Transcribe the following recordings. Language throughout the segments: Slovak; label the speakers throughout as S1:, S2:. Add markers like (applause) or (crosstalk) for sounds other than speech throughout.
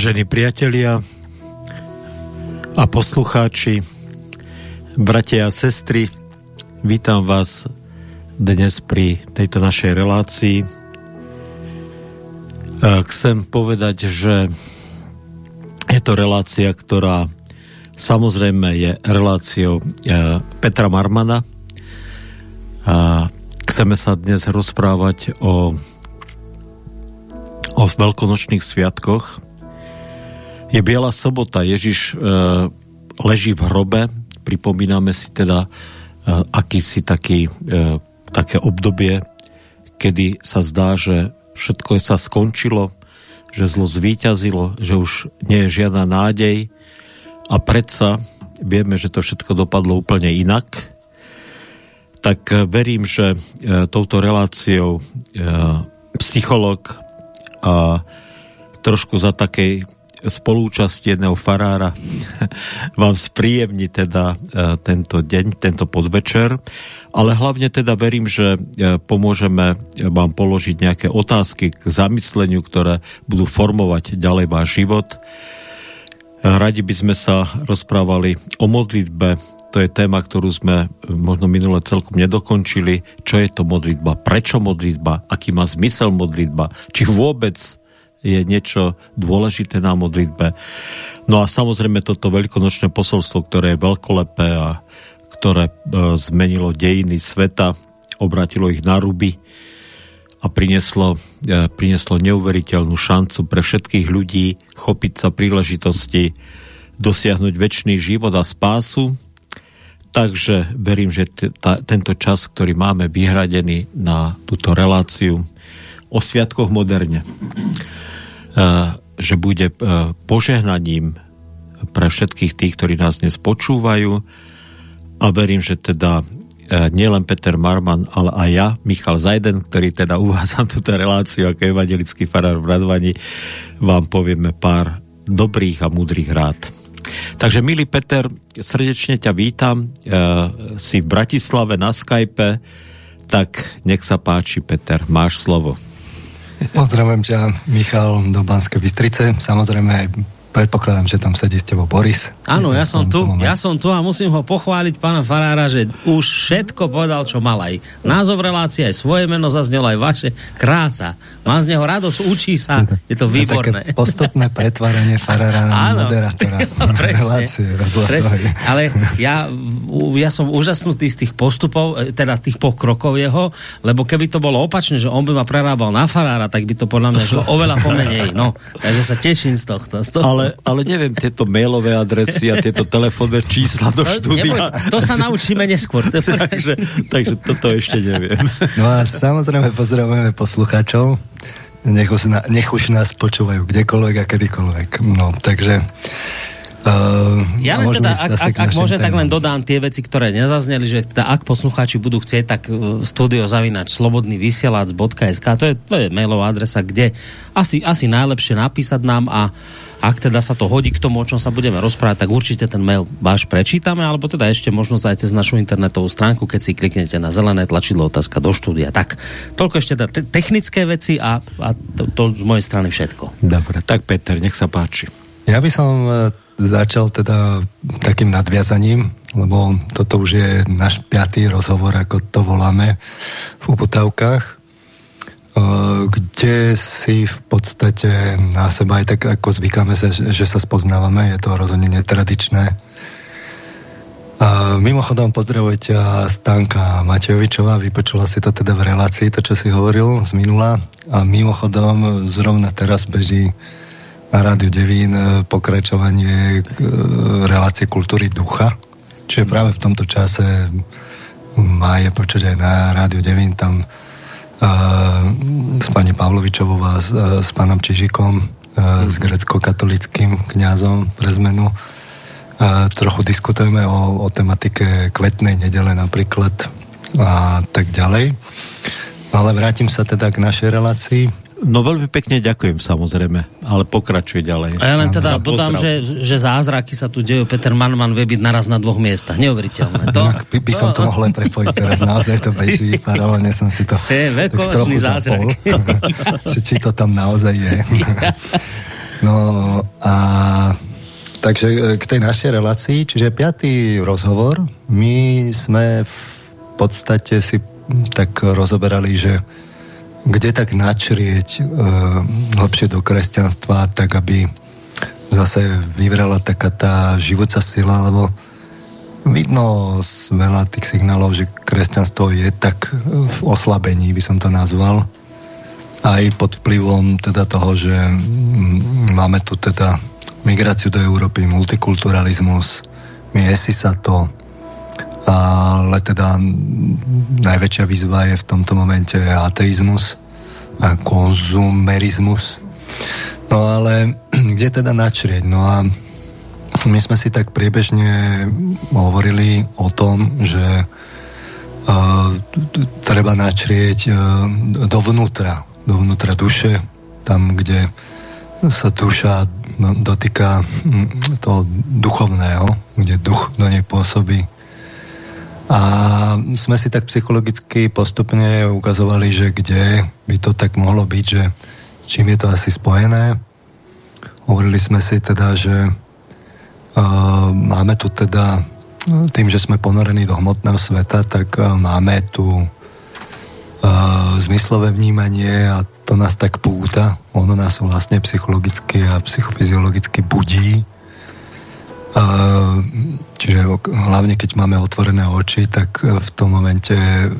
S1: Vážení priatelia a poslucháči, bratia a sestry, vítam vás dnes pri tejto našej relácii. E, chcem povedať, že je to relácia, ktorá samozrejme je reláciou e, Petra Marmana. A chceme sa dnes rozprávať o, o veľkonočných sviatkoch, je Biela sobota, Ježiš e, leží v hrobe, pripomíname si teda e, akýsi taký, e, také obdobie, kedy sa zdá, že všetko sa skončilo, že zlo zvíťazilo, že už nie je žiadna nádej. A predsa vieme, že to všetko dopadlo úplne inak, tak e, verím, že e, touto reláciou e, psycholog a trošku za takej spolúčasť jedného farára (laughs) vám spríjemni teda e, tento deň, tento podvečer, ale hlavne teda verím, že e, pomôžeme vám položiť nejaké otázky k zamysleniu, ktoré budú formovať ďalej váš život. Radi by sme sa rozprávali o modlitbe, to je téma, ktorú sme možno minule celkom nedokončili. Čo je to modlitba? Prečo modlitba? Aký má zmysel modlitba? Či vôbec je niečo dôležité na modlitbe. No a samozrejme toto veľkonočné posolstvo, ktoré je veľkolepé a ktoré e, zmenilo dejiny sveta, obratilo ich na ruby a prinieslo, e, prinieslo neuveriteľnú šancu pre všetkých ľudí chopiť sa príležitosti dosiahnuť väčší život a spásu. Takže verím, že tento čas, ktorý máme vyhradený na túto reláciu o sviatkoch moderne, že bude požehnaním pre všetkých tých, ktorí nás dnes počúvajú a verím, že teda nielen Peter Marman, ale aj ja, Michal Zajden, ktorý teda uvádzam (laughs) túto reláciu ako evangelický farár v Radvani, vám povieme pár dobrých a múdrych rád. Takže, milý Peter, srdečne ťa vítam. si v Bratislave na Skype, tak nech sa páči, Peter, máš slovo.
S2: Pozdravujem ťa, Michal, do Banskej Bystrice. Samozrejme aj predpokladám, že tam sedí s tebou Boris.
S3: Áno, ja som tu, ja som tu a musím ho pochváliť pána Farára, že už všetko povedal, čo mal aj názov relácie, aj svoje meno zaznelo, aj vaše. Kráca. Mám z neho radosť, učí sa, je to výborné.
S2: Také postupné pretváranie Farára na (laughs) moderátora (laughs) relácie.
S3: Presne. Ale ja, ja som úžasnutý z tých postupov, e, teda tých pokrokov jeho, lebo keby to bolo opačne, že on by ma prerábal na Farára, tak by to podľa mňa šlo oveľa pomenej. No, takže sa teším z tohto. Z
S1: toho ale, ale neviem tieto mailové adresy a tieto telefónne čísla do štúdia.
S3: to sa naučíme neskôr.
S1: takže, takže toto ešte neviem.
S2: No a samozrejme pozdravujeme poslucháčov. Nech už, na, nech už nás počúvajú kdekoľvek a kedykoľvek. No, takže
S3: Uh, ja len teda, ak, ak, ak môžem, tak len dodám tie veci, ktoré nezazneli, že teda ak poslucháči budú chcieť, tak uh, studio zavinač slobodný vysielač.sk to je, to je mailová adresa, kde asi, asi najlepšie napísať nám a ak teda sa to hodí k tomu, o čom sa budeme rozprávať, tak určite ten mail váš prečítame, alebo teda ešte možnosť aj cez našu internetovú stránku, keď si kliknete na zelené tlačidlo otázka do štúdia. Tak, toľko ešte teda technické veci a, a to, to z mojej strany všetko.
S1: Dobre, tak Peter, nech sa páči.
S2: Ja by som e, začal teda takým nadviazaním, lebo toto už je náš piatý rozhovor, ako to voláme v uputavkách kde si v podstate na seba aj tak ako zvykáme sa, že sa spoznávame, je to rozhodne netradičné. A mimochodom pozdravujte Stanka Matejovičová, vypočula si to teda v relácii, to čo si hovoril z minula a mimochodom zrovna teraz beží na Rádiu Devín e, pokračovanie e, relácie kultúry ducha, čiže práve v tomto čase má je počuť aj na Rádiu Devín, tam s pani Pavlovičovou a s, s pánom Čižikom, s mhm. grecko-katolickým kňazom pre zmenu. A trochu diskutujeme o, o tematike kvetnej nedele napríklad a tak ďalej. Ale vrátim sa teda k našej relácii.
S1: No veľmi pekne ďakujem samozrejme, ale pokračuje ďalej.
S3: A ja len teda dodám, že, že zázraky sa tu dejú. Peter Manman vie byť naraz na dvoch miestach. Neuveriteľné. To,
S2: by, by som to mohol len prepojiť teraz. Naozaj to beží, paralelne som si to...
S3: To je vekovečný zázrak. (laughs)
S2: že či to tam naozaj je. (laughs) No a takže e, k tej našej relácii, čiže piatý rozhovor, my sme v podstate si tak rozoberali, že kde tak načrieť e, lepšie do kresťanstva, tak aby zase vyvrala taká tá života sila, lebo vidno z veľa tých signálov, že kresťanstvo je tak v oslabení, by som to nazval. Aj pod vplyvom teda toho, že máme tu teda migráciu do Európy, multikulturalizmus, miesi sa to, ale teda najväčšia výzva je v tomto momente ateizmus a konzumerizmus. No ale (clears throat) kde teda načrieť? No a my sme si tak priebežne hovorili o tom, že uh, treba načrieť uh, dovnútra, dovnútra duše, tam, kde sa duša dotýka hm, toho duchovného, kde duch do nej pôsobí. A sme si tak psychologicky postupne ukazovali, že kde by to tak mohlo byť, že čím je to asi spojené. Hovorili sme si teda, že uh, máme tu teda, tým, že sme ponorení do hmotného sveta, tak uh, máme tu uh, zmyslové vnímanie a to nás tak púta. Ono nás vlastne psychologicky a psychofyziologicky budí. Čiže hlavne keď máme otvorené oči, tak v tom momente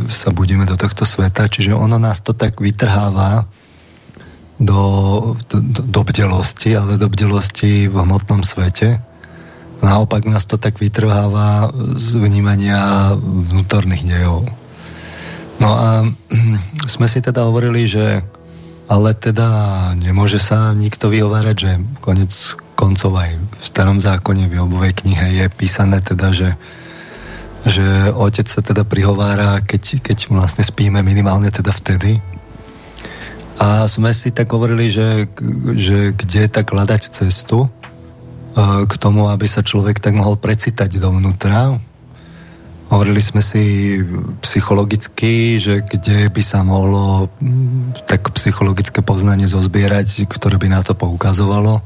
S2: sa budíme do tohto sveta. Čiže ono nás to tak vytrháva do, do, do bdelosti, ale do bdelosti v hmotnom svete. Naopak nás to tak vytrváva z vnímania vnútorných dejov. No a (clears throat) sme si teda hovorili, že ale teda nemôže sa nikto vyhovárať, že konec koncov aj v starom zákone v Jobovej knihe je písané teda, že, že otec sa teda prihovára, keď, keď vlastne spíme minimálne teda vtedy, a sme si tak hovorili, že, že kde tak hľadať cestu e, k tomu, aby sa človek tak mohol precitať dovnútra. Hovorili sme si psychologicky, že kde by sa mohlo tak psychologické poznanie zozbierať, ktoré by na to poukazovalo.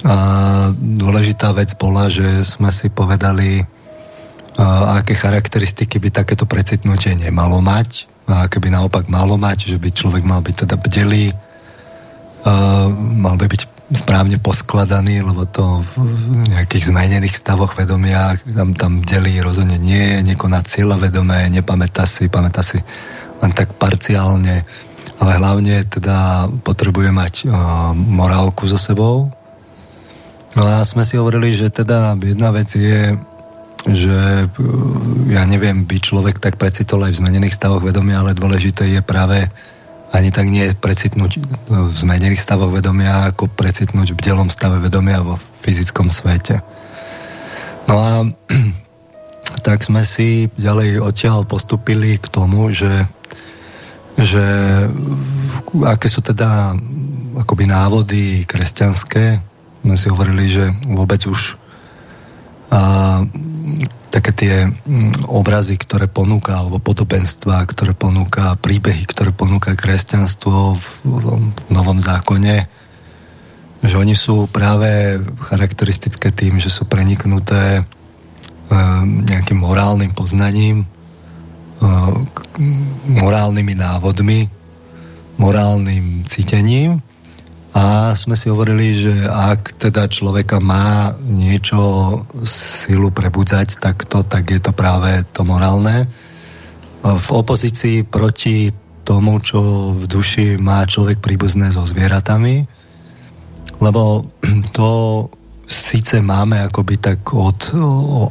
S2: A dôležitá vec bola, že sme si povedali, aké charakteristiky by takéto precitnutie nemalo mať a keby naopak malo mať, že by človek mal byť teda bdelý, mal by byť správne poskladaný, lebo to v nejakých zmenených stavoch vedomia tam, tam delí rozhodne nie je, nekoná cieľa vedomé, nepamätá si, pamätá si len tak parciálne, ale hlavne teda potrebuje mať morálku so sebou. A sme si hovorili, že teda jedna vec je že eh, ja neviem, by človek tak precitol aj v zmenených stavoch vedomia, ale dôležité je práve ani tak nie precitnúť v zmenených stavoch vedomia, ako precitnúť v bdelom stave vedomia vo fyzickom svete. No a (clears throat) tak sme si ďalej odtiaľ postupili k tomu, že, že aké sú teda akoby návody kresťanské. My si hovorili, že vôbec už a také tie obrazy, ktoré ponúka, alebo podobenstva, ktoré ponúka, príbehy, ktoré ponúka kresťanstvo v, v, v Novom zákone, že oni sú práve charakteristické tým, že sú preniknuté um, nejakým morálnym poznaním, um, morálnymi návodmi, morálnym cítením a sme si hovorili, že ak teda človeka má niečo silu prebudzať, tak to, tak je to práve to morálne. V opozícii proti tomu, čo v duši má človek príbuzné so zvieratami, lebo (clears throat) to síce máme akoby tak od,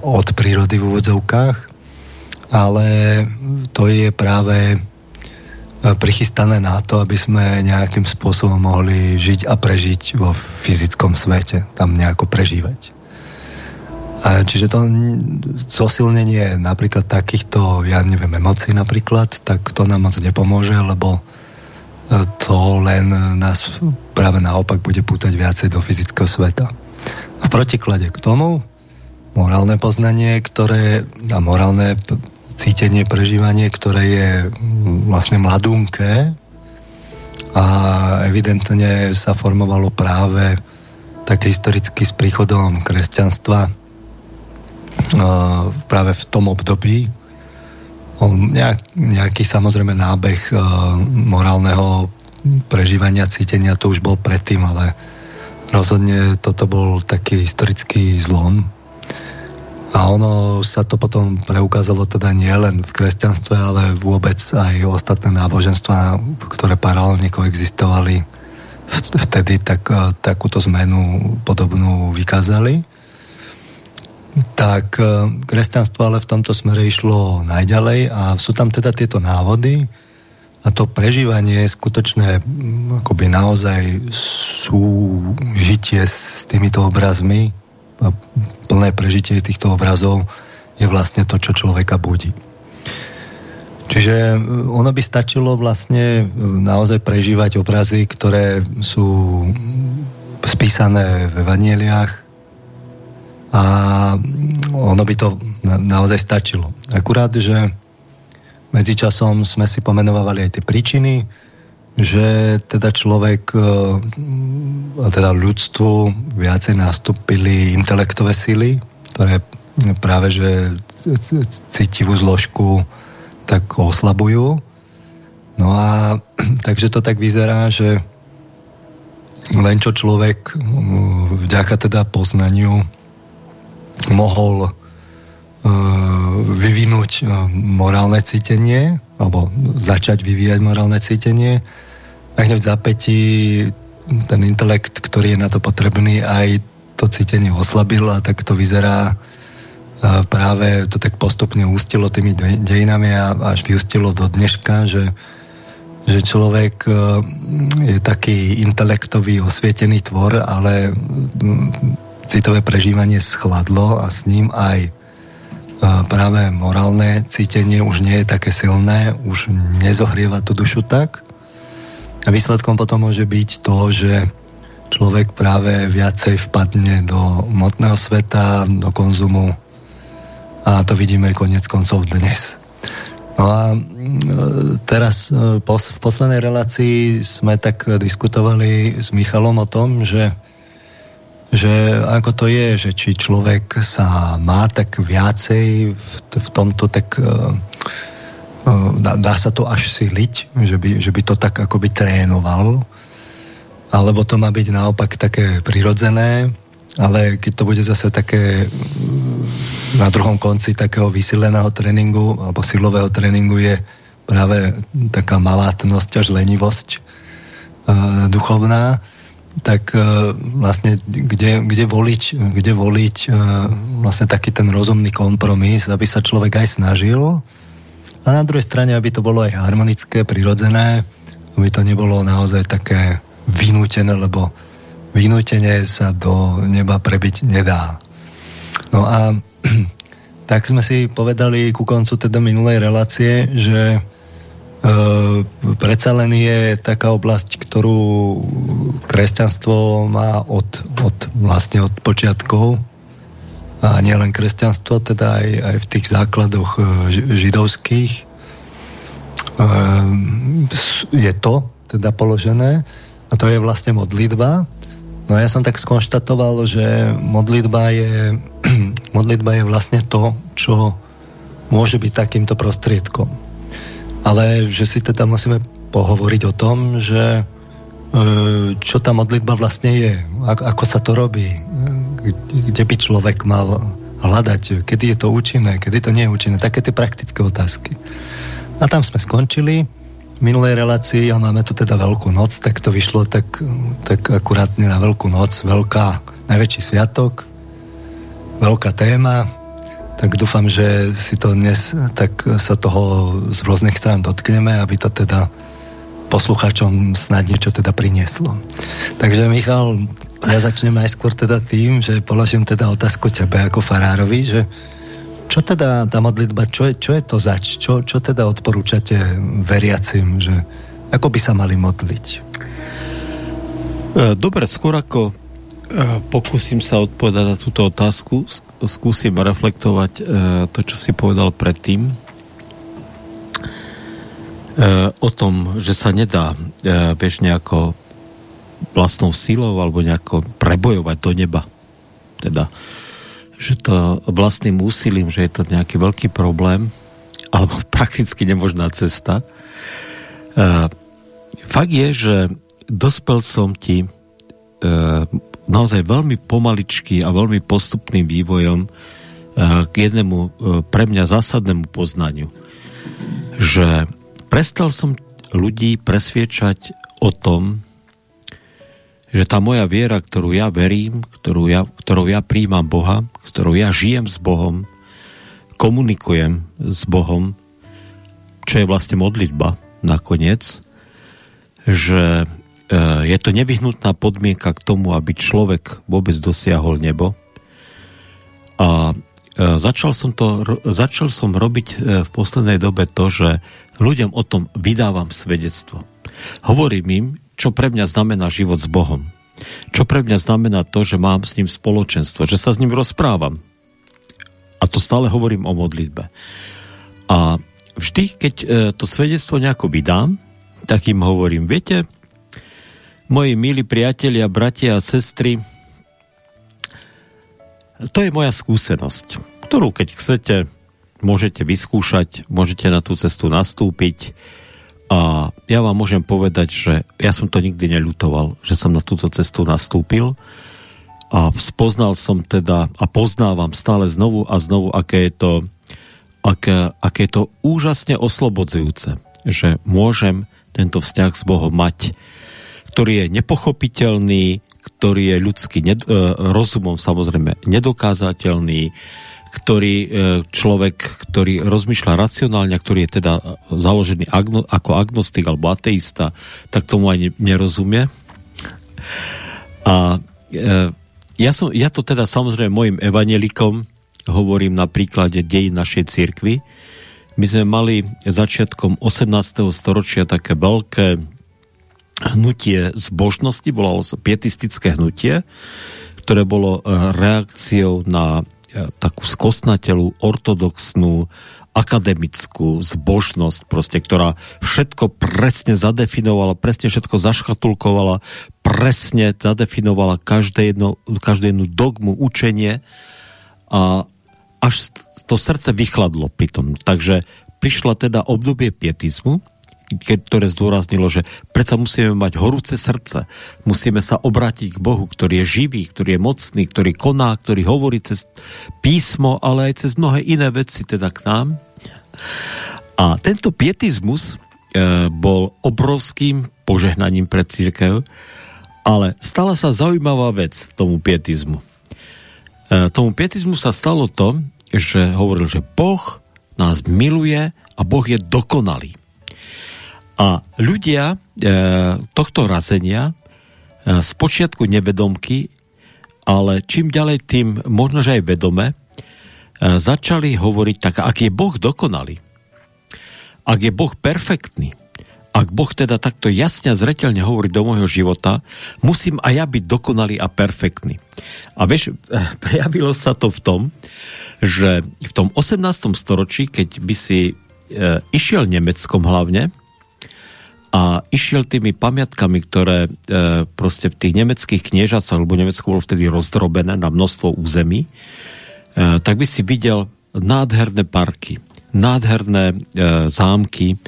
S2: od prírody v úvodzovkách, ale to je práve prichystané na to, aby sme nejakým spôsobom mohli žiť a prežiť vo fyzickom svete, tam nejako prežívať. Čiže to zosilnenie napríklad takýchto, ja neviem, emócií napríklad, tak to nám moc nepomôže, lebo e, to len nás práve naopak bude pútať viacej do fyzického sveta. A v protiklade k tomu morálne poznanie, ktoré a morálne cítenie, prežívanie, ktoré je vlastne mladúnke a evidentne sa formovalo práve tak historicky s príchodom kresťanstva práve v tom období. Nejak, nejaký samozrejme nábeh morálneho prežívania, cítenia to už bol predtým, ale rozhodne toto bol taký historický zlom. A ono sa to potom preukázalo teda nie len v kresťanstve, ale vôbec aj ostatné náboženstva, ktoré paralelne koexistovali vtedy tak, eh, takúto zmenu podobnú vykázali. Tak eh, kresťanstvo ale v tomto smere išlo najďalej a sú tam teda tieto návody a to prežívanie skutočné akoby naozaj sú žitie s týmito obrazmi a plné prežitie týchto obrazov je vlastne to, čo človeka budí. Čiže e, ono by stačilo vlastne e, naozaj prežívať obrazy, ktoré sú spísané v evanieliách a ono by to naozaj stačilo. Akurát, že medzičasom sme si pomenovali aj tie príčiny, že teda človek, e, teda ľudstvu viacej nastúpili intelektové síly, ktoré práve že citivú zložku tak oslabujú. No a (clears throat) takže to tak vyzerá, že len čo človek vďaka teda poznaniu mohol vyvinúť uh, morálne cítenie alebo začať vyvíjať morálne cítenie. A hneď v zapätí ten intelekt, ktorý je na to potrebný, aj to cítenie oslabil a tak to vyzerá práve to tak postupne ústilo tými dejinami a až vyústilo do dneška, že, že človek e, je taký intelektový, osvietený tvor, ale citové prežívanie schladlo a s ním aj e, práve morálne cítenie už nie je také silné, už nezohrieva tú dušu tak. A výsledkom potom môže byť to, že človek práve viacej vpadne do motného sveta, do konzumu a to vidíme konec koncov dnes. No a e, teraz e, v poslednej relácii sme tak diskutovali s Michalom o tom, že, že ako to je, že či človek sa má tak viacej v, v tomto tak e, dá, dá sa to až siliť, že by, že by to tak akoby trénoval? Alebo to má byť naopak také prirodzené ale keď to bude zase také na druhom konci takého vysileného tréningu alebo silového tréningu je práve taká malátnosť až lenivosť uh, duchovná, tak uh, vlastne kde, kde voliť, kde voliť uh, vlastne taký ten rozumný kompromis, aby sa človek aj snažil a na druhej strane, aby to bolo aj harmonické, prirodzené, aby to nebolo naozaj také vynútené, lebo vynútenie sa do neba prebiť nedá. No a (clears throat) tak sme si povedali ku koncu teda minulej relácie, že e, predsa len je taká oblasť, ktorú kresťanstvo má od, od, vlastne od počiatkov a nielen kresťanstvo, teda aj, aj v tých základoch e, židovských. E, je to teda položené. A to je vlastne modlitba. No ja som tak skonštatoval, že modlitba je, (clears throat) modlitba je vlastne to, čo môže byť takýmto prostriedkom. Ale že si teda musíme pohovoriť o tom, že e, čo tá modlitba vlastne je, ako sa to robí, kde by človek mal hľadať, kedy je to účinné, kedy to nie je účinné, také tie praktické otázky. A tam sme skončili minulej relácii a máme tu teda Veľkú noc, tak to vyšlo tak, tak akurátne na Veľkú noc, veľká, najväčší sviatok, veľká téma, tak dúfam, že si to dnes tak sa toho z rôznych strán dotkneme, aby to teda poslucháčom snad niečo teda prinieslo. Takže Michal, ja začnem najskôr teda tým, že položím teda otázku tebe ako farárovi, že čo teda tá modlitba, čo je, čo je to zač? Čo, čo teda odporúčate veriacim, že ako by sa mali modliť?
S1: E, dobre, skôr ako pokúsim sa odpovedať na túto otázku, skúsim reflektovať e, to, čo si povedal predtým. o tom, že sa nedá e, vieš, nejako vlastnou sílou alebo nejako prebojovať do neba. Teda, že to vlastným úsilím, že je to nejaký veľký problém alebo (laughs) prakticky nemožná cesta. E, fakt je, že dospel som ti e, naozaj veľmi pomaličky a veľmi postupným vývojom e, k jednému e, pre mňa zásadnému poznaniu. Že prestal som ľudí presviečať o tom, že tá moja viera, ktorú ja verím, ktorú ja, ktorou ja príjmam Boha, ktorou ja žijem s Bohom, komunikujem s Bohom, čo je vlastne modlitba nakoniec, že je to nevyhnutná podmienka k tomu, aby človek vôbec dosiahol nebo. A e, začal som, to, začal som robiť e, v poslednej dobe to, že ľuďom o tom vydávam svedectvo. Hovorím im, čo pre mňa znamená život s Bohom. Čo pre mňa znamená to, že mám s ním spoločenstvo, že sa s ním rozprávam. A to stále hovorím o modlitbe. A vždy, keď to svedectvo nejako vydám, tak im hovorím, viete, moji milí priatelia, bratia a sestry, to je moja skúsenosť, ktorú keď chcete, môžete vyskúšať, môžete na tú cestu nastúpiť, a ja vám môžem povedať, že ja som to nikdy neľutoval, že som na túto cestu nastúpil. A spoznal som teda a poznávam stále znovu a znovu, aké je to, aké, aké je to úžasne oslobodzujúce, že môžem tento vzťah s Bohom mať, ktorý je nepochopiteľný, ktorý je ľudský ned- e, rozumom samozrejme nedokázateľný, ktorý e, človek, ktorý rozmýšľa racionálne, ktorý je teda založený agno, ako agnostik alebo ateista, tak tomu aj nerozumie. A e, ja, som, ja to teda samozrejme mojim evanelikom hovorím na príklade dej našej cirkvy. My sme mali začiatkom 18. storočia také veľké hnutie zbožnosti, volalo sa pietistické hnutie, ktoré bolo e, reakciou na takú skosnatelú, ortodoxnú, akademickú zbožnosť, proste, ktorá všetko presne zadefinovala, presne všetko zaškatulkovala, presne zadefinovala každé jedno, každé jednu dogmu, učenie a až to srdce vychladlo pri tom. Takže prišla teda obdobie pietizmu, ktoré zdôraznilo, že predsa musíme mať horúce srdce, musíme sa obrátiť k Bohu, ktorý je živý, ktorý je mocný, ktorý koná, ktorý hovorí cez písmo, ale aj cez mnohé iné veci teda k nám. A tento pietizmus e, bol obrovským požehnaním pre církev, ale stala sa zaujímavá vec tomu pietizmu. E, tomu pietizmu sa stalo to, že hovoril, že Boh nás miluje a Boh je dokonalý. A ľudia e, tohto razenia e, z počiatku nevedomky, ale čím ďalej tým možno, že aj vedome, e, začali hovoriť tak, ak je Boh dokonalý, ak je Boh perfektný, ak Boh teda takto jasne a zretelne hovorí do môjho života, musím aj ja byť dokonalý a perfektný. A vieš, e, (laughs) prejavilo sa to v tom, že v tom 18. storočí, keď by si e, išiel Nemeckom hlavne, a išiel tými pamiatkami, ktoré e, proste v tých nemeckých kniežacoch, lebo Nemecko bolo vtedy rozdrobené na množstvo území, e, tak by si videl nádherné parky, nádherné e, zámky,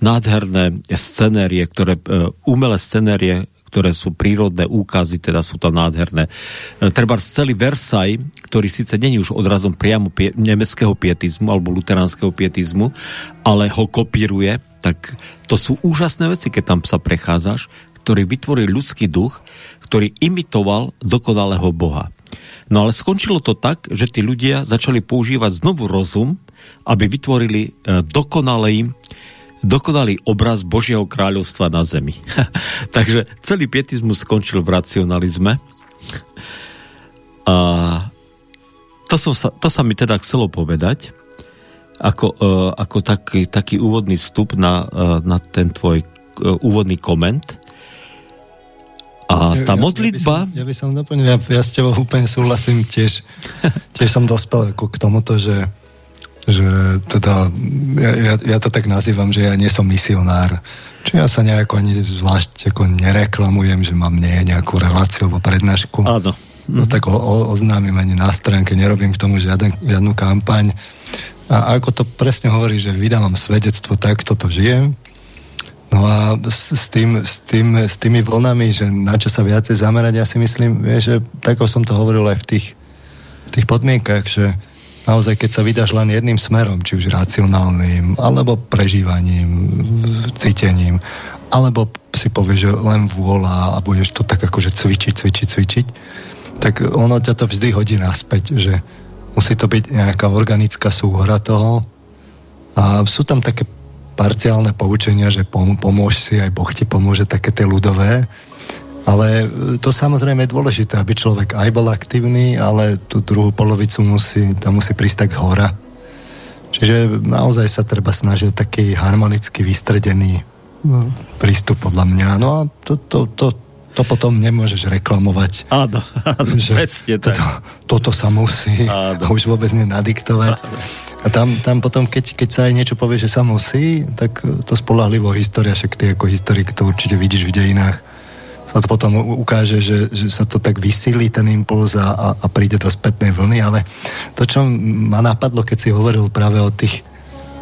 S1: nádherné scenérie, ktoré, e, umelé scenérie, ktoré sú prírodné úkazy, teda sú tam nádherné. E, treba celý Versailles, ktorý síce není už odrazom priamo pie, nemeckého pietizmu alebo luteránskeho pietizmu, ale ho kopíruje, tak to sú úžasné veci, keď tam sa prechádzaš, ktorý vytvoril ľudský duch, ktorý imitoval dokonalého Boha. No ale skončilo to tak, že tí ľudia začali používať znovu rozum, aby vytvorili e, dokonalý, dokonalý obraz Božieho kráľovstva na zemi. (laughs) Takže celý pietizmus skončil v racionalizme. A to, som sa, to sa mi teda chcelo povedať ako, uh, ako taký, taký úvodný vstup na, uh, na ten tvoj uh, úvodný koment. A tá ja, modlitba...
S2: Ja by som, ja by som doplnil, ja, ja s tebou úplne súhlasím tiež. (laughs) tiež som dospel ako k tomuto, že že teda, ja, ja, ja to tak nazývam, že ja nie som misionár. Čiže ja sa nejako ani zvlášť ako nereklamujem, že mám nie nejakú reláciu alebo prednášku.
S1: Áno.
S2: No tak o, o, oznámim ani na stránke, nerobím k tomu žiaden, žiadnu kampaň. A ako to presne hovorí, že vydávam svedectvo, tak toto žijem. No a s, tým, s, tým, s tými vlnami, že na čo sa viacej zamerať, ja si myslím, že tak som to hovoril aj v tých, v tých podmienkach, že naozaj, keď sa vydáš len jedným smerom, či už racionálnym, alebo prežívaním, cítením, alebo si povieš, že len vôľa a budeš to tak akože cvičiť, cvičiť, cvičiť, tak ono ťa to vždy hodí naspäť, že musí to byť nejaká organická súhra toho a sú tam také parciálne poučenia, že pom- pomôž si, aj Boh ti pomôže, také tie ľudové, ale to samozrejme je dôležité, aby človek aj bol aktívny, ale tú druhú polovicu musí, tam musí prísť tak hora. Čiže naozaj sa treba snažiť taký harmonicky vystredený prístup podľa mňa. No a to, to, to, to potom nemôžeš reklamovať.
S1: Áno, áno že
S2: toto, toto sa musí áno. a už vôbec nenadiktovať. Áno. A tam, tam potom, keď, keď sa aj niečo povie, že sa musí, tak to spolahlivo história, však ty ako historik to určite vidíš v dejinách, sa to potom ukáže, že, že sa to tak vysíli ten impuls a, a, a príde do spätnej vlny, ale to, čo ma napadlo, keď si hovoril práve o tých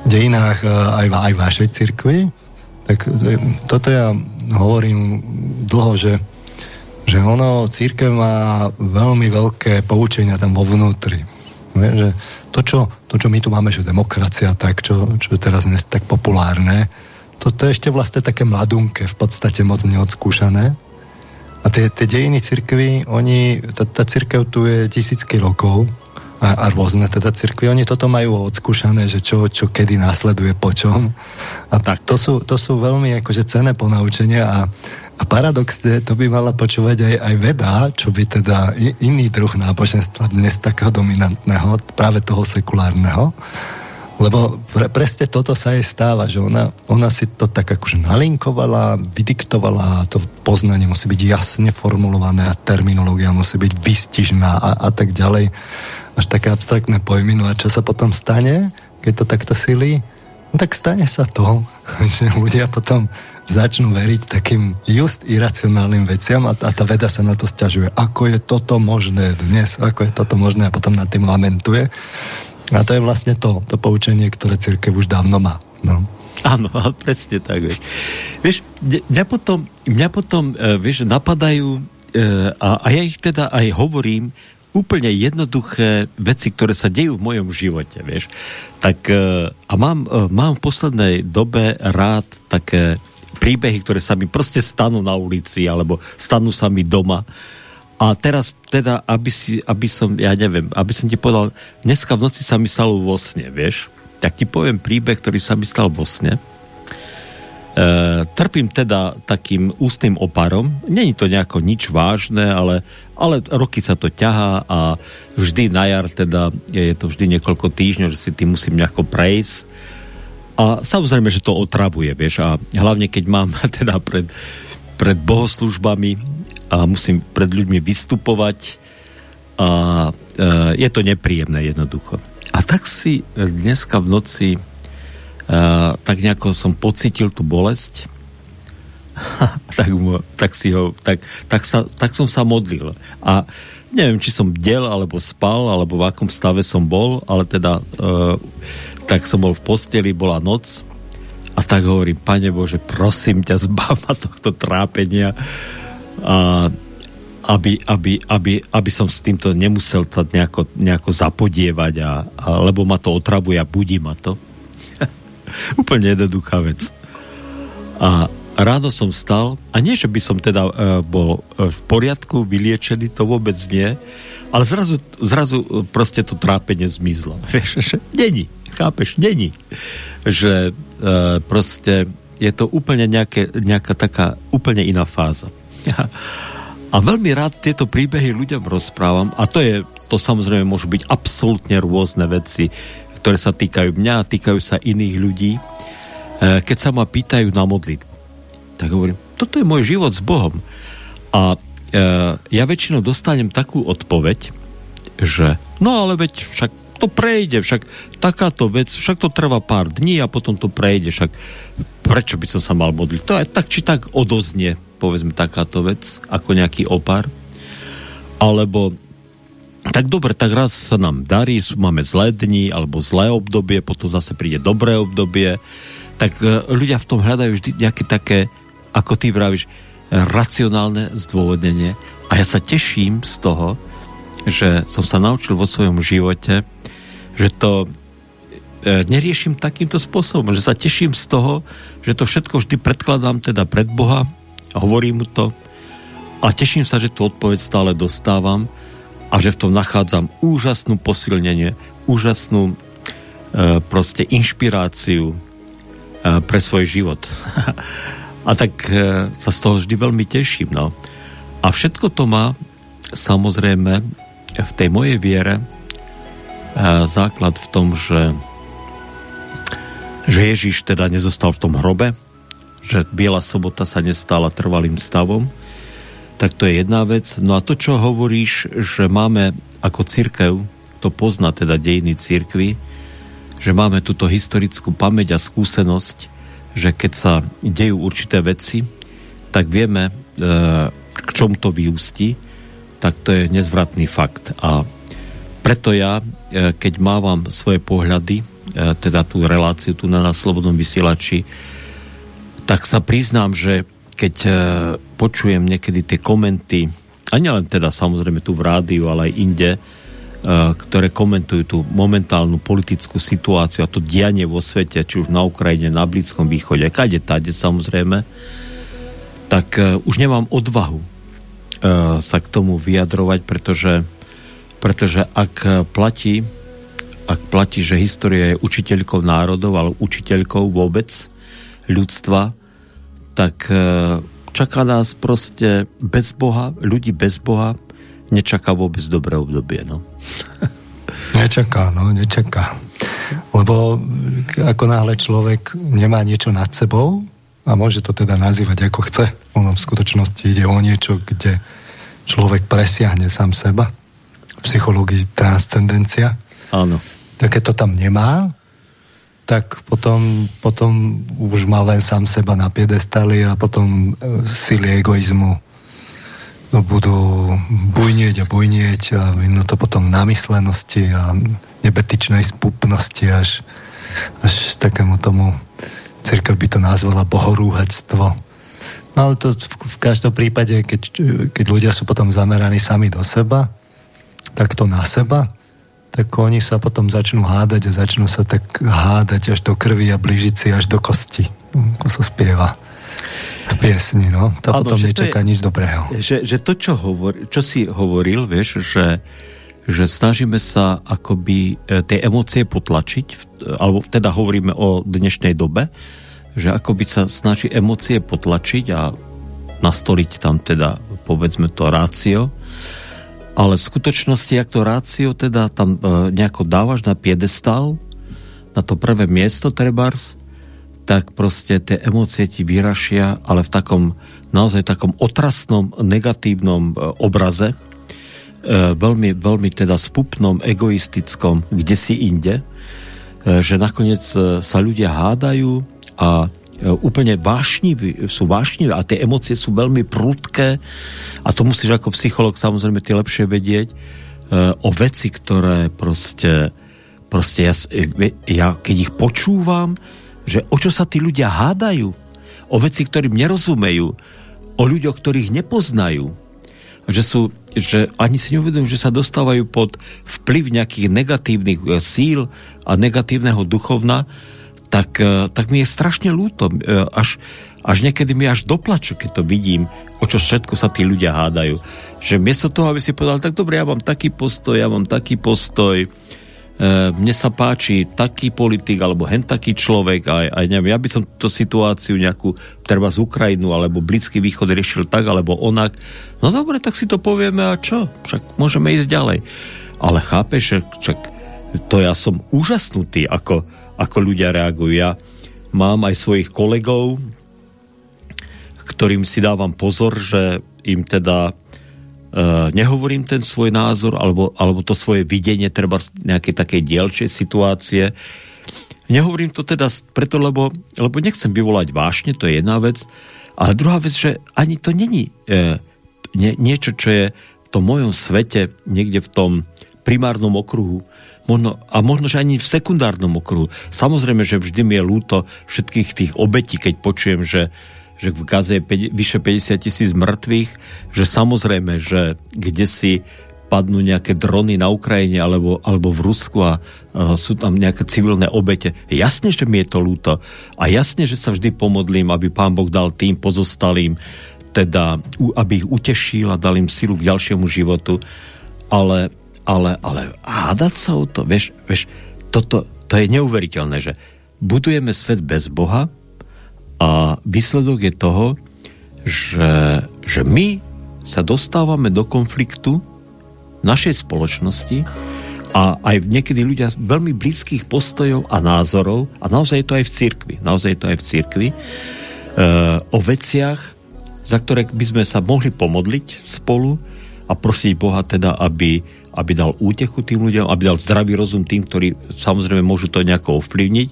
S2: dejinách e, aj, aj vašej cirkvi, tak e, toto ja hovorím dlho, že, že ono, církev má veľmi veľké poučenia tam vo vnútri. Že to, čo, to, čo my tu máme, že demokracia, tak, čo, čo teraz dnes tak populárne, to je ešte vlastne také mladunké, v podstate moc neodskúšané. A tie, tie dejiny cirkvy, oni, tá, tá cirkev tu je tisícky rokov a, a rôzne teda cirkvy, oni toto majú odskúšané, že čo, čo kedy následuje po čom. A tak. To, sú, to sú veľmi akože cené ponaučenia a, a paradoxne to by mala počúvať aj, aj veda, čo by teda iný druh náboženstva dnes takého dominantného, práve toho sekulárneho, lebo pre, presne toto sa jej stáva, že ona, ona si to tak akože nalinkovala, vydiktovala, to poznanie musí byť jasne formulované a terminológia musí byť vystižná a, a tak ďalej. Až také abstraktné pojmy. No a čo sa potom stane, keď to takto silí? No tak stane sa to, (laughs) že ľudia potom začnú veriť takým just iracionálnym veciam a, a tá veda sa na to stiažuje. Ako je toto možné dnes? Ako je toto možné? A potom nad tým lamentuje. A to je vlastne to, to poučenie, ktoré církev už dávno má. No.
S1: Áno, (laughs) presne tak. Vieš, vieš mňa potom, mňa potom uh, vieš, napadajú uh, a, a ja ich teda aj hovorím úplne jednoduché veci, ktoré sa dejú v mojom živote, vieš. Tak uh, a mám, uh, mám v poslednej dobe rád také príbehy, ktoré sa mi proste stanú na ulici alebo stanú sa mi doma. A teraz teda, aby, si, aby som, ja neviem, aby som ti povedal, dneska v noci sa mi stalo vo sne, vieš? Tak ti poviem príbeh, ktorý sa mi stal vo sne. E, trpím teda takým ústnym oparom. Není to nejako nič vážne, ale, ale roky sa to ťahá a vždy na jar teda je to vždy niekoľko týždňov, že si tým musím nejako prejsť. A samozrejme, že to otravuje, vieš, a hlavne keď mám (laughs) teda pred, pred bohoslužbami a musím pred ľuďmi vystupovať a e, je to nepríjemné jednoducho. A tak si dneska v noci e, tak nejako som pocitil tú bolesť (laughs) tak, tak, si ho, tak, tak, sa, tak som sa modlil. A neviem, či som del, alebo spal, alebo v akom stave som bol, ale teda e, tak som bol v posteli, bola noc a tak hovorím, Pane Bože, prosím ťa, zbav ma tohto trápenia a aby, aby, aby, aby som s týmto nemusel to nejako, nejako zapodievať, a, a, lebo ma to otravuje a budí ma to. (laughs) Úplne jednoduchá vec. A ráno som stal, a nie, že by som teda e, bol e, v poriadku, vyliečený, to vôbec nie, ale zrazu, zrazu e, proste to trápenie zmizlo. (laughs) Vieš, že není, chápeš, není. Že e, proste je to úplne nejaké, nejaká taká úplne iná fáza. (laughs) A veľmi rád tieto príbehy ľuďom rozprávam a to je, to samozrejme môžu byť absolútne rôzne veci, ktoré sa týkajú mňa týkajú sa iných ľudí. E, keď sa ma pýtajú na modlitbu, tak hovorím, toto je môj život s Bohom. A e, ja väčšinou dostanem takú odpoveď, že no ale veď však to prejde, však takáto vec, však to trvá pár dní a potom to prejde, však prečo by som sa mal modliť? To aj tak či tak odoznie, povedzme takáto vec, ako nejaký opar. Alebo tak dobre, tak raz sa nám darí, máme zlé dni alebo zlé obdobie, potom zase príde dobré obdobie, tak e, ľudia v tom hľadajú vždy nejaké také, ako ty vravíš, racionálne zdôvodnenie. A ja sa teším z toho, že som sa naučil vo svojom živote, že to e, neriešim takýmto spôsobom, že sa teším z toho, že to všetko vždy predkladám teda pred Boha, hovorím mu to a teším sa, že tú odpoveď stále dostávam a že v tom nachádzam úžasnú posilnenie, úžasnú e, proste inšpiráciu e, pre svoj život. (laughs) a tak e, sa z toho vždy veľmi teším. No. A všetko to má samozrejme v tej mojej viere e, základ v tom, že že Ježiš teda nezostal v tom hrobe, že Biela sobota sa nestala trvalým stavom, tak to je jedna vec. No a to, čo hovoríš, že máme ako církev, to pozná teda dejiny církvy, že máme túto historickú pamäť a skúsenosť, že keď sa dejú určité veci, tak vieme, e, k čomu to vyústi, tak to je nezvratný fakt. A preto ja, e, keď mávam svoje pohľady, e, teda tú reláciu tu na Slobodnom vysielači, tak sa priznám, že keď e, počujem niekedy tie komenty, a nielen teda samozrejme tu v rádiu, ale aj inde, ktoré komentujú tú momentálnu politickú situáciu a to dianie vo svete, či už na Ukrajine, na Blízkom východe, kade tade samozrejme, tak e, už nemám odvahu e, sa k tomu vyjadrovať, pretože, pretože ak platí ak platí, že história je učiteľkou národov, ale učiteľkou vôbec ľudstva, tak čaká nás proste bez Boha, ľudí bez Boha, nečaká vôbec dobré obdobie, no. (laughs)
S2: Nečaká, no, nečaká. Lebo ako náhle človek nemá niečo nad sebou a môže to teda nazývať ako chce, ono v skutočnosti ide o niečo, kde človek presiahne sám seba, v psychológii transcendencia.
S1: Áno.
S2: Tak keď to tam nemá, tak potom, potom už má len sám seba na piedestali a potom e, sily egoizmu budú bujnieť a bujnieť a no to potom namyslenosti a nebetičnej spupnosti až, až takému tomu církev by to nazvala bohorúhectvo. No ale to v, v každom prípade, keď, keď ľudia sú potom zameraní sami do seba, tak to na seba, tak oni sa potom začnú hádať a začnú sa tak hádať až do krvi a blížiť si až do kosti, ako sa spieva piesni, no. To ano, potom nečaká je, nič dobrého.
S1: Že, že to, čo, hovor, čo si hovoril, vieš, že, že snažíme sa akoby e, tie emócie potlačiť, alebo teda hovoríme o dnešnej dobe, že akoby sa snaží emócie potlačiť a nastoliť tam teda povedzme to rácio, ale v skutočnosti, ak to rácio teda tam e, nejako dávaš na piedestal, na to prvé miesto trebárs, tak proste tie emócie ti vyrašia, ale v takom naozaj takom otrasnom, negatívnom e, obraze, e, veľmi, veľmi teda spupnom, egoistickom, kde si inde, e, že nakoniec sa ľudia hádajú a úplne vášniví, sú vášnivé a tie emócie sú veľmi prudké a to musíš ako psycholog samozrejme ty lepšie vedieť o veci, ktoré proste, proste ja, ja keď ich počúvam, že o čo sa tí ľudia hádajú, o veci, ktorým nerozumejú, o ľuďoch, ktorých nepoznajú, že sú, že ani si neuvedomujú, že sa dostávajú pod vplyv nejakých negatívnych e, síl a negatívneho duchovna, tak, e, tak mi je strašne ľúto. E, až, až niekedy mi až doplaču, keď to vidím, o čo všetko sa tí ľudia hádajú. Že miesto toho, aby si povedal, tak dobre, ja mám taký postoj, ja mám taký postoj, mne sa páči taký politik alebo hen taký človek aj, aj neviem, ja by som tú situáciu nejakú treba z Ukrajinu alebo Blízky východ riešil tak alebo onak. No dobre, tak si to povieme a čo? Však môžeme ísť ďalej. Ale chápeš, však to ja som úžasnutý, ako, ako ľudia reagujú. Ja mám aj svojich kolegov, ktorým si dávam pozor, že im teda nehovorím ten svoj názor, alebo, alebo to svoje videnie, treba nejakej takej dielčej situácie. Nehovorím to teda preto, lebo, lebo nechcem vyvolať vášne, to je jedna vec, ale druhá vec, že ani to není e, nie, niečo, čo je v tom mojom svete, niekde v tom primárnom okruhu, možno, a možno, že ani v sekundárnom okruhu. Samozrejme, že vždy mi je lúto všetkých tých obetí, keď počujem, že, že v Gaze je 5, vyše 50 tisíc mŕtvych, že samozrejme, že kde si padnú nejaké drony na Ukrajine alebo, alebo v Rusku a uh, sú tam nejaké civilné obete. Jasne, že mi je to ľúto. A jasne, že sa vždy pomodlím, aby pán Boh dal tým pozostalým, teda, aby ich utešil a dal im silu k ďalšiemu životu. Ale, ale, ale hádať sa o to, vieš, vieš toto, to je neuveriteľné, že budujeme svet bez Boha, a výsledok je toho, že, že my sa dostávame do konfliktu našej spoločnosti a aj niekedy ľudia veľmi blízkych postojov a názorov, a naozaj je to aj v cirkvi, naozaj je to aj v cirkvi, e, o veciach, za ktoré by sme sa mohli pomodliť spolu a prosiť Boha teda, aby, aby dal útechu tým ľuďom, aby dal zdravý rozum tým, ktorí samozrejme môžu to nejako ovplyvniť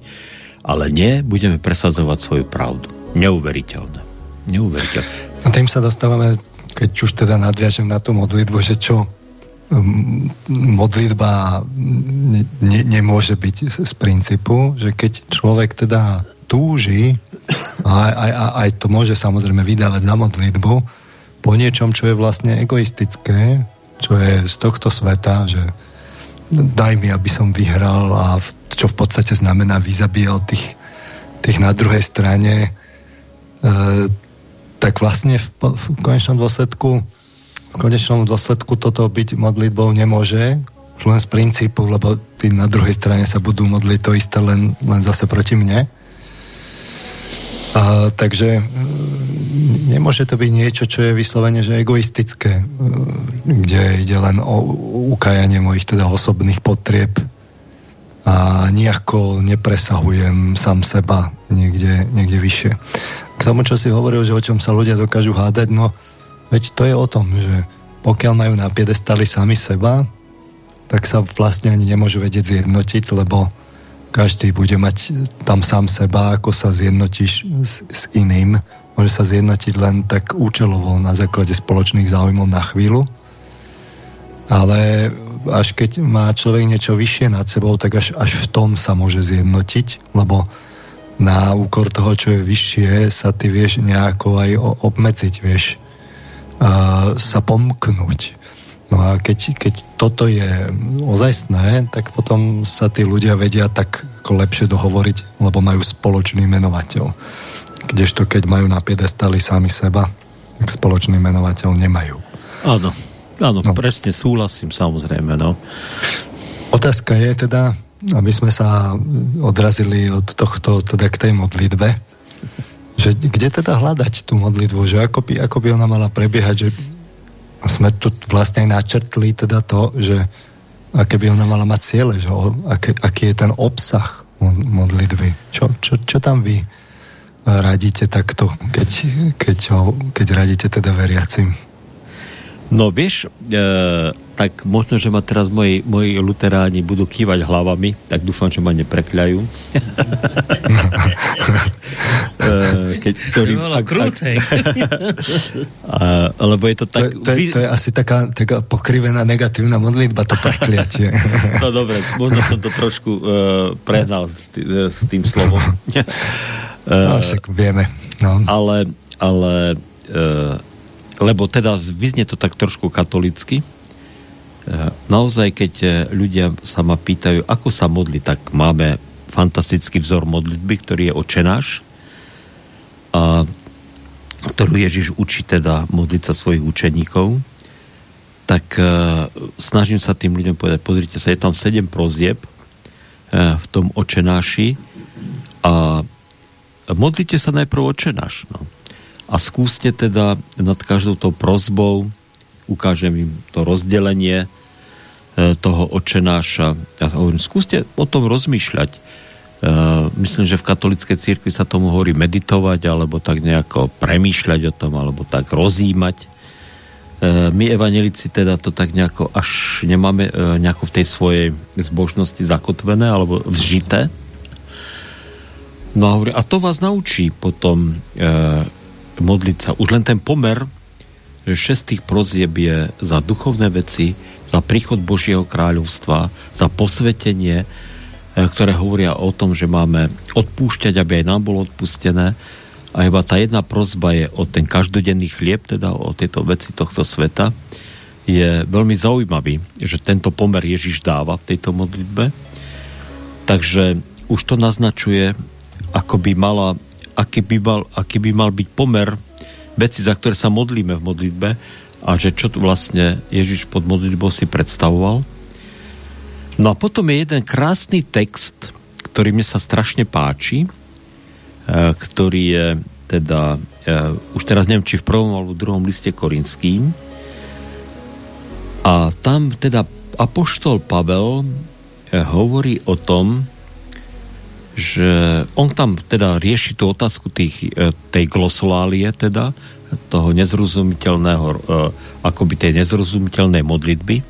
S1: ale nie, budeme presadzovať svoju pravdu. Neuveriteľné. Neuveriteľné.
S2: A tým sa dostávame, keď už teda nadviažem na tú modlitbu, že čo um, modlitba ne, nemôže byť z princípu, že keď človek teda túži aj, aj, aj to môže samozrejme vydávať za modlitbu po niečom, čo je vlastne egoistické, čo je z tohto sveta, že daj mi, aby som vyhral a čo v podstate znamená vyzabíjal tých, tých na druhej strane, e, tak vlastne v, v konečnom dôsledku v konečnom dôsledku toto byť modlitbou nemôže, už len z princípu, lebo tí na druhej strane sa budú modliť to isté len, len zase proti mne. A, takže e, nemôže to byť niečo, čo je vyslovene že egoistické, e, kde ide len o ukajanie mojich teda osobných potrieb a nejako nepresahujem sám seba niekde, niekde vyššie. K tomu, čo si hovoril, že o čom sa ľudia dokážu hádať, no veď to je o tom, že pokiaľ majú na piedestali sami seba, tak sa vlastne ani nemôžu vedieť zjednotiť, lebo každý bude mať tam sám seba, ako sa zjednotíš s, s iným. Môže sa zjednotiť len tak účelovo na základe spoločných záujmov na chvíľu. Ale až keď má človek niečo vyššie nad sebou, tak až, až v tom sa môže zjednotiť, lebo na úkor toho, čo je vyššie, sa ty vieš nejako aj obmedziť, vieš, uh, sa pomknúť. No a keď, keď toto je ozajstné, tak potom sa tí ľudia vedia tak ako lepšie dohovoriť, lebo majú spoločný menovateľ. Kdežto keď majú na piedestali sami seba, tak spoločný menovateľ nemajú.
S1: Áno, áno, no. presne súhlasím, samozrejme. No.
S2: Otázka je teda, aby sme sa odrazili od tohto teda k tej modlitbe, že kde teda hľadať tú modlitbu, že ako by, ako by ona mala prebiehať, že sme tu vlastne načrtli teda to, že aké by ona mala mať ciele, že o, aké, aký je ten obsah modlitby. Čo, čo, čo tam vy radíte takto, keď, keď, ho, keď radíte teda veriacim?
S1: No vieš, e, tak možno, že ma teraz moji, moji luteráni budú kývať hlavami, tak dúfam, že ma neprekľajú. (laughs)
S3: e, keď, ktorý, to ak, ak,
S1: a, lebo je to tak...
S2: To, to, je, to je asi taká, taká pokrivená negatívna modlitba, to prekliatie. (laughs)
S1: no dobre, možno som to trošku uh, prehnal s, tý, s tým slovom. (laughs)
S2: no však vieme. No.
S1: Ale, ale uh, lebo teda vyznie to tak trošku katolicky. E, naozaj, keď e, ľudia sa ma pýtajú, ako sa modli, tak máme fantastický vzor modlitby, ktorý je očenáš, a ktorú Ježiš učí teda modliť sa svojich učeníkov, tak e, snažím sa tým ľuďom povedať, pozrite sa, je tam sedem prozieb v tom očenáši a modlite sa najprv očenáš. No a skúste teda nad každou tou prozbou, ukážem im to rozdelenie e, toho očenáša. Ja hovorím, skúste o tom rozmýšľať. E, myslím, že v katolickej cirkvi sa tomu hovorí meditovať, alebo tak nejako premýšľať o tom, alebo tak rozímať. my evanelici teda to tak nejako až nemáme e, nejako v tej svojej zbožnosti zakotvené alebo vžité. No a, hovorí, a to vás naučí potom e, modliť sa. Už len ten pomer, že šest tých prozieb je za duchovné veci, za príchod Božieho kráľovstva, za posvetenie, e, ktoré hovoria o tom, že máme odpúšťať, aby aj nám bolo odpustené, a iba tá jedna prozba je o ten každodenný chlieb, teda o tieto veci tohto sveta, je veľmi zaujímavý, že tento pomer Ježiš dáva v tejto modlitbe. Takže už to naznačuje, ako by mala, aký by mal, aký by mal byť pomer veci, za ktoré sa modlíme v modlitbe a že čo tu vlastne Ježiš pod modlitbou si predstavoval. No a potom je jeden krásny text, ktorý mne sa strašne páči, E, ktorý je teda, uh, už teraz neviem, či v prvom alebo druhom liste korinským. A tam teda Apoštol Pavel uh, hovorí o tom, že on tam teda rieši tú otázku tých, uh, tej glosolálie, teda toho nezrozumiteľného, uh, akoby tej nezrozumiteľnej modlitby.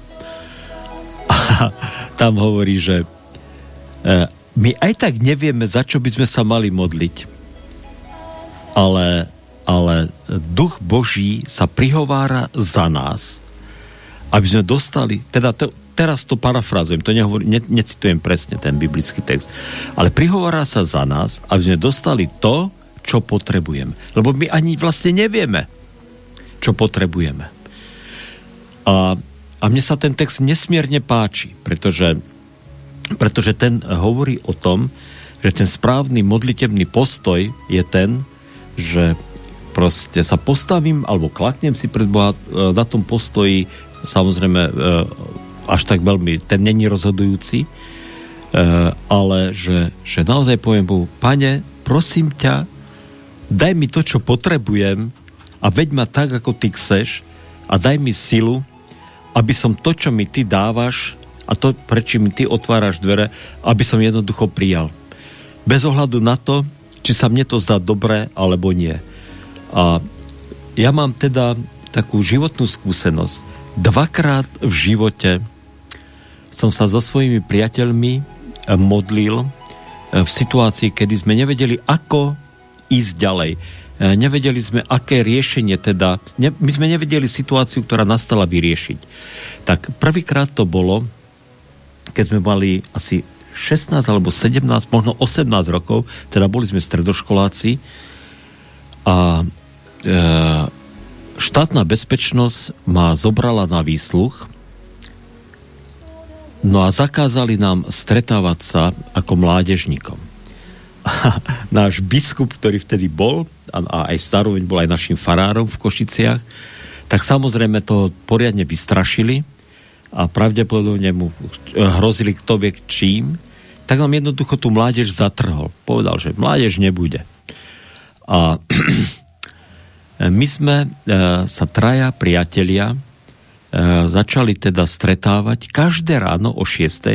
S1: A tam hovorí, že uh, my aj tak nevieme, za čo by sme sa mali modliť. Ale, ale duch Boží sa prihovára za nás, aby sme dostali, teda to, teraz to parafrazujem, to nehovor, ne, necitujem presne ten biblický text, ale prihovára sa za nás, aby sme dostali to, čo potrebujeme. Lebo my ani vlastne nevieme, čo potrebujeme. A, a mne sa ten text nesmierne páči, pretože pretože ten hovorí o tom, že ten správny modlitebný postoj je ten, že proste sa postavím alebo klaknem si pred Boha e, na tom postoji, samozrejme e, až tak veľmi, ten není rozhodujúci, e, ale že, že naozaj poviem Bohu, pane, prosím ťa, daj mi to, čo potrebujem a veď ma tak, ako ty chceš a daj mi silu, aby som to, čo mi ty dávaš, a to, prečo mi ty otváraš dvere, aby som jednoducho prijal. Bez ohľadu na to, či sa mne to zdá dobré, alebo nie. A ja mám teda takú životnú skúsenosť. Dvakrát v živote som sa so svojimi priateľmi eh, modlil eh, v situácii, kedy sme nevedeli, ako ísť ďalej. Eh, nevedeli sme, aké riešenie teda... my sme nevedeli situáciu, ktorá nastala vyriešiť. Tak prvýkrát to bolo, keď sme mali asi 16 alebo 17, možno 18 rokov, teda boli sme stredoškoláci a e, štátna bezpečnosť ma zobrala na výsluch no a zakázali nám stretávať sa ako mládežníkom. A (laughs) náš biskup, ktorý vtedy bol a, aj staroveň bol aj našim farárom v Košiciach, tak samozrejme to poriadne vystrašili a pravdepodobne mu hrozili kto vie čím, tak nám jednoducho tú mládež zatrhol. Povedal, že mládež nebude. A (clears throat) my sme e, sa traja priatelia začali teda stretávať každé ráno o 6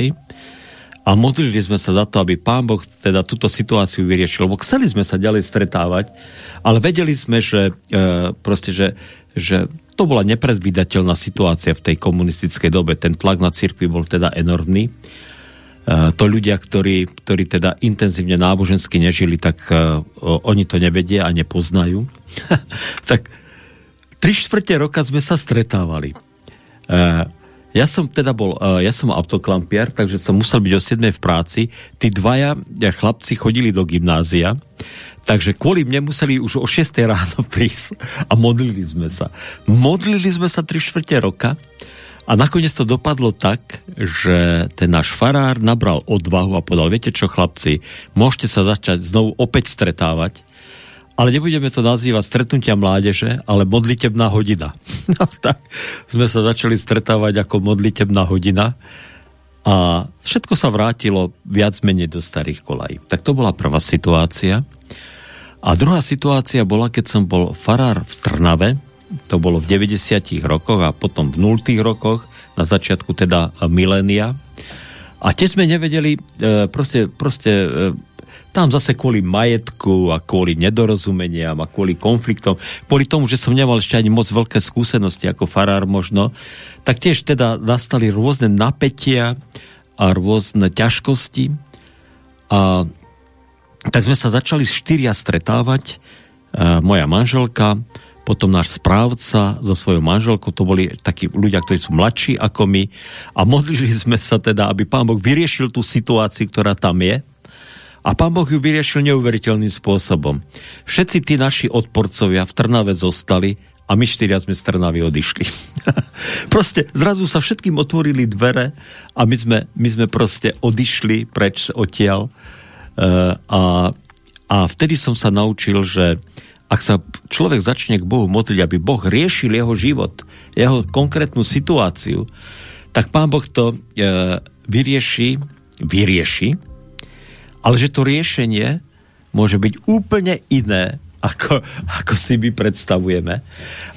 S1: a modlili sme sa za to, aby pán Boh teda túto situáciu vyriešil, lebo chceli sme sa ďalej stretávať, ale vedeli sme, že e, proste, že, že to bola nepredvídateľná situácia v tej komunistickej dobe. Ten tlak na cirkvi bol teda enormný. E, to ľudia, ktorí, ktorí teda intenzívne nábožensky nežili, tak uh, oni to nevedia a nepoznajú. (laughs) tak tri štvrte roka sme sa stretávali. Uh, ja som teda bol, uh, ja som autoklampiar, takže som musel byť o 7 v práci. Tí dvaja chlapci chodili do gymnázia Takže kvôli mne museli už o 6 ráno (laughs) prísť a modlili sme sa. Modlili sme sa 3 štvrte roka a nakoniec to dopadlo tak, že ten náš farár nabral odvahu a povedal, viete čo chlapci, môžete sa začať znovu opäť stretávať, ale nebudeme to nazývať stretnutia mládeže, ale modlitebná hodina. (laughs) No tak sme sa začali stretávať ako modlitebná hodina a všetko sa vrátilo viac menej do starých kolají. Tak to bola prvá situácia. A druhá situácia bola, keď som bol farár v Trnave, to bolo v 90 rokoch a potom v 0 rokoch, na začiatku teda milénia. A tiež sme nevedeli, e, proste, proste e, Tam zase kvôli majetku a kvôli nedorozumeniam a kvôli konfliktom, kvôli tomu, že som nemal ešte ani moc veľké skúsenosti ako farár možno, tak tiež teda nastali rôzne napätia a rôzne ťažkosti. A tak sme sa začali štyria stretávať, e, moja manželka, potom náš správca so svojou manželkou, to boli takí ľudia, ktorí sú mladší ako my a modlili sme sa teda, aby pán Boh vyriešil tú situáciu, ktorá tam je a pán Boh ju vyriešil neuveriteľným spôsobom. Všetci tí naši odporcovia v Trnave zostali a my štyria sme z Trnavy odišli. (laughs) proste zrazu sa všetkým otvorili dvere a my sme, my sme proste odišli preč odtiaľ uh, a, a vtedy som sa naučil, že ak sa človek začne k Bohu modliť, aby Boh riešil jeho život, jeho konkrétnu situáciu, tak Pán Boh to e, vyrieši, vyrieši, ale že to riešenie môže byť úplne iné, ako, ako si my predstavujeme.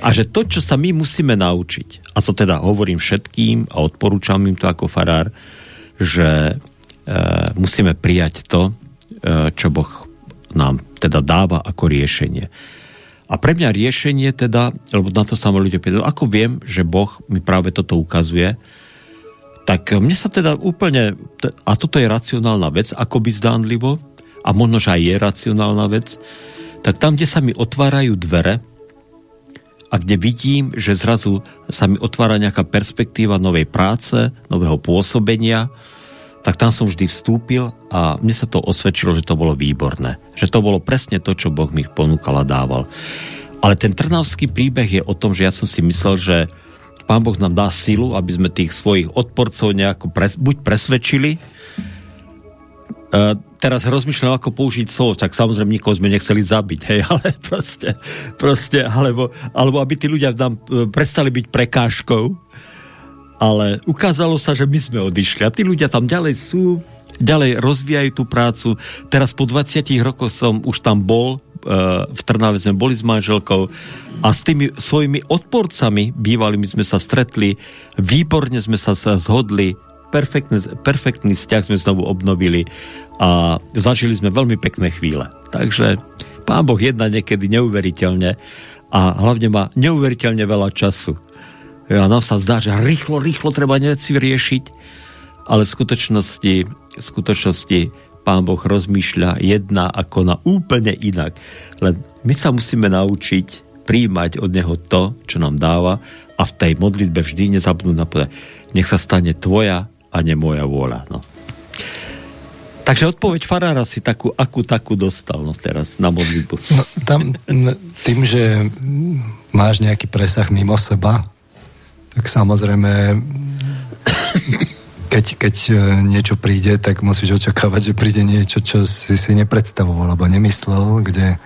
S1: A že to, čo sa my musíme naučiť, a to teda hovorím všetkým a odporúčam im to ako farár, že e, musíme prijať to, e, čo Boh nám teda dáva ako riešenie. A pre mňa riešenie teda, lebo na to sa ľudia pýtajú, ako viem, že Boh mi práve toto ukazuje, tak mne sa teda úplne, a toto je racionálna vec, ako by zdánlivo, a možno, že aj je racionálna vec, tak tam, kde sa mi otvárajú dvere a kde vidím, že zrazu sa mi otvára nejaká perspektíva novej práce, nového pôsobenia, tak tam som vždy vstúpil a mne sa to osvedčilo, že to bolo výborné. Že to bolo presne to, čo Boh mi ponúkal a dával. Ale ten trnavský príbeh je o tom, že ja som si myslel, že Pán Boh nám dá silu, aby sme tých svojich odporcov nejako pres, buď presvedčili, Uh, teraz rozmýšľam, ako použiť slovo, tak samozrejme nikoho sme nechceli zabiť, hej, (laughs) ale proste, proste alebo, alebo aby tí ľudia nám e, prestali byť prekážkou, ale ukázalo sa, že my sme odišli a tí ľudia tam ďalej sú, ďalej rozvíjajú tú prácu. Teraz po 20 rokoch som už tam bol, e, v Trnave sme boli s manželkou a s tými svojimi odporcami bývalými sme sa stretli, výborne sme sa zhodli, perfektný, perfektný vzťah sme znovu obnovili a zažili sme veľmi pekné chvíle. Takže Pán Boh jedna niekedy neuveriteľne a hlavne má neuveriteľne veľa času a nám sa zdá, že rýchlo, rýchlo treba veci riešiť, ale v skutočnosti, v skutočnosti Pán Boh rozmýšľa jedna ako na úplne inak. Len my sa musíme naučiť príjmať od Neho to, čo nám dáva a v tej modlitbe vždy nezabudnúť na povedať, nech sa stane tvoja a nie moja vôľa. No. Takže odpoveď farára si takú, akú takú dostal no, teraz na modlitbu. No,
S2: tam, tým, že máš nejaký presah mimo seba, tak samozrejme keď, keď e, niečo príde, tak musíš očakávať, že príde niečo, čo si si nepredstavoval alebo nemyslel, kde,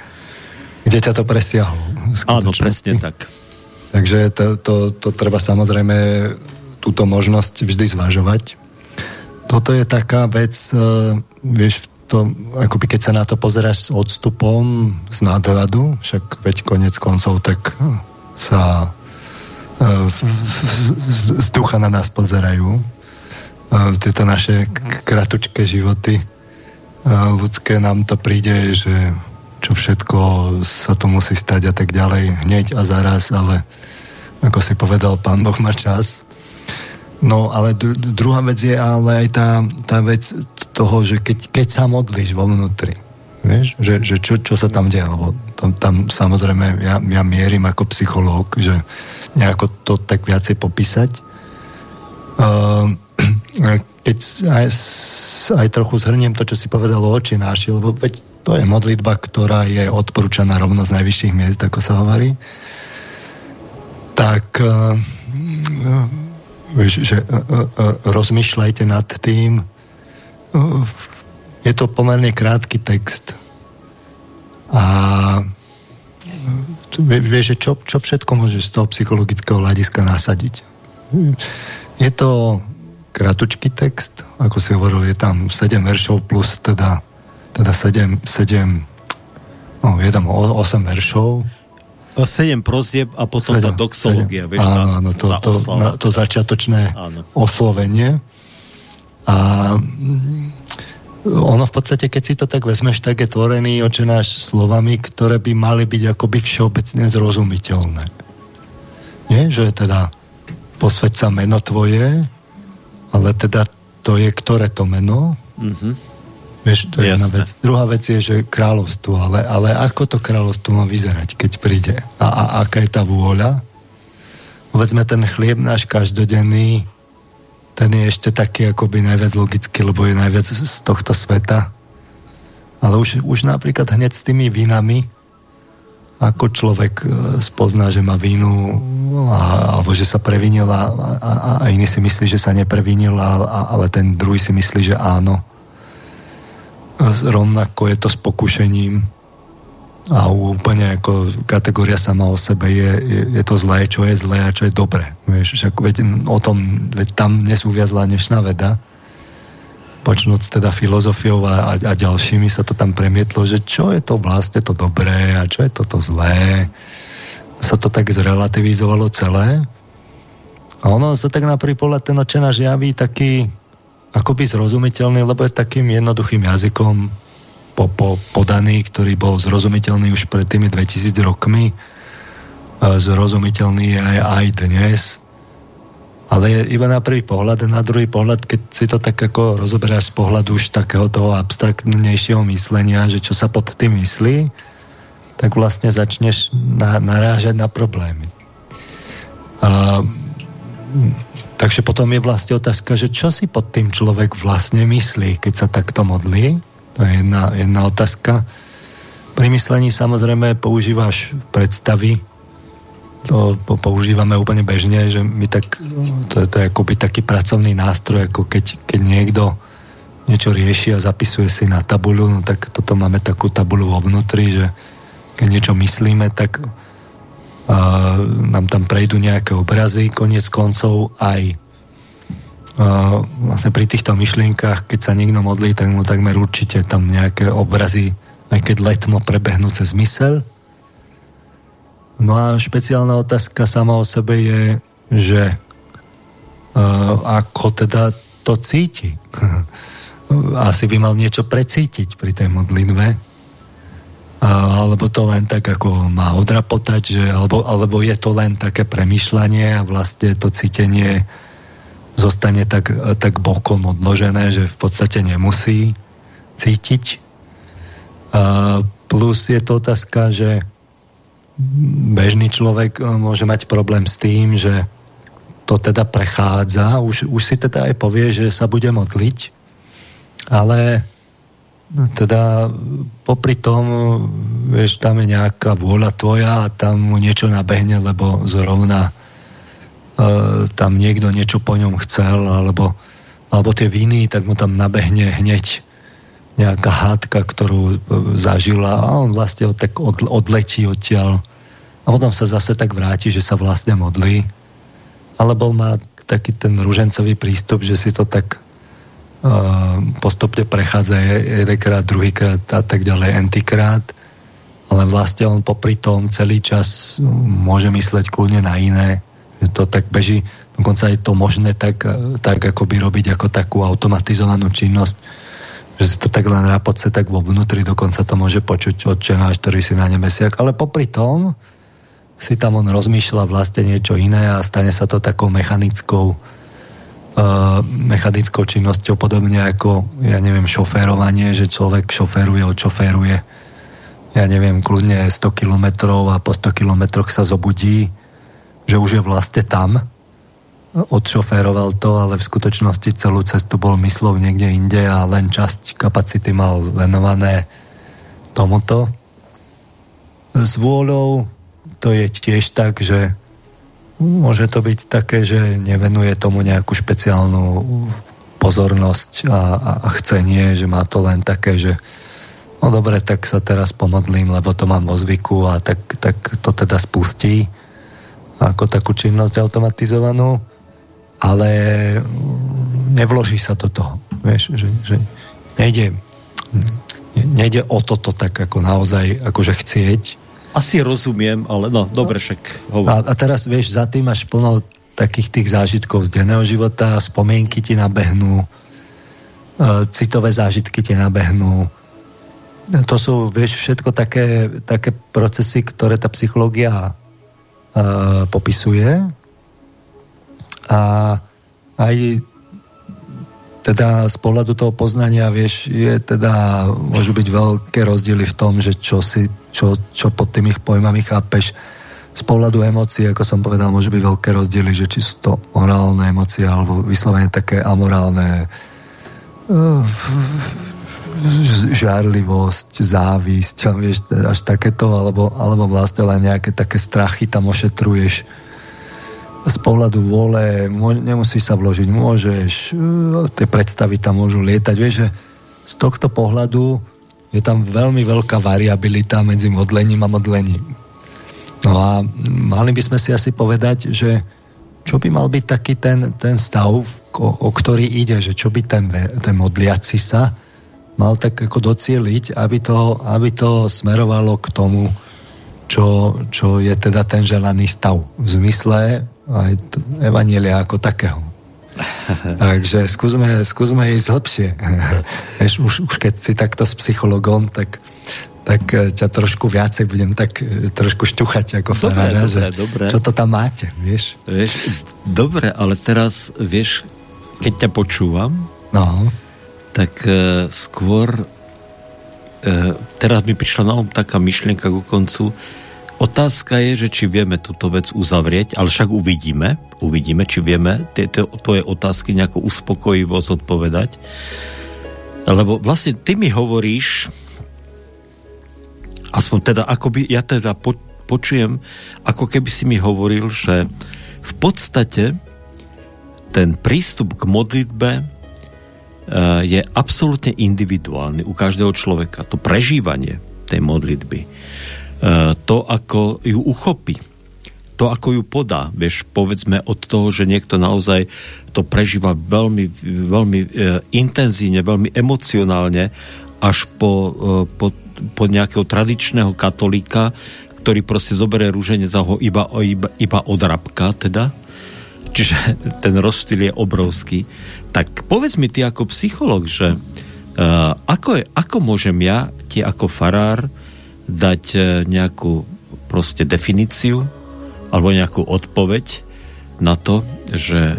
S2: kde ťa to presiahlo.
S1: Áno, presne tak.
S2: Takže to, to, to treba samozrejme túto možnosť vždy zvažovať. Toto je taká vec, uh, vieš, to, akoby keď sa na to pozeráš s odstupom, z nádoľadu, však veď konec koncov, tak sa z ducha na nás pozerajú. Tieto naše kratučké životy ľudské nám to príde, že čo všetko sa to musí stať a tak ďalej hneď a zaraz, ale ako si povedal, pán Boh má čas. No ale druhá vec je ale aj tá, tá vec toho, že keď, keď sa modlíš vo vnútri, vieš, že, že čo, čo sa tam deje, lebo tam, tam samozrejme ja, ja mierim ako psychológ, že nejako to tak viacej popísať. Uh, keď aj, aj trochu zhrniem to, čo si povedal o oči náši, lebo veď to je modlitba, ktorá je odporúčaná rovno z najvyšších miest, ako sa hovorí, tak uh, vieš, že uh, rozmýšľajte nad tým. Je to pomerne krátky text a vieš, čo, čo všetko môžeš z toho psychologického hľadiska nasadiť. Je to kratučký text, ako si hovoril, je tam 7 veršov plus teda, teda 7, 7 no, je tam 8 veršov.
S1: 7 prozieb a potom 7, tá doxológia, 7. vieš,
S2: áno, áno, to, to, na, to začiatočné áno. oslovenie. A ono v podstate, keď si to tak vezmeš, tak je tvorený očenáš slovami, ktoré by mali byť akoby všeobecne zrozumiteľné. Nie, že teda posved sa meno tvoje, ale teda to je ktoré to meno? Mm-hmm. Vieš, to je jedna vec. Druhá vec je, že kráľovstvo, ale, ale ako to kráľovstvo má vyzerať, keď príde? A, a aká je tá vôľa? Povedzme, ten chlieb náš každodenný, ten je ešte taký akoby najviac logický, lebo je najviac z tohto sveta. Ale už, už napríklad hneď s tými vínami, ako človek e, spozná, že má vínu a, alebo že sa previnil a, a, a iný si myslí, že sa neprevinil, a, a, ale ten druhý si myslí, že áno. Rovnako je to s pokušením a úplne ako kategória sama o sebe je, je, je to zlé, čo je zlé a čo je dobré. Vieš, však veď o tom, veď tam dnes uviazla dnešná veda, počnúť teda filozofiou a, a, a ďalšími sa to tam premietlo, že čo je to vlastne to dobré a čo je toto zlé. Sa to tak zrelativizovalo celé. A ono sa tak na pohľad ten očenáš javí taký akoby zrozumiteľný, lebo je takým jednoduchým jazykom, po, po, podaný, ktorý bol zrozumiteľný už pred tými 2000 rokmi, zrozumiteľný aj, aj dnes, ale iba na prvý pohľad na druhý pohľad, keď si to tak ako rozoberáš z pohľadu už takého toho abstraktnejšieho myslenia, že čo sa pod tým myslí, tak vlastne začneš na, narážať na problémy. A, takže potom je vlastne otázka, že čo si pod tým človek vlastne myslí, keď sa takto modlí to je jedna, jedna otázka. Pri myslení samozrejme používaš predstavy, to používame úplne bežne, že my tak, to je, to je akoby taký pracovný nástroj, ako keď, keď niekto niečo rieši a zapisuje si na tabulu, no tak toto máme takú tabulu vo vnútri, že keď niečo myslíme, tak uh, nám tam prejdú nejaké obrazy, koniec koncov aj vlastne pri týchto myšlienkach, keď sa niekto modlí, tak mu takmer určite tam nejaké obrazy, aj keď letmo prebehnú cez mysel. No a špeciálna otázka sama o sebe je, že uh, ako teda to cíti. (laughs) Asi by mal niečo precítiť pri tej modlitbe. Uh, alebo to len tak ako má odrapotať, že, alebo, alebo je to len také premyšľanie a vlastne to cítenie zostane tak, tak bokom odložené, že v podstate nemusí cítiť. A plus je to otázka, že bežný človek e, môže mať problém s tým, že to teda prechádza, už, už si teda aj povie, že sa bude modliť, ale teda popri tom, vieš, tam je nejaká vôľa tvoja a tam mu niečo nabehne, lebo zrovna E, tam niekto niečo po ňom chcel, alebo, alebo tie viny, tak mu tam nabehne hneď nejaká hádka, ktorú e, zažila a on vlastne tak od, odletí odtiaľ a potom sa zase tak vráti, že sa vlastne modlí. Alebo má taký ten ružencový prístup, že si to tak uh, postupne prechádza jedenkrát, druhýkrát a tak ďalej, entykrát. Ale vlastne on popri tom celý čas môže mysleť kľudne na iné to tak beží, dokonca je to možné tak, tak by robiť ako takú automatizovanú činnosť, že si to tak len rapodce tak vo vnútri, dokonca to môže počuť odčenáš, ktorý si na nebesiach, ale popri tom si tam on rozmýšľa vlastne niečo iné a stane sa to takou mechanickou uh, mechanickou činnosťou, podobne ako, ja neviem, šoférovanie, že človek šoféruje, odšoféruje ja neviem, kľudne 100 kilometrov a po 100 kilometroch sa zobudí že už je vlastne tam, odšoféroval to, ale v skutočnosti celú cestu bol myslov niekde inde a len časť kapacity mal venované tomuto. S vôľou to je tiež tak, že môže to byť také, že nevenuje tomu nejakú špeciálnu pozornosť a, a, a chcenie, že má to len také, že no dobre, tak sa teraz pomodlím, lebo to mám vo zvyku a tak, tak to teda spustí ako takú činnosť automatizovanú, ale nevloží sa do toho. Vieš, že, že nejde, nejde o toto tak ako naozaj akože chcieť.
S1: Asi rozumiem, ale no, dobre, však
S2: hovor. A, a teraz, vieš, za tým máš plno takých tých zážitkov z denného života, spomienky ti nabehnú, citové zážitky ti nabehnú. To sú, vieš, všetko také, také procesy, ktoré tá psychológia uh, popisuje. A aj teda z pohľadu toho poznania, vieš, je teda, môžu byť veľké rozdiely v tom, že čo, si, čo, čo pod tými pojmami chápeš. Z pohľadu emócií, ako som povedal, môžu byť veľké rozdiely, že či sú to morálne emócie alebo vyslovene také amorálne uh, závisť, vieš, až takéto, alebo, alebo vlastne len nejaké také strachy tam ošetruješ z pohľadu vole, nemusíš sa vložiť, môžeš, e, tie predstavy tam môžu lietať, vieš, že z tohto pohľadu je tam veľmi veľká variabilita medzi modlením a modlením. No a mali by sme si asi povedať, že čo by mal byť taký ten, ten stav, o, o ktorý ide, že čo by ten, ten modliaci sa mal tak ako docieliť, aby to, aby to smerovalo k tomu, čo, čo je teda ten želaný stav. V zmysle aj Evanielia ako takého. (laughs) Takže skúsme, skúsme ísť hlbšie. (laughs) Už, už keď si takto s psychologom, tak, tak eh, ťa trošku viacej budem tak eh, trošku šťuchať ako farára, že dobre. čo to tam máte, vieš?
S1: vieš? Dobre, ale teraz, vieš, keď ťa počúvam,
S2: no.
S1: tak uh, skôr uh, teraz mi prišla na um taká myšlienka ku koncu, Otázka je, že či vieme túto vec uzavrieť, ale však uvidíme, uvidíme, či vieme tieto tvoje otázky nejako uspokojivo zodpovedať. Lebo vlastne ty mi hovoríš, aspoň teda, ako ja teda po, počujem, ako keby si mi hovoril, že v podstate ten prístup k modlitbe e, je absolútne individuálny u každého človeka. To prežívanie tej modlitby to, ako ju uchopí, to, ako ju podá, vieš, povedzme od toho, že niekto naozaj to prežíva veľmi, veľmi e, intenzívne, veľmi emocionálne, až po, e, po, po nejakého tradičného katolíka, ktorý proste zoberie rúženie za ho iba, iba, iba od rabka, teda, čiže (laughs) ten rozstyl je obrovský, tak povedz mi ty ako psycholog, že uh, ako, je, ako môžem ja ti ako farár dať e, nejakú proste definíciu alebo nejakú odpoveď na to, že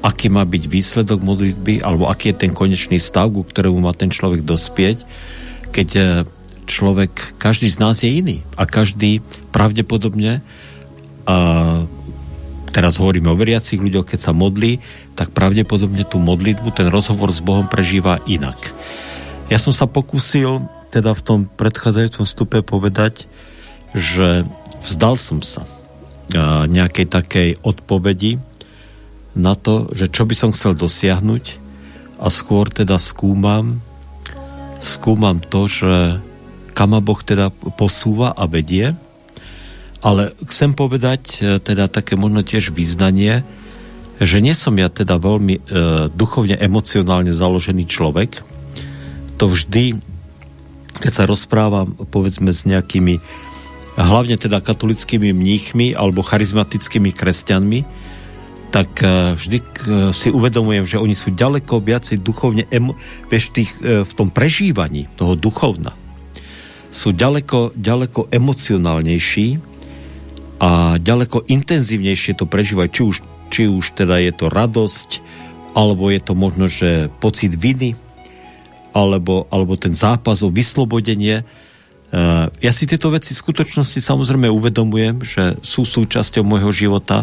S1: aký má byť výsledok modlitby alebo aký je ten konečný stav, ku ktorému má ten človek dospieť, keď e, človek, každý z nás je iný a každý pravdepodobne a teraz hovoríme o veriacich ľuďoch, keď sa modlí, tak pravdepodobne tú modlitbu, ten rozhovor s Bohom prežíva inak. Ja som sa pokúsil teda v tom predchádzajúcom stupe povedať, že vzdal som sa nejakej takej odpovedi na to, že čo by som chcel dosiahnuť a skôr teda skúmam skúmam to, že kam ma Boh teda posúva a vedie ale chcem povedať e, teda také možno tiež význanie, že nie som ja teda veľmi e, duchovne, emocionálne založený človek. To vždy keď sa rozprávam povedzme s nejakými hlavne teda katolickými mníchmi alebo charizmatickými kresťanmi, tak e, vždy e, si uvedomujem, že oni sú ďaleko viacej duchovne, vieš, tých, e, v tom prežívaní toho duchovna sú ďaleko, ďaleko emocionálnejší a ďaleko intenzívnejšie to prežívajú, či už, či už teda je to radosť, alebo je to možno, že pocit viny, alebo, alebo ten zápas o vyslobodenie. Uh, ja si tieto veci v skutočnosti samozrejme uvedomujem, že sú súčasťou môjho života,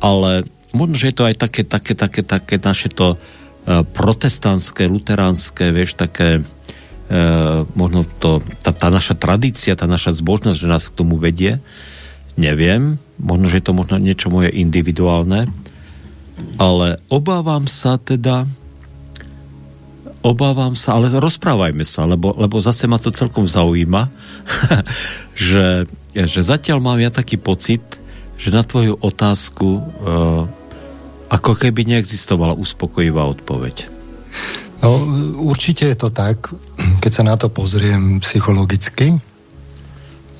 S1: ale možno, že je to aj také, také, také, také naše to uh, protestantské, luteránske, vieš, také uh, možno to, tá, tá naša tradícia, tá naša zbožnosť, že nás k tomu vedie. Neviem, možno, že je to možno niečo moje individuálne, ale obávam sa teda, obávam sa, ale rozprávajme sa, lebo, lebo zase ma to celkom zaujíma, (laughs) že, že zatiaľ mám ja taký pocit, že na tvoju otázku uh, ako keby neexistovala uspokojivá odpoveď.
S2: No, určite je to tak, keď sa na to pozriem psychologicky,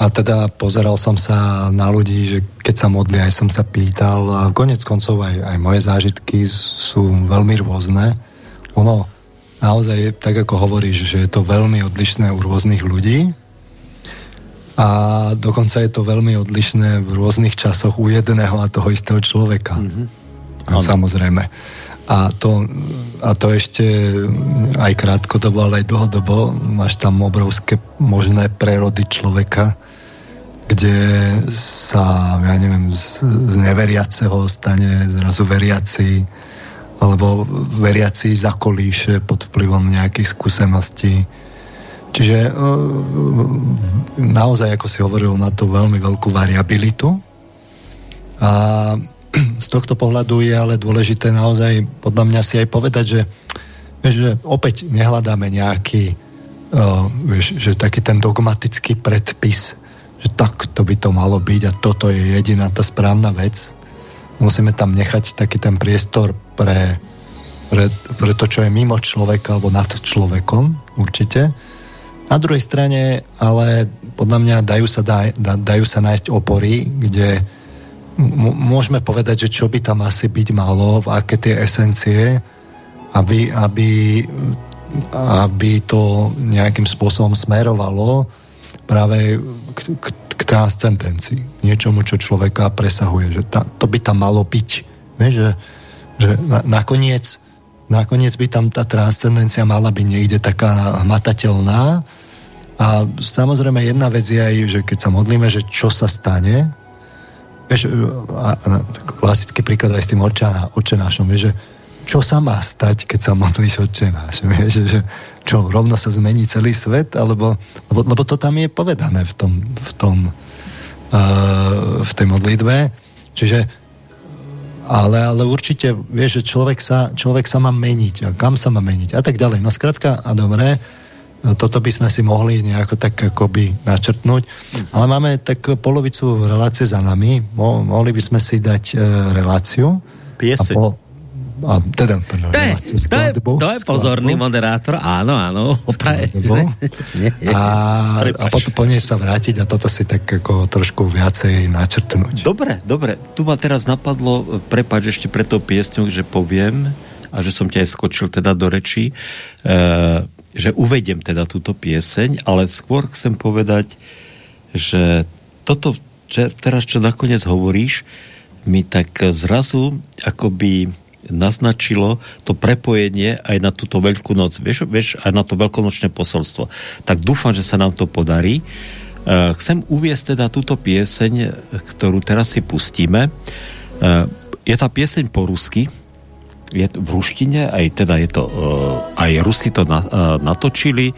S2: a teda pozeral som sa na ľudí, že keď sa modli, aj som sa pýtal a konec koncov aj, aj moje zážitky sú veľmi rôzne. Ono, naozaj, tak ako hovoríš, že je to veľmi odlišné u rôznych ľudí a dokonca je to veľmi odlišné v rôznych časoch u jedného a toho istého človeka. Mm-hmm. Samozrejme. A to, a to ešte aj krátkodobo, ale aj dlhodobo máš tam obrovské možné prerody človeka, kde sa, ja neviem, z, z neveriaceho stane zrazu veriaci, alebo veriaci zakolíše pod vplyvom nejakých skúseností. Čiže e, naozaj, ako si hovoril, má to veľmi veľkú variabilitu. A (clears throat) z tohto pohľadu je ale dôležité naozaj podľa mňa si aj povedať, že, že opäť nehľadáme nejaký uh, vieš, že taký ten dogmatický predpis, že tak to by to malo byť a toto je jediná tá správna vec. Musíme tam nechať taký ten priestor pre, pre, pre to, čo je mimo človeka alebo nad človekom, určite. Na druhej strane, ale podľa mňa dajú sa, daj, dajú sa nájsť opory, kde môžeme povedať, že čo by tam asi byť malo, v aké tie esencie, aby, aby, aby to nejakým spôsobom smerovalo práve k, k, k transcendencii. Niečomu, čo človeka presahuje. Že ta, to by tam malo byť. Vieš, že, že na, nakoniec, nakoniec by tam tá transcendencia mala byť niekde taká hmatateľná. A samozrejme jedna vec je aj, že keď sa modlíme, že čo sa stane, vieš, a, a, klasický príklad aj s tým očenášom, vieš, že čo sa má stať, keď sa modlíš očenáš, (laughs) vieš, že čo, rovno sa zmení celý svet, alebo, lebo, lebo to tam je povedané v tom, v tom uh, v tej modlitbe, čiže ale, ale určite vieš, že človek sa, človek sa má meniť a kam sa má meniť a tak ďalej. No skrátka, a dobre, No, toto by sme si mohli nejako tak akoby načrtnúť. Ale máme tak polovicu relácie za nami. Mo, mohli by sme si dať e, reláciu.
S1: Pieseň. A po,
S2: a teda,
S3: pardon, to, je, to, je, to je pozorný moderátor, áno, áno. (laughs)
S2: a, a potom po nej sa vrátiť a toto si tak ako trošku viacej načrtnúť.
S1: Dobre, dobre. Tu ma teraz napadlo, prepáč ešte pre to piesňu, že poviem a že som ťa aj skočil teda do rečí. E, že uvedem teda túto pieseň, ale skôr chcem povedať, že toto, že teraz čo nakoniec hovoríš, mi tak zrazu akoby naznačilo to prepojenie aj na túto veľkú noc, vieš, vieš, aj na to veľkonočné posolstvo. Tak dúfam, že sa nám to podarí. Uh, chcem uviesť teda túto pieseň, ktorú teraz si pustíme. Uh, je tá pieseň po rusky, je v ruštine, aj teda je to, uh, aj Rusi to na, natočili,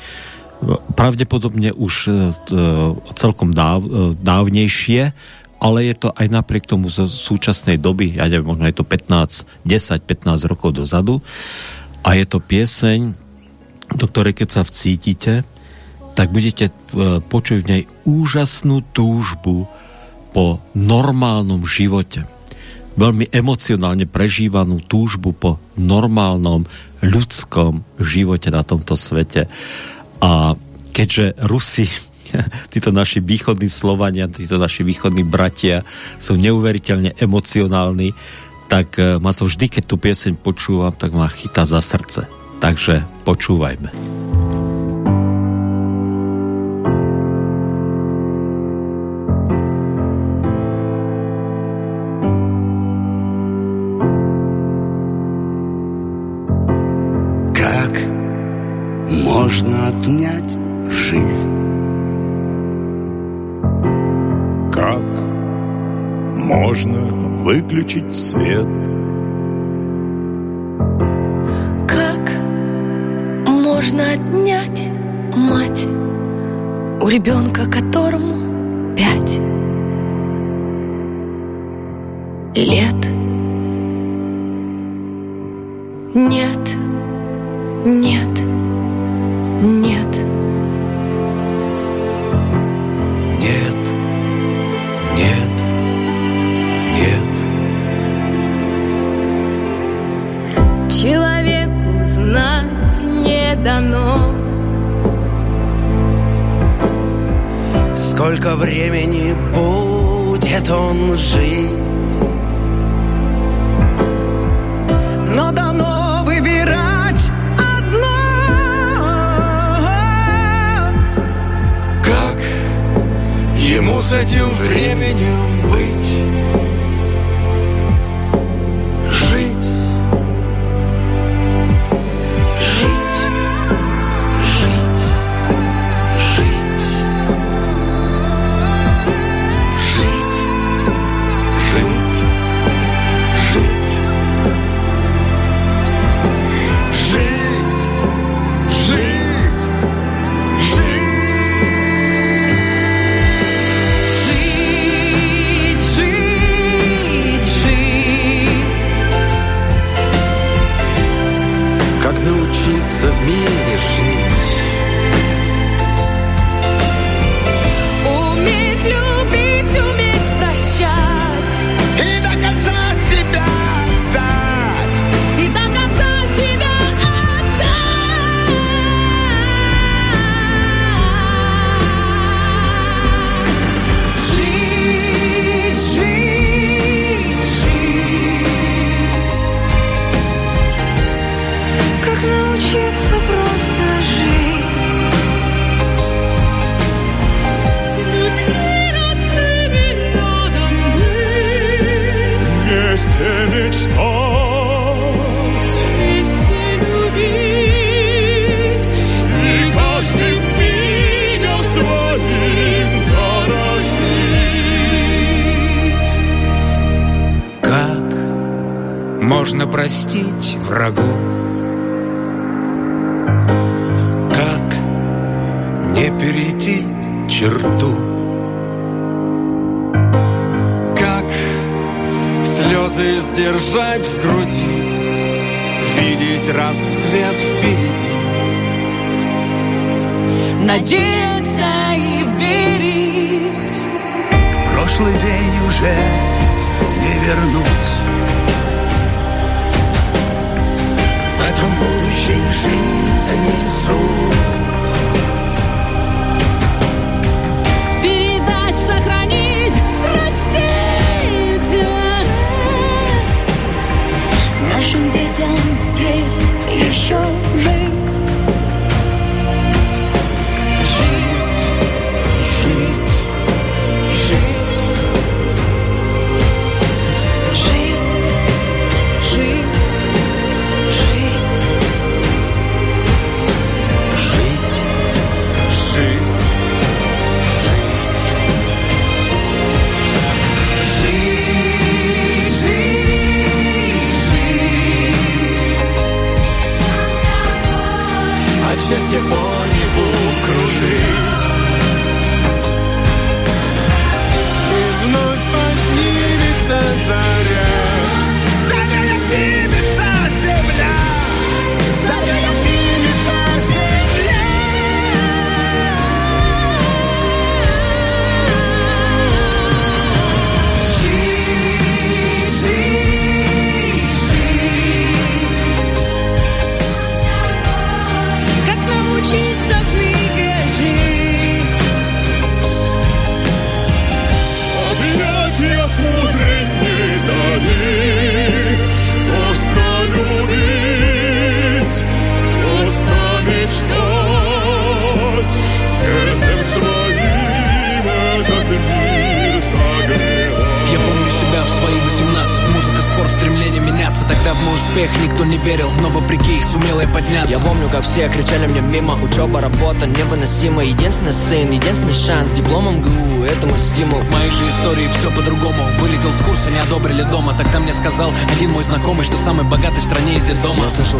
S1: pravdepodobne už celkom dáv, dávnejšie, ale je to aj napriek tomu zo súčasnej doby, ja neviem, možno je to 15, 10-15 rokov dozadu a je to pieseň, do ktorej keď sa vcítite, tak budete počuť v nej úžasnú túžbu po normálnom živote veľmi emocionálne prežívanú túžbu po normálnom ľudskom živote na tomto svete. A keďže Rusi, (laughs) títo naši východní Slovania, títo naši východní bratia sú neuveriteľne emocionálni, tak eh, ma to vždy, keď tú pieseň počúvam, tak ma chytá za srdce. Takže počúvajme.
S4: можно отнять жизнь? Можно выключить свет?
S5: Как можно отнять мать у ребенка, которому пять лет? Нет,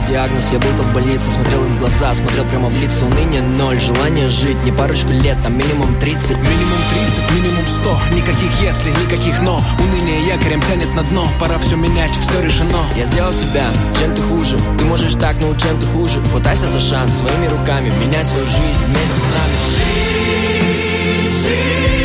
S6: диагноз Я был то в больнице, смотрел им в глаза Смотрел прямо в лицо, ныне ноль. Желание жить не парочку лет, а минимум 30
S7: Минимум 30, минимум 100 Никаких если, никаких но Уныние якорем тянет на дно. Пора все менять, все решено.
S6: Я сделал себя, чем ты хуже. Ты можешь так, но чем ты хуже. Хватайся за шанс своими руками. Меняй свою жизнь вместе с нами see.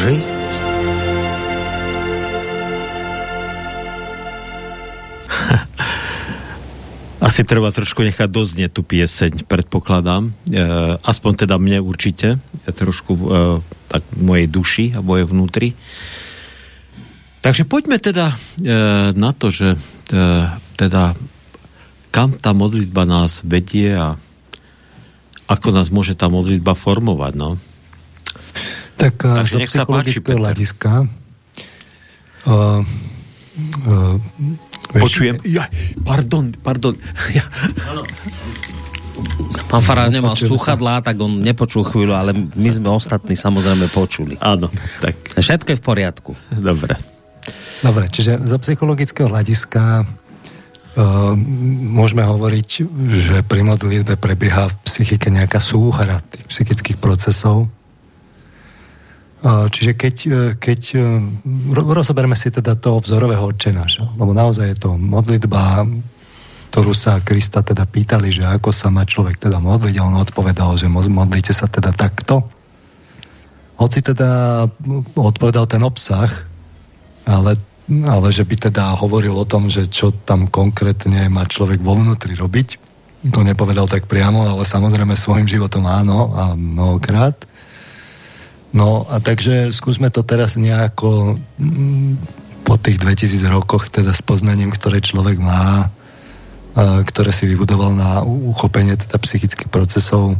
S6: жить
S4: просто жить. (laughs)
S1: Asi treba trošku nechať doznieť tú pieseň, predpokladám. E, aspoň teda mne určite. Ja trošku e, tak mojej duši a moje vnútri. Takže poďme teda e, na to, že e, teda kam tá modlitba nás vedie a ako nás môže tá modlitba formovať, no?
S2: Tak e, Takže z psychologického hľadiska uh,
S1: uh, Počujem. Ja, pardon, pardon. (laughs) Ja.
S3: Pán Farár nemal sluchadlá, tak on nepočul chvíľu, ale my sme ostatní samozrejme počuli.
S1: Áno, tak.
S3: Všetko je v poriadku.
S1: Dobre.
S2: Dobre, čiže zo psychologického hľadiska Uh, môžeme hovoriť, že pri modlitbe prebieha v psychike nejaká súhra tých psychických procesov, Čiže keď, e, keď e, rozoberme si teda toho vzorového odčenáša, lebo naozaj je to modlitba, ktorú sa Krista teda pýtali, že ako sa má človek teda modliť a on odpovedal, že modlite sa teda takto. Hoci teda odpovedal ten obsah, ale, ale že by teda hovoril o tom, že čo tam konkrétne má človek vo vnútri robiť, to nepovedal tak priamo, ale samozrejme svojim životom áno a mnohokrát. No a takže skúsme to teraz nejako mm, po tých 2000 rokoch, teda s poznaním, ktoré človek má, ktoré si vybudoval na uchopenie teda psychických procesov.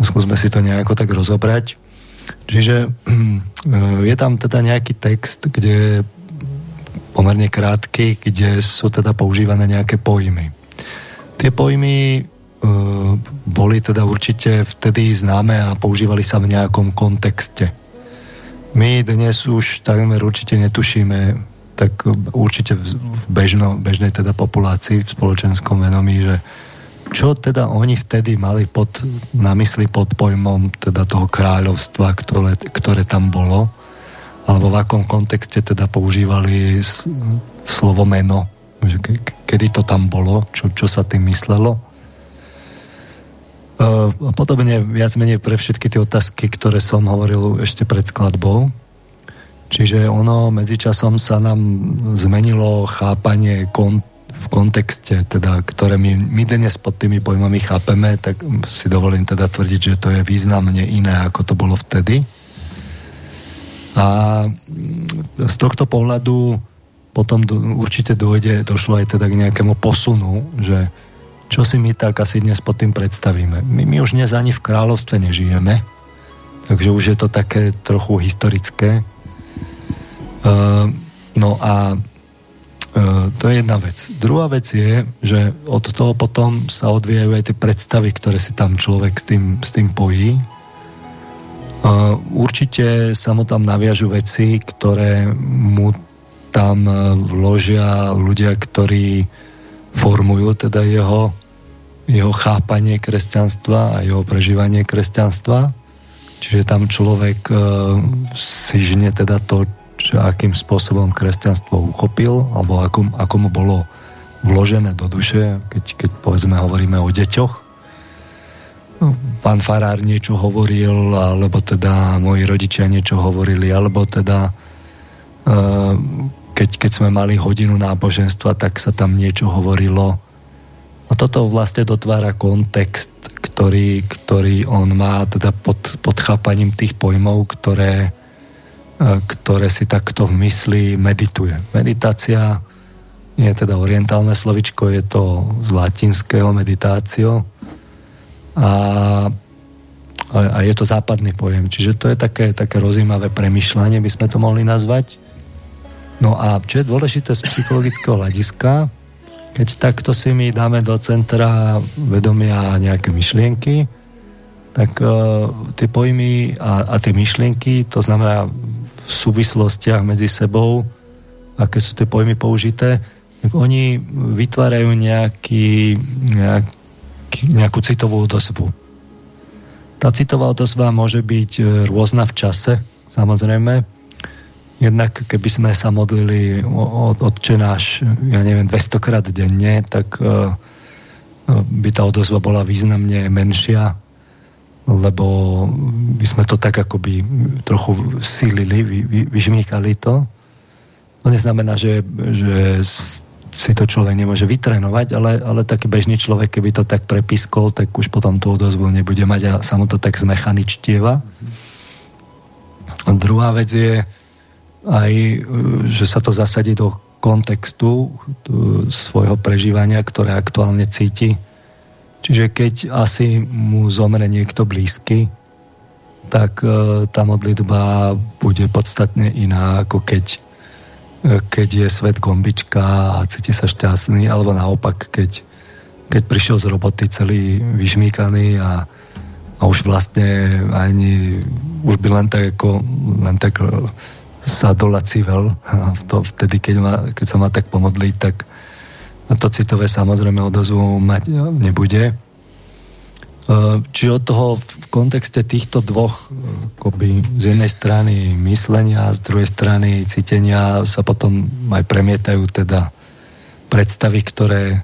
S2: Skúsme si to nejako tak rozobrať. Čiže je tam teda nejaký text, kde pomerne krátky, kde sú teda používané nejaké pojmy. Tie pojmy E, boli teda určite vtedy známe a používali sa v nejakom kontexte. My dnes už takmer určite netušíme, tak určite v bežno, bežnej teda populácii, v spoločenskom venomí, že čo teda oni vtedy mali pod, na mysli pod pojmom teda toho kráľovstva, ktoré, ktoré tam bolo, alebo v akom kontexte teda používali slovo meno, kedy to tam bolo, čo, čo sa tým myslelo. Uh, podobne viac menej pre všetky tie otázky, ktoré som hovoril ešte pred skladbou. Čiže ono medzičasom sa nám zmenilo chápanie kon, v kontexte, teda, ktoré my, my dnes pod tými pojmami chápeme, tak si dovolím teda tvrdiť, že to je významne iné, ako to bolo vtedy. A z tohto pohľadu potom do, určite dojde, došlo aj teda k nejakému posunu, že čo si my tak asi dnes pod tým predstavíme. My, my už dnes ani v kráľovstve nežijeme, takže už je to také trochu historické. Uh, no a uh, to je jedna vec. Druhá vec je, že od toho potom sa odvíjajú aj tie predstavy, ktoré si tam človek s tým, s tým pojí. Uh, určite sa mu tam naviažu veci, ktoré mu tam vložia ľudia, ktorí formujú teda jeho, jeho chápanie kresťanstva a jeho prežívanie kresťanstva. Čiže tam človek e, si žne teda to, čo, akým spôsobom kresťanstvo uchopil, alebo ako, ako mu bolo vložené do duše, keď, keď povedzme hovoríme o deťoch. No, pán Farár niečo hovoril, alebo teda moji rodičia niečo hovorili, alebo teda e, keď, keď sme mali hodinu náboženstva, tak sa tam niečo hovorilo. A toto vlastne dotvára kontext, ktorý, ktorý on má teda pod, pod chápaním tých pojmov, ktoré, e, ktoré si takto v mysli medituje. Meditácia je teda orientálne slovičko, je to z latinského meditácio a, a je to západný pojem. Čiže to je také, také rozímavé premyšľanie, by sme to mohli nazvať. No a čo je dôležité z psychologického hľadiska, keď takto si my dáme do centra vedomia nejaké myšlienky, tak uh, tie pojmy a, a tie myšlienky, to znamená v súvislostiach medzi sebou, aké sú tie pojmy použité, tak oni vytvárajú nejaký, nejaký, nejakú citovú odozvu. Tá citová odozva môže byť rôzna v čase, samozrejme, Jednak keby sme sa modlili od, odčenáš, ja neviem, 200 krát denne, tak uh, by tá odozva bola významne menšia. lebo by sme to tak akoby trochu sílili, vy, vy, vyžmýkali to. To neznamená, že, že si to človek nemôže vytrenovať, ale, ale taký bežný človek, keby to tak prepiskol, tak už potom tú odozvu nebude mať a sa mu to tak zmechaničtieva. A druhá vec je aj, že sa to zasadí do kontextu svojho prežívania, ktoré aktuálne cíti. Čiže keď asi mu zomre niekto blízky, tak e, tá modlitba bude podstatne iná, ako keď, e, keď je svet gombička a cíti sa šťastný, alebo naopak, keď, keď prišiel z roboty celý vyžmíkaný a, a už vlastne ani už by len tak ako len tak e, sa dolacivel a to, vtedy, keď, ma, keď sa má tak pomodliť, tak to citové samozrejme odozvu mať nebude. E, čiže od toho v kontexte týchto dvoch akoby, z jednej strany myslenia z druhej strany cítenia sa potom aj premietajú teda predstavy, ktoré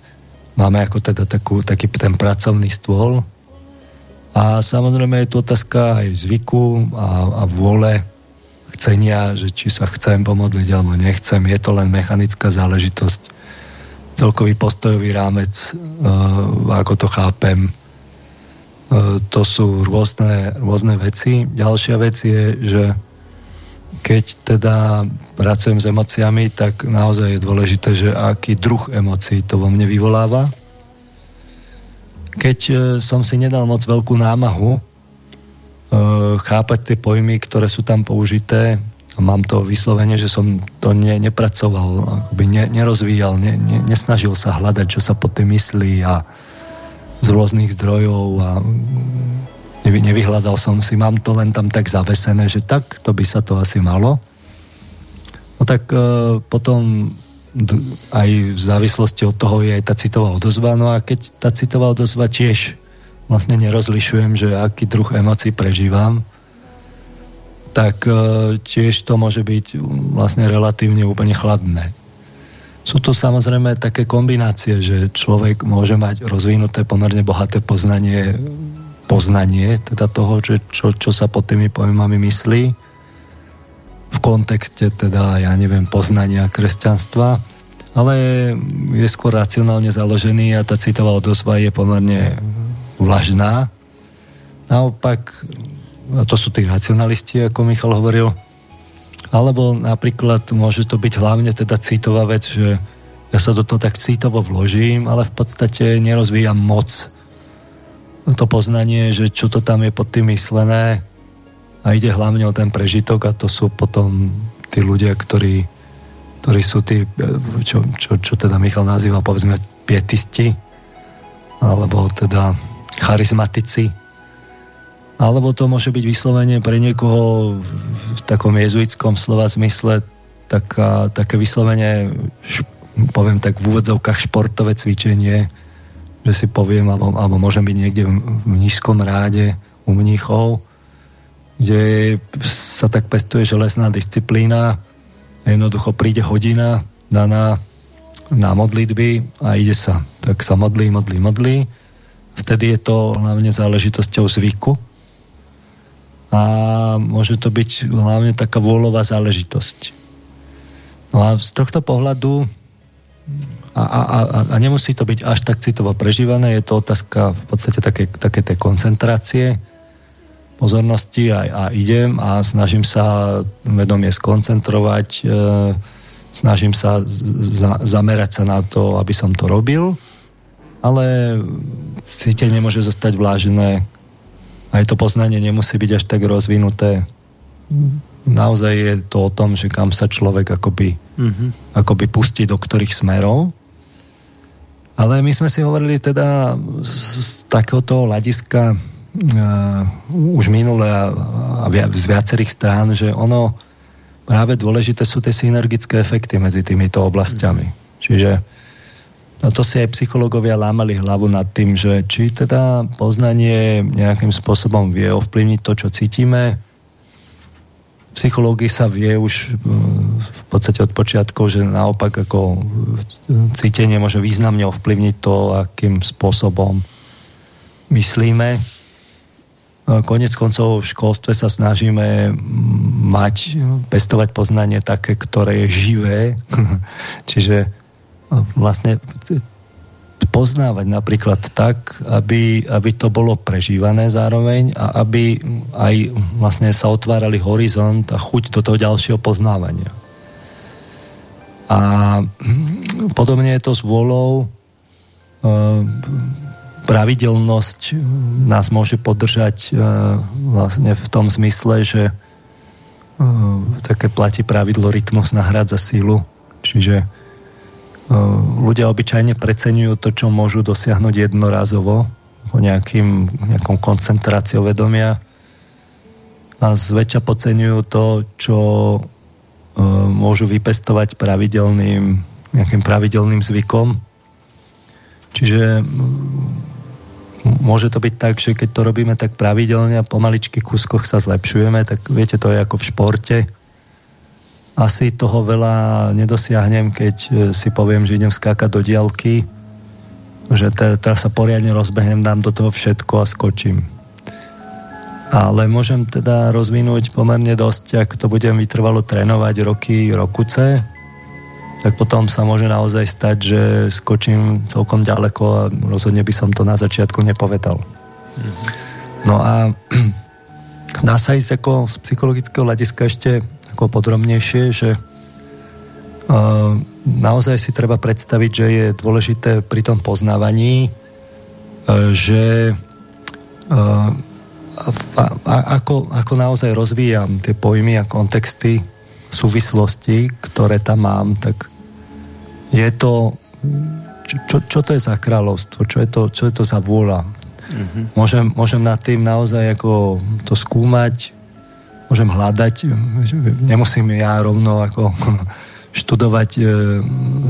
S2: máme ako teda takú, taký ten pracovný stôl. A samozrejme je tu otázka aj zvyku a, a vôle chcenia, že či sa chcem pomodliť alebo nechcem. Je to len mechanická záležitosť celkový postojový rámec, e, ako to chápem. E, to sú rôzne, rôzne veci. Ďalšia vec je, že keď teda pracujem s emóciami, tak naozaj je dôležité, že aký druh emócií to vo mne vyvoláva. Keď e, som si nedal moc veľkú námahu chápať tie pojmy, ktoré sú tam použité, a mám to vyslovene, že som to ne, nepracoval, akoby ne, nerozvíjal, ne, ne, nesnažil sa hľadať, čo sa pod tým myslí a z rôznych zdrojov a nevy, nevyhľadal som si, mám to len tam tak zavesené, že tak, to by sa to asi malo. No tak e, potom aj v závislosti od toho je aj tá citová odozva, no a keď tá citová odozva tiež vlastne nerozlišujem, že aký druh emócií prežívam, tak e, tiež to môže byť vlastne relatívne úplne chladné. Sú to samozrejme také kombinácie, že človek môže mať rozvinuté pomerne bohaté poznanie, poznanie teda toho, že čo, čo sa pod tými pojmami myslí v kontexte teda, ja neviem, poznania kresťanstva, ale je skôr racionálne založený a tá citová odozva je pomerne vlažná. Naopak a to sú tí racionalisti, ako Michal hovoril, alebo napríklad môže to byť hlavne teda citová vec, že ja sa do toho tak citovo vložím, ale v podstate nerozvíjam moc to poznanie, že čo to tam je pod tým myslené a ide hlavne o ten prežitok a to sú potom tí ľudia, ktorí, ktorí sú tí, čo, čo, čo teda Michal nazýval povedzme pietisti alebo teda charizmatici alebo to môže byť vyslovene pre niekoho v takom jezuitskom slova zmysle taká, také vyslovene poviem tak v úvodzovkách športové cvičenie, že si poviem, alebo, alebo môžem byť niekde v, nízkom ráde u mníchov, kde sa tak pestuje železná disciplína jednoducho príde hodina daná na modlitby a ide sa. Tak sa modlí, modlí, modlí. Vtedy je to hlavne záležitosťou zvyku, a môže to byť hlavne taká vôľová záležitosť. No a z tohto pohľadu a, a, a, a nemusí to byť až tak citovo prežívané, je to otázka v podstate také, také tej koncentrácie pozornosti a, a idem a snažím sa vedomie skoncentrovať, e, snažím sa za, zamerať sa na to, aby som to robil, ale cítenie môže zostať vlážené aj to poznanie nemusí byť až tak rozvinuté. Naozaj je to o tom, že kam sa človek akoby, mm-hmm. akoby pustí do ktorých smerov. Ale my sme si hovorili teda z takéhoto hľadiska uh, už minule a, a z viacerých strán, že ono práve dôležité sú tie synergické efekty medzi týmito oblastiami. Mm. Čiže to si aj psychológovia lámali hlavu nad tým, že či teda poznanie nejakým spôsobom vie ovplyvniť to, čo cítime. V psychológii sa vie už mm, v podstate od počiatkov, že naopak ako cítenie môže významne ovplyvniť to, akým spôsobom myslíme. konec koncov v školstve sa snažíme mať, pestovať poznanie také, ktoré je živé. (laughs) Čiže vlastne poznávať napríklad tak, aby, aby to bolo prežívané zároveň a aby aj vlastne sa otvárali horizont a chuť do toho ďalšieho poznávania. A podobne je to s vôľou. E, pravidelnosť nás môže podržať e, vlastne v tom zmysle, že e, také platí pravidlo rytmus nahrádza sílu. Čiže ľudia obyčajne preceňujú to, čo môžu dosiahnuť jednorazovo po nejakým, nejakom koncentráciou vedomia a zväčša podceňujú to, čo E, môžu vypestovať pravidelným, nejakým pravidelným zvykom. Čiže môže to byť tak, že keď to robíme tak pravidelne a po maličkých kúskoch sa zlepšujeme, tak viete, to je ako v športe. Asi toho veľa nedosiahnem, keď e, si poviem, že idem skákať do diálky, že teraz sa poriadne rozbehnem, dám do toho všetko a skočím ale môžem teda rozvinúť pomerne dosť, ak to budem vytrvalo trénovať roky, rokuce, tak potom sa môže naozaj stať, že skočím celkom ďaleko a rozhodne by som to na začiatku nepovedal. Mm-hmm. No a (clears throat) dá sa ísť ako z psychologického hľadiska ešte ako podrobnejšie, že naozaj si treba predstaviť, že je dôležité pri tom poznávaní, uh, že ako, ako naozaj rozvíjam tie pojmy a kontexty, súvislosti, ktoré tam mám, tak je to čo, čo, čo to je za kráľovstvo, čo je to, čo je to za vôľa. Mm-hmm. Môžem, môžem nad tým naozaj ako to skúmať, môžem hľadať, nemusím ja rovno ako (laughs) študovať e,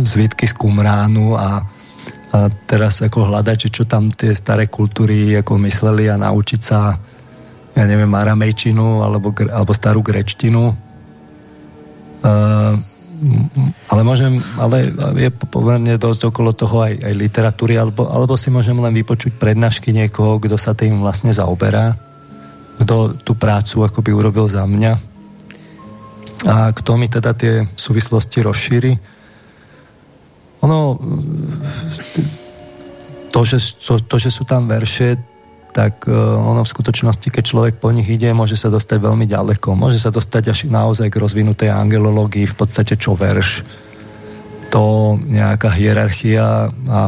S2: zvitky z Kumránu a, a teraz ako hľadať, čo tam tie staré kultúry ako mysleli a naučiť sa ja neviem, aramejčinu alebo, alebo starú grečtinu. Uh, ale môžem, ale je pomerne dosť okolo toho aj, aj literatúry, alebo, alebo si môžem len vypočuť prednášky niekoho, kto sa tým vlastne zaoberá, kto tú prácu akoby urobil za mňa a kto mi teda tie súvislosti rozšíri. Ono, to, že, to, to, že sú tam verše, tak uh, ono v skutočnosti, keď človek po nich ide, môže sa dostať veľmi ďaleko. Môže sa dostať až naozaj k rozvinutej angelológii, v podstate čo verš, to nejaká hierarchia a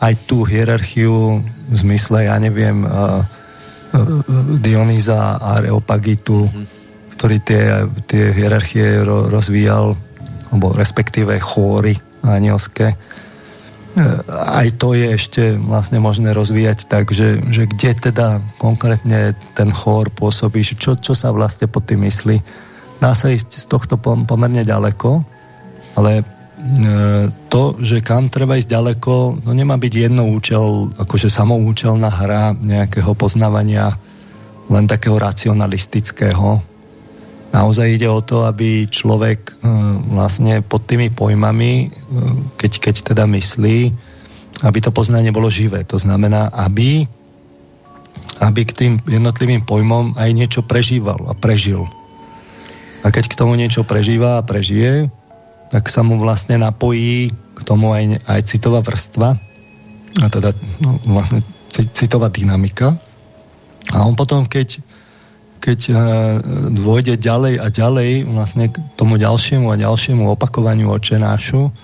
S2: aj tú hierarchiu v zmysle, ja neviem, uh, Dionýza a Areopagitu, mm-hmm. ktorý tie, tie hierarchie ro, rozvíjal, alebo respektíve chóry anielské aj to je ešte vlastne možné rozvíjať tak, že, že kde teda konkrétne ten chór pôsobí, čo, čo sa vlastne pod tým myslí. Dá sa ísť z tohto pomerne ďaleko, ale to, že kam treba ísť ďaleko, no nemá byť jedno účel, akože samoučelná hra nejakého poznávania len takého racionalistického, Naozaj ide o to, aby človek e, vlastne pod tými pojmami, e, keď, keď teda myslí, aby to poznanie bolo živé. To znamená, aby, aby k tým jednotlivým pojmom aj niečo prežíval a prežil. A keď k tomu niečo prežíva a prežije, tak sa mu vlastne napojí k tomu aj, aj citová vrstva, a teda no, vlastne citová dynamika. A on potom, keď keď uh, dôjde ďalej a ďalej vlastne k tomu ďalšiemu a ďalšiemu opakovaniu očenášu,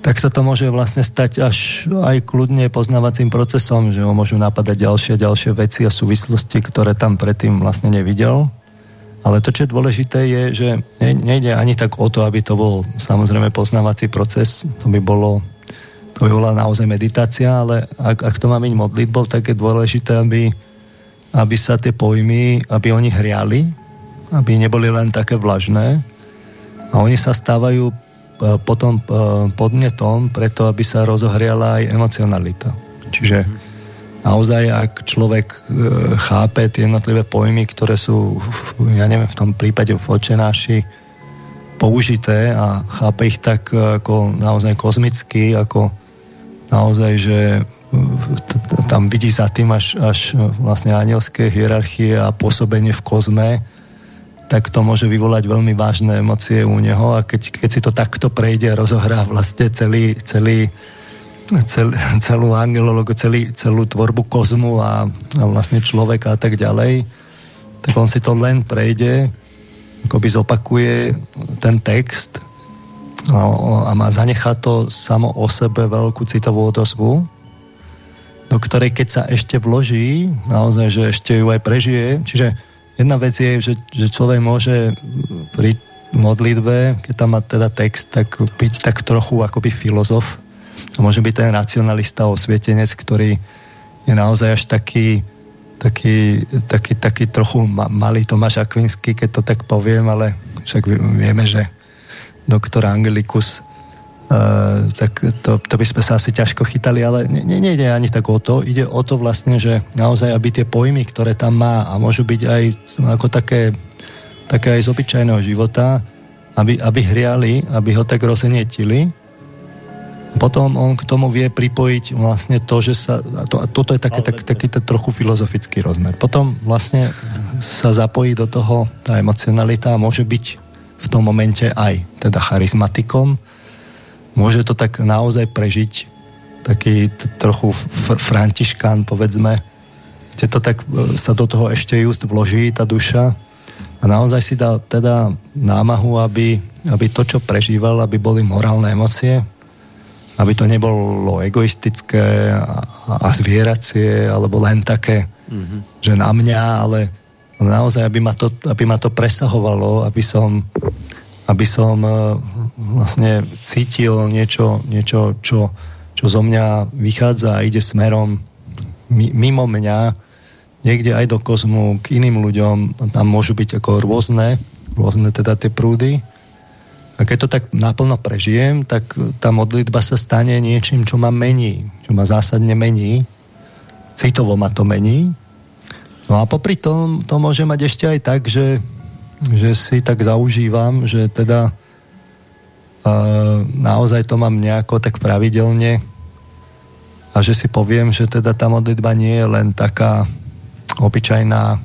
S2: tak sa to môže vlastne stať až aj kľudne poznávacím procesom, že ho môžu napadať ďalšie a ďalšie veci a súvislosti, ktoré tam predtým vlastne nevidel. Ale to, čo je dôležité, je, že nejde ani tak o to, aby to bol samozrejme poznávací proces, to by bolo to by bola naozaj meditácia, ale ak, ak to má byť modlitbou, tak je dôležité, aby aby sa tie pojmy, aby oni hriali, aby neboli len také vlažné a oni sa stávajú e, potom e, podnetom preto, aby sa rozohriala aj emocionalita. Čiže naozaj, ak človek e, chápe tie jednotlivé pojmy, ktoré sú, ja neviem, v tom prípade v očenáši použité a chápe ich tak ako naozaj kozmicky, ako naozaj, že tam vidí za tým až, až vlastne anielské hierarchie a pôsobenie v kozme, tak to môže vyvolať veľmi vážne emócie u neho a keď, keď si to takto prejde a rozohrá vlastne celý, celý, cel, celú angelologu, celý, celú tvorbu kozmu a, a vlastne človeka a tak ďalej, tak on si to len prejde, akoby zopakuje ten text a, a má zanechať to samo o sebe veľkú citovú odozvu do ktorej keď sa ešte vloží, naozaj, že ešte ju aj prežije. Čiže jedna vec je, že, že človek môže pri modlitbe, keď tam má teda text, tak byť tak trochu akoby filozof. A môže byť ten racionalista, osvietenec, ktorý je naozaj až taký taký, taký, taký trochu malý Tomáš Akvinsky, keď to tak poviem, ale však vieme, že doktor Angelikus Uh, tak to, to by sme sa asi ťažko chytali, ale ne, ne, nejde ani tak o to. Ide o to vlastne, že naozaj, aby tie pojmy, ktoré tam má a môžu byť aj ako také, také aj z obyčajného života, aby, aby hriali, aby ho tak rozenietili. Potom on k tomu vie pripojiť vlastne to, že sa... A, to, a toto je také, tak, taký tak trochu filozofický rozmer. Potom vlastne sa zapojí do toho tá emocionalita a môže byť v tom momente aj teda charizmatikom, môže to tak naozaj prežiť taký trochu františkán, povedzme, kde to tak e, sa do toho ešte just vloží tá duša. A naozaj si dá teda námahu, aby, aby to, čo prežíval, aby boli morálne emócie, aby to nebolo egoistické a, a zvieracie, alebo len také, mm-hmm. že na mňa, ale naozaj, aby ma to, aby ma to presahovalo, aby som aby som e, vlastne cítil niečo, niečo čo, čo zo mňa vychádza a ide smerom mimo mňa, niekde aj do kozmu, k iným ľuďom, tam môžu byť ako rôzne, rôzne teda tie prúdy. A keď to tak naplno prežijem, tak tá modlitba sa stane niečím, čo ma mení, čo ma zásadne mení. Citovo ma to mení. No a popri tom to môže mať ešte aj tak, že že si tak zaužívam, že teda uh, naozaj to mám nejako tak pravidelne a že si poviem, že teda tá modlitba nie je len taká obyčajná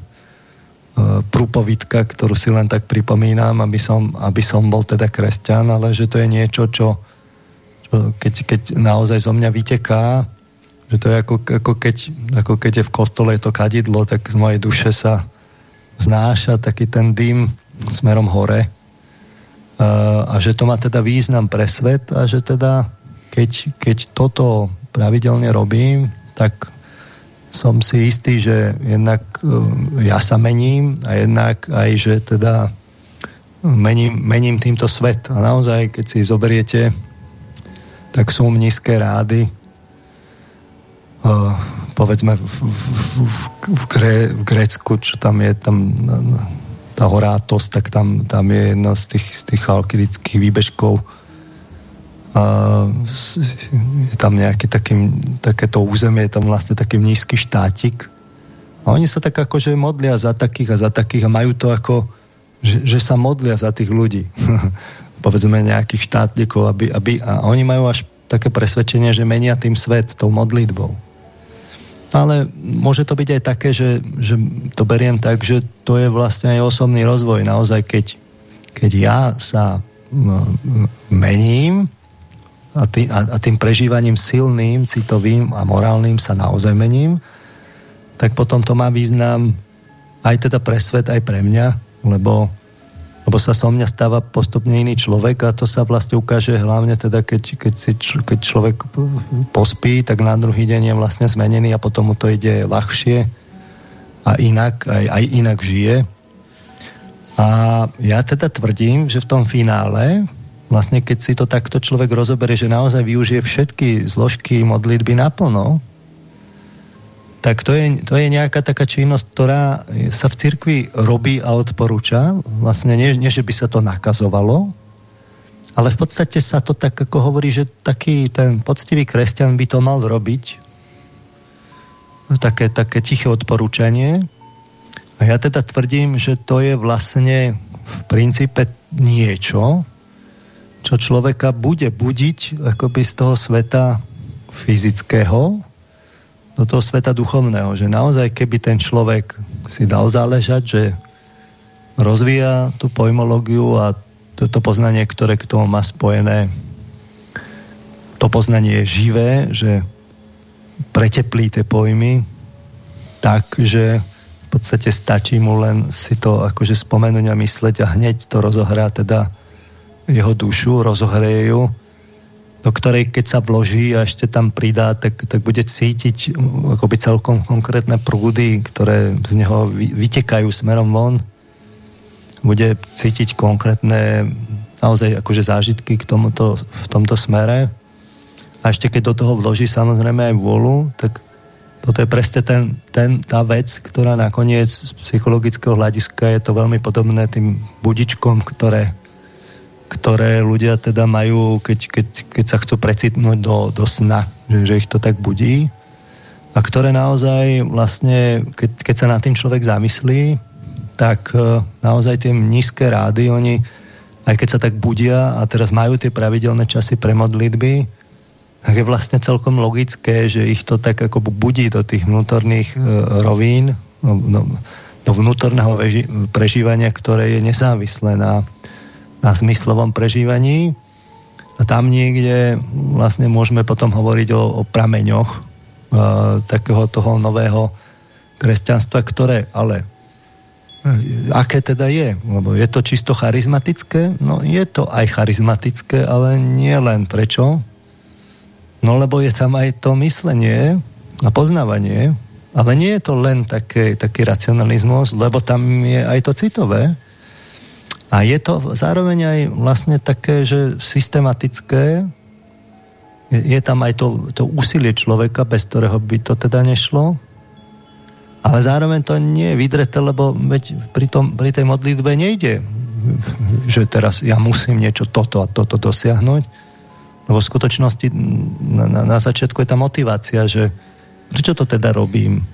S2: prúpovitka, ktorú si len tak pripomínam, aby som, aby som bol teda kresťan, ale že to je niečo, čo, čo keď, keď naozaj zo mňa vyteká, že to je ako, ako, keď, ako keď je v kostole to kadidlo, tak z mojej duše sa znáša taký ten dym smerom hore. A že to má teda význam pre svet a že teda keď, keď toto pravidelne robím, tak som si istý, že jednak e, ja sa mením a jednak aj, že teda mením, mením týmto svet. A naozaj, keď si zoberiete, tak sú nízke rády povedzme v, v, v, v, Gré, v Grécku, čo tam je, tam tá horátos, tak tam, tam je jedna z tých, z tých alkydických výbežkov a je tam nejaký taký, takéto územie, je tam vlastne taký nízky štátik. A oni sa tak akože modlia za takých a za takých a majú to ako, že, že sa modlia za tých ľudí. (laughs) Povedzme nejakých štátnikov aby, aby, a oni majú až také presvedčenie, že menia tým svet tou modlitbou. Ale môže to byť aj také, že, že to beriem tak, že to je vlastne aj osobný rozvoj. Naozaj, keď, keď ja sa mením a, tý, a, a tým prežívaním silným, citovým a morálnym sa naozaj mením, tak potom to má význam aj teda pre svet, aj pre mňa, lebo lebo sa so mňa stáva postupne iný človek a to sa vlastne ukáže hlavne teda, keď, keď, si, keď človek pospí, tak na druhý deň je vlastne zmenený a potom mu to ide ľahšie a inak, aj, aj inak žije. A ja teda tvrdím, že v tom finále, vlastne keď si to takto človek rozoberie, že naozaj využije všetky zložky modlitby naplno, tak to je, to je nejaká taká činnosť, ktorá sa v cirkvi robí a odporúča. Vlastne nie, nie, že by sa to nakazovalo, ale v podstate sa to tak ako hovorí, že taký ten poctivý kresťan by to mal robiť. Také, také tiché odporúčanie. A ja teda tvrdím, že to je vlastne v princípe niečo, čo človeka bude budiť akoby z toho sveta fyzického, do toho sveta duchovného, že naozaj keby ten človek si dal záležať, že rozvíja tú pojmológiu a toto poznanie, ktoré k tomu má spojené, to poznanie je živé, že preteplí tie pojmy tak, že v podstate stačí mu len si to akože spomenúť a mysleť a hneď to rozohrá teda jeho dušu, rozohreje ju do ktorej keď sa vloží a ešte tam pridá, tak, tak bude cítiť uh, akoby celkom konkrétne prúdy, ktoré z neho vytekajú smerom von. Bude cítiť konkrétne naozaj akože zážitky k tomuto, v tomto smere. A ešte keď do toho vloží samozrejme aj vôľu, tak toto je presne ten, ten, tá vec, ktorá nakoniec z psychologického hľadiska je to veľmi podobné tým budičkom, ktoré ktoré ľudia teda majú, keď, keď, keď sa chcú precitnúť do, do sna, že, že ich to tak budí. A ktoré naozaj vlastne, keď, keď sa nad tým človek zamyslí, tak e, naozaj tie nízke rády, oni, aj keď sa tak budia a teraz majú tie pravidelné časy pre modlitby, tak je vlastne celkom logické, že ich to tak ako budí do tých vnútorných e, rovín, no, no, do vnútorného prežívania, ktoré je nezávislé na, na zmyslovom prežívaní. A tam niekde vlastne môžeme potom hovoriť o, o prameňoch e, takého toho nového kresťanstva, ktoré ale e, aké teda je? Lebo je to čisto charizmatické? No je to aj charizmatické, ale nie len prečo? No lebo je tam aj to myslenie a poznávanie, ale nie je to len také, taký racionalizmus, lebo tam je aj to citové, a je to zároveň aj vlastne také, že systematické, je, tam aj to, to úsilie človeka, bez ktorého by to teda nešlo, ale zároveň to nie je vydreté, lebo veď pri, tom, pri tej modlitbe nejde, že teraz ja musím niečo toto a toto dosiahnuť, lebo v skutočnosti na, na, na začiatku je tá motivácia, že prečo to teda robím?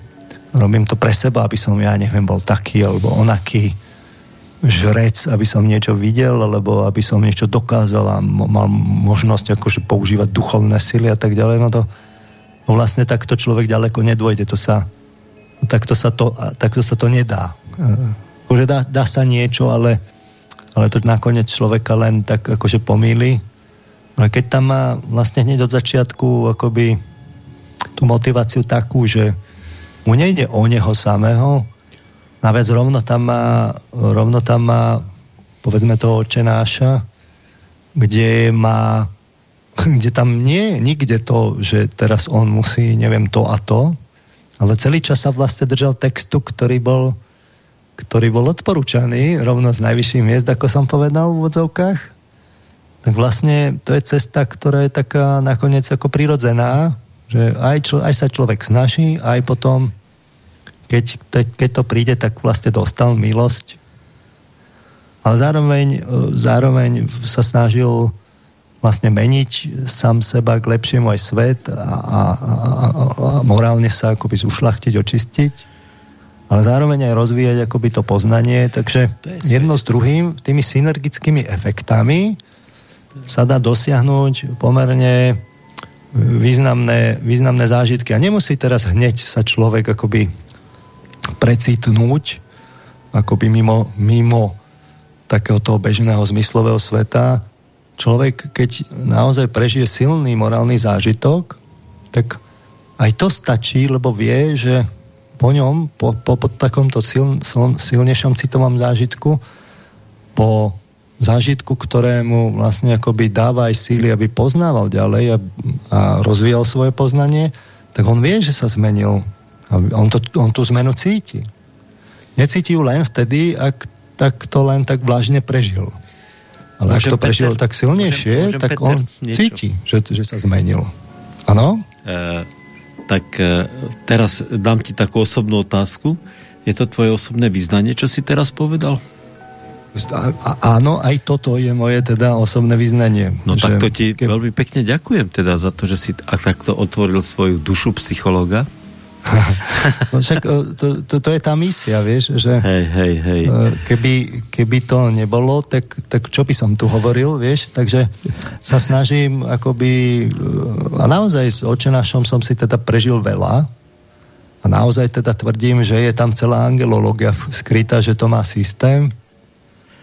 S2: Robím to pre seba, aby som ja neviem, bol taký alebo onaký žrec, aby som niečo videl, alebo aby som niečo dokázal a mal možnosť akože používať duchovné sily a tak ďalej, no to no vlastne takto človek ďaleko nedôjde, to sa no takto sa to, takto sa to nedá. Akože dá, dá sa niečo, ale, ale to nakoniec človeka len tak akože pomýli. Ale keď tam má vlastne hneď od začiatku akoby tú motiváciu takú, že mu nejde o neho samého, Naviac rovno tam má, rovno tam má povedzme toho očenáša, kde má (laughs) kde tam nie je nikde to, že teraz on musí, neviem, to a to, ale celý čas sa vlastne držal textu, ktorý bol, ktorý bol odporúčaný rovno z najvyšších miest, ako som povedal v vodzovkách. Tak vlastne to je cesta, ktorá je taká nakoniec ako prirodzená, že aj, člo, aj sa človek snaží, aj potom keď, keď to príde, tak vlastne dostal milosť. Ale zároveň, e, zároveň sa snažil vlastne meniť sám seba k lepšiemu aj svet a, a, a, a morálne sa akoby zušlachtiť, očistiť ale zároveň aj rozvíjať akoby to poznanie, takže to jedno s druhým, tými synergickými efektami sa dá dosiahnuť pomerne významné, významné zážitky. A nemusí teraz hneď sa človek akoby precitnúť akoby mimo, mimo takého toho bežného zmyslového sveta. Človek, keď naozaj prežije silný morálny zážitok, tak aj to stačí, lebo vie, že po ňom, po, po, po takomto sil, sil, silnejšom citovom zážitku, po zážitku, ktorému vlastne akoby dáva aj síly, aby poznával ďalej a, a rozvíjal svoje poznanie, tak on vie, že sa zmenil on, to, on tú zmenu cíti. Necíti ju len vtedy, ak tak to len tak vlažne prežil. Ale môžem ak to prežil Peter, tak silnejšie, môžem, môžem tak Peter, on niečo. cíti, že, že sa zmenil. Áno?
S1: E, tak e, teraz dám ti takú osobnú otázku. Je to tvoje osobné význanie, čo si teraz povedal?
S2: A, áno, aj toto je moje teda osobné vyznanie.
S1: No že tak to ti ke... veľmi pekne ďakujem teda za to, že si takto otvoril svoju dušu psychologa
S2: no však e, to, to, to je tá misia, vieš, že
S1: hej, hej, hej.
S2: E, keby, keby to nebolo, tak, tak čo by som tu hovoril, vieš, takže sa snažím akoby, e, a naozaj s očenášom som si teda prežil veľa, A naozaj teda tvrdím, že je tam celá angelológia skrytá, že to má systém.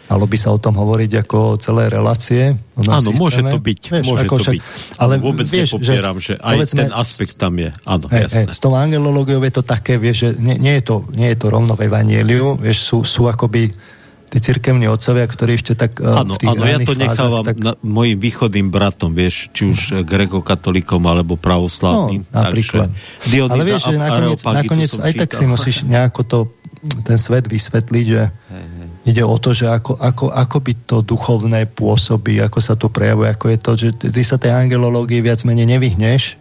S2: Malo by sa o tom hovoriť ako celé relácie.
S1: Áno, môže to byť. Vieš, môže to však, byť. Ale vôbec vieš, nepopieram, že, že aj povedzme, ten aspekt tam je. Áno, hej, jasné. Hej,
S2: s tou angelológiou je to také, vieš, že nie, nie, je, to, nie je to rovno v Evangeliu, vieš, sú, sú akoby tí cirkevní otcovia, ktorí ešte tak
S1: Áno, eh, áno ja to nechávam tak... na, mojim východným bratom, vieš, či už eh, grekokatolíkom alebo pravoslavným.
S2: No, napríklad. Takže, Ale vieš, že nakoniec, nakoniec aj tak si musíš nejako to, ten svet vysvetliť, že hej, hej. Ide o to, že ako, ako, ako by to duchovné pôsobí, ako sa to prejavuje, ako je to, že ty sa tej angelológii viac menej nevyhneš,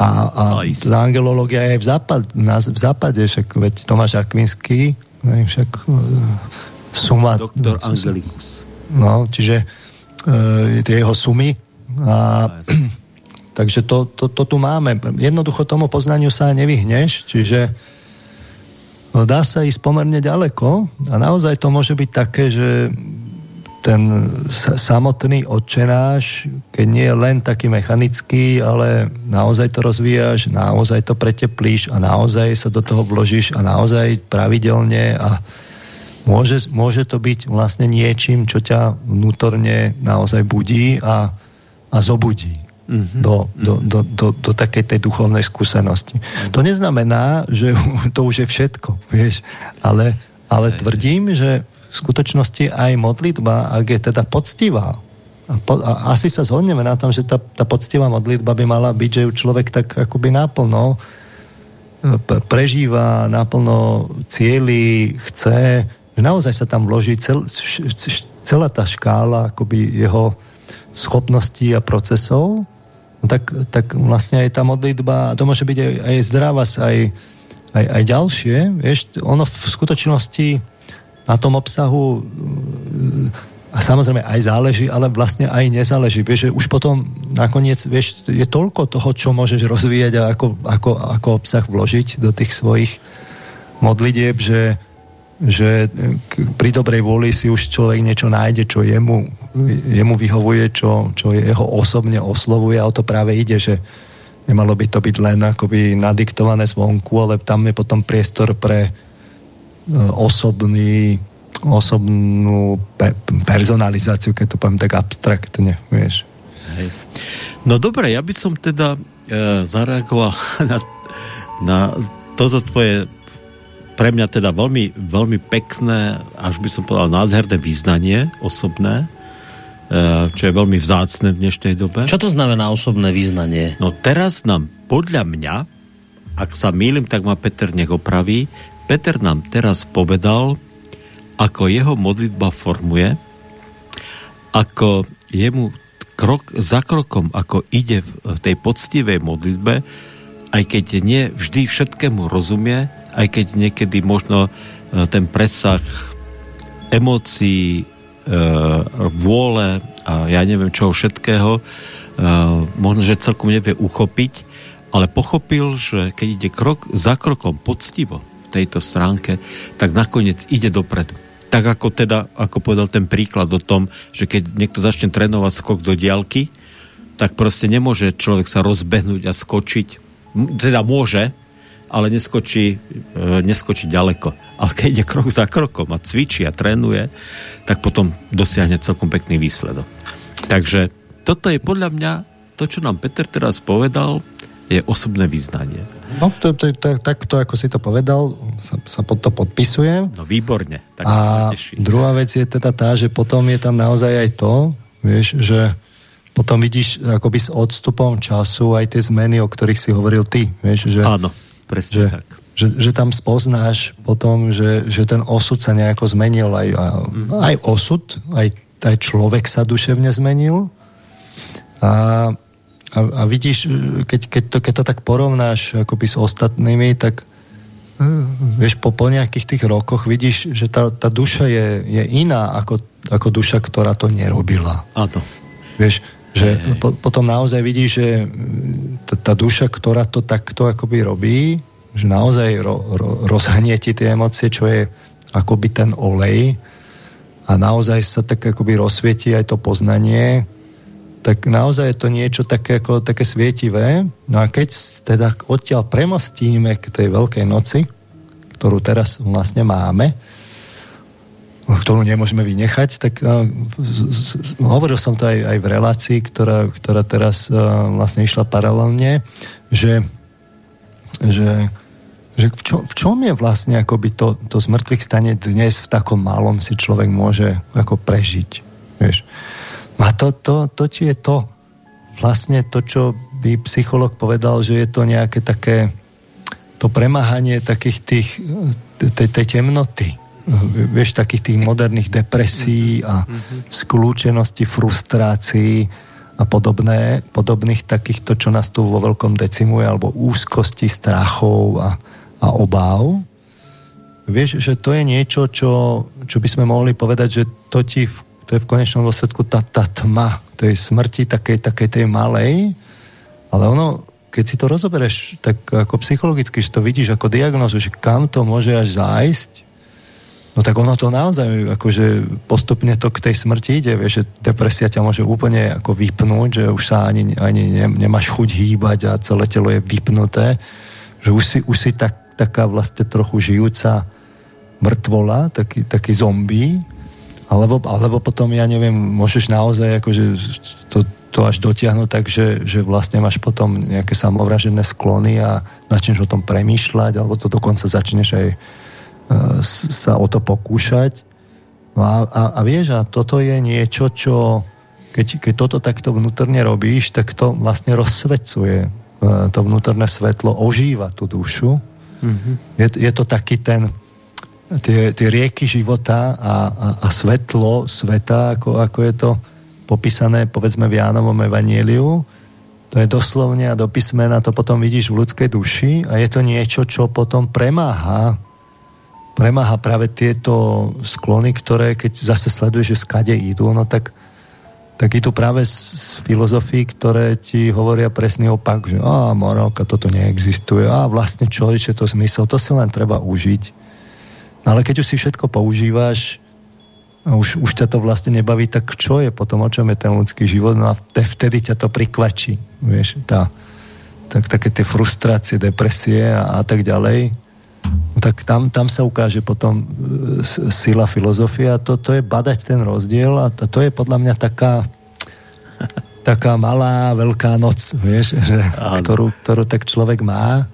S2: a, a no, angelológia je aj v, západ, na, v západe, však veď Tomáš Akvinský, však eh, suma...
S1: Doktor Angelicus.
S2: No, čiže e, tie jeho sumy. A, (clears throat) takže to, to, to tu máme. Jednoducho tomu poznaniu sa nevyhneš, čiže no, dá sa ísť pomerne ďaleko a naozaj to môže byť také, že ten samotný odčenáš, keď nie je len taký mechanický, ale naozaj to rozvíjaš, naozaj to preteplíš a naozaj sa do toho vložíš a naozaj pravidelne a môže, môže to byť vlastne niečím, čo ťa vnútorne naozaj budí a, a zobudí mm-hmm. do, do, do, do, do takej tej duchovnej skúsenosti. Mm-hmm. To neznamená, že (laughs) to už je všetko, vieš, ale, ale tvrdím, že v skutočnosti aj modlitba, ak je teda poctivá, a, po, a asi sa zhodneme na tom, že tá, tá poctivá modlitba by mala byť, že ju človek tak akoby naplno e, prežíva, naplno cieli, chce, že naozaj sa tam vloží cel, celá tá škála akoby jeho schopností a procesov, tak, tak vlastne aj tá modlitba, to môže byť aj, aj zdravá, aj, aj, aj ďalšie, vieš, ono v skutočnosti na tom obsahu a samozrejme aj záleží, ale vlastne aj nezáleží. Vieš, že už potom nakoniec, vieš, je toľko toho, čo môžeš rozvíjať a ako, ako, ako obsah vložiť do tých svojich modlitieb, že že pri dobrej vôli si už človek niečo nájde, čo jemu, jemu vyhovuje, čo, čo jeho osobne oslovuje a o to práve ide, že nemalo by to byť len akoby nadiktované zvonku, ale tam je potom priestor pre e, osobný osobnú pe- personalizáciu, keď to poviem tak abstraktne, vieš.
S1: Hej. No dobre, ja by som teda e, zareagoval (laughs) na, na toto tvoje pre mňa teda veľmi, veľmi pekné, až by som povedal nádherné význanie osobné, čo je veľmi vzácne v dnešnej dobe.
S3: Čo to znamená osobné význanie?
S1: No teraz nám, podľa mňa, ak sa mýlim, tak ma Peter nech opraví, Peter nám teraz povedal, ako jeho modlitba formuje, ako jemu krok za krokom, ako ide v tej poctivej modlitbe, aj keď nie vždy všetkému rozumie, aj keď niekedy možno e, ten presah emócií, vôle a ja neviem čoho všetkého, e, možno, že celkom nevie uchopiť, ale pochopil, že keď ide krok za krokom poctivo v tejto stránke, tak nakoniec ide dopredu. Tak ako teda, ako povedal ten príklad o tom, že keď niekto začne trénovať skok do diálky, tak proste nemôže človek sa rozbehnúť a skočiť. Teda môže, ale neskočí, e, neskočí ďaleko. Ale keď ide krok za krokom a cvičí a trénuje, tak potom dosiahne celkom pekný výsledok. Takže toto je podľa mňa, to, čo nám Peter teraz povedal, je osobné význanie.
S2: No, to, to, to, takto, ako si to povedal, sa, sa pod to podpisujem.
S1: No, výborne.
S2: Tak a druhá vec je teda tá, že potom je tam naozaj aj to, vieš, že potom vidíš akoby s odstupom času aj tie zmeny, o ktorých si hovoril ty. Vieš, že,
S1: Áno presne
S2: že,
S1: tak.
S2: Že, že tam spoznáš potom, že, že ten osud sa nejako zmenil, aj, mm. aj osud, aj, aj človek sa duševne zmenil. A, a, a vidíš, keď, keď, to, keď to tak porovnáš akoby s ostatnými, tak eh, vieš, po, po nejakých tých rokoch vidíš, že tá, tá duša je, je iná ako, ako duša, ktorá to nerobila.
S1: A to.
S2: Vieš, že hej, hej. Po, potom naozaj vidí, že tá, tá duša, ktorá to takto akoby robí, že naozaj ro, ro, rozhnie ti tie emócie, čo je akoby ten olej a naozaj sa tak akoby rozsvieti aj to poznanie tak naozaj je to niečo také, ako, také svietivé. No a keď teda odtiaľ premostíme k tej Veľkej noci, ktorú teraz vlastne máme, ktorú nemôžeme vynechať, tak uh, z, z, hovoril som to aj, aj v relácii, ktorá, ktorá teraz uh, vlastne išla paralelne, že, že, že v, čo, v čom je vlastne akoby to, to zmrtvých stane dnes v takom malom si človek môže ako prežiť. Vieš. A to, to, to či je to vlastne to, čo by psycholog povedal, že je to nejaké také to premáhanie takých tých tej, tej temnoty vieš, takých tých moderných depresí a skľúčenosti, frustrácií a podobné, podobných takýchto, čo nás tu vo veľkom decimuje, alebo úzkosti, strachov a, a obáv. Vieš, že to je niečo, čo, čo by sme mohli povedať, že to ti v, to je v konečnom dôsledku tá, tá tma tej smrti, takej, takej tej malej, ale ono, keď si to rozobereš tak ako psychologicky, že to vidíš ako diagnozu, že kam to môže až zájsť, No tak ono to naozaj, akože postupne to k tej smrti ide, vieš, že depresia ťa môže úplne ako vypnúť, že už sa ani, ani ne, nemáš chuť hýbať a celé telo je vypnuté, že už si, už si tak, taká vlastne trochu žijúca mŕtvola, taký, taký zombie, alebo, alebo potom, ja neviem, môžeš naozaj akože to, to až dotiahnuť tak, že, že vlastne máš potom nejaké samovražené sklony a začneš o tom premýšľať, alebo to dokonca začneš aj sa o to pokúšať. No a, a, a vieš, a toto je niečo, čo keď, keď toto takto vnútorne robíš, tak to vlastne rozsvecuje e, to vnútorné svetlo, ožíva tú dušu. Mm-hmm. Je, je to taký ten tie, tie rieky života a, a, a svetlo sveta, ako, ako je to popísané povedzme v Jánovom evanieliu, to je doslovne a do písmena to potom vidíš v ľudskej duši a je to niečo, čo potom premáha premáha práve tieto sklony, ktoré keď zase sleduješ, že skade idú, no tak, tak idú práve z filozofii, ktoré ti hovoria presný opak, že a morálka toto neexistuje, a vlastne čo je to zmysel, to si len treba užiť. No ale keď už si všetko používaš, a už, už ťa to vlastne nebaví, tak čo je potom, o čom je ten ľudský život? No a vtedy ťa to prikvačí, vieš, tá, tak, také tie frustrácie, depresie a, a tak ďalej tak tam, tam sa ukáže potom e, sila filozofia. To, to je badať ten rozdiel a to, to je podľa mňa taká (laughs) taká malá, veľká noc, vieš, že, ktorú, ktorú tak človek má.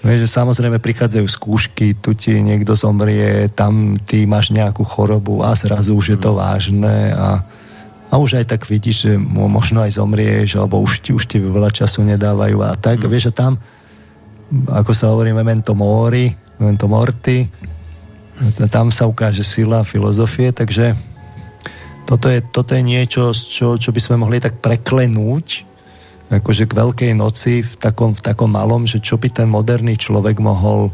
S2: Vieš, že samozrejme prichádzajú skúšky, tu ti niekto zomrie, tam ty máš nejakú chorobu a zrazu už je to mhm. vážne a, a už aj tak vidíš, že možno aj zomrieš, alebo už ti, už ti veľa času nedávajú a tak. Mm. Vieš, že tam, ako sa hovorí memento mori, memento morti, tam sa ukáže sila filozofie, takže toto je, toto je niečo, čo, čo by sme mohli tak preklenúť, akože k Veľkej noci v takom, v takom malom, že čo by ten moderný človek mohol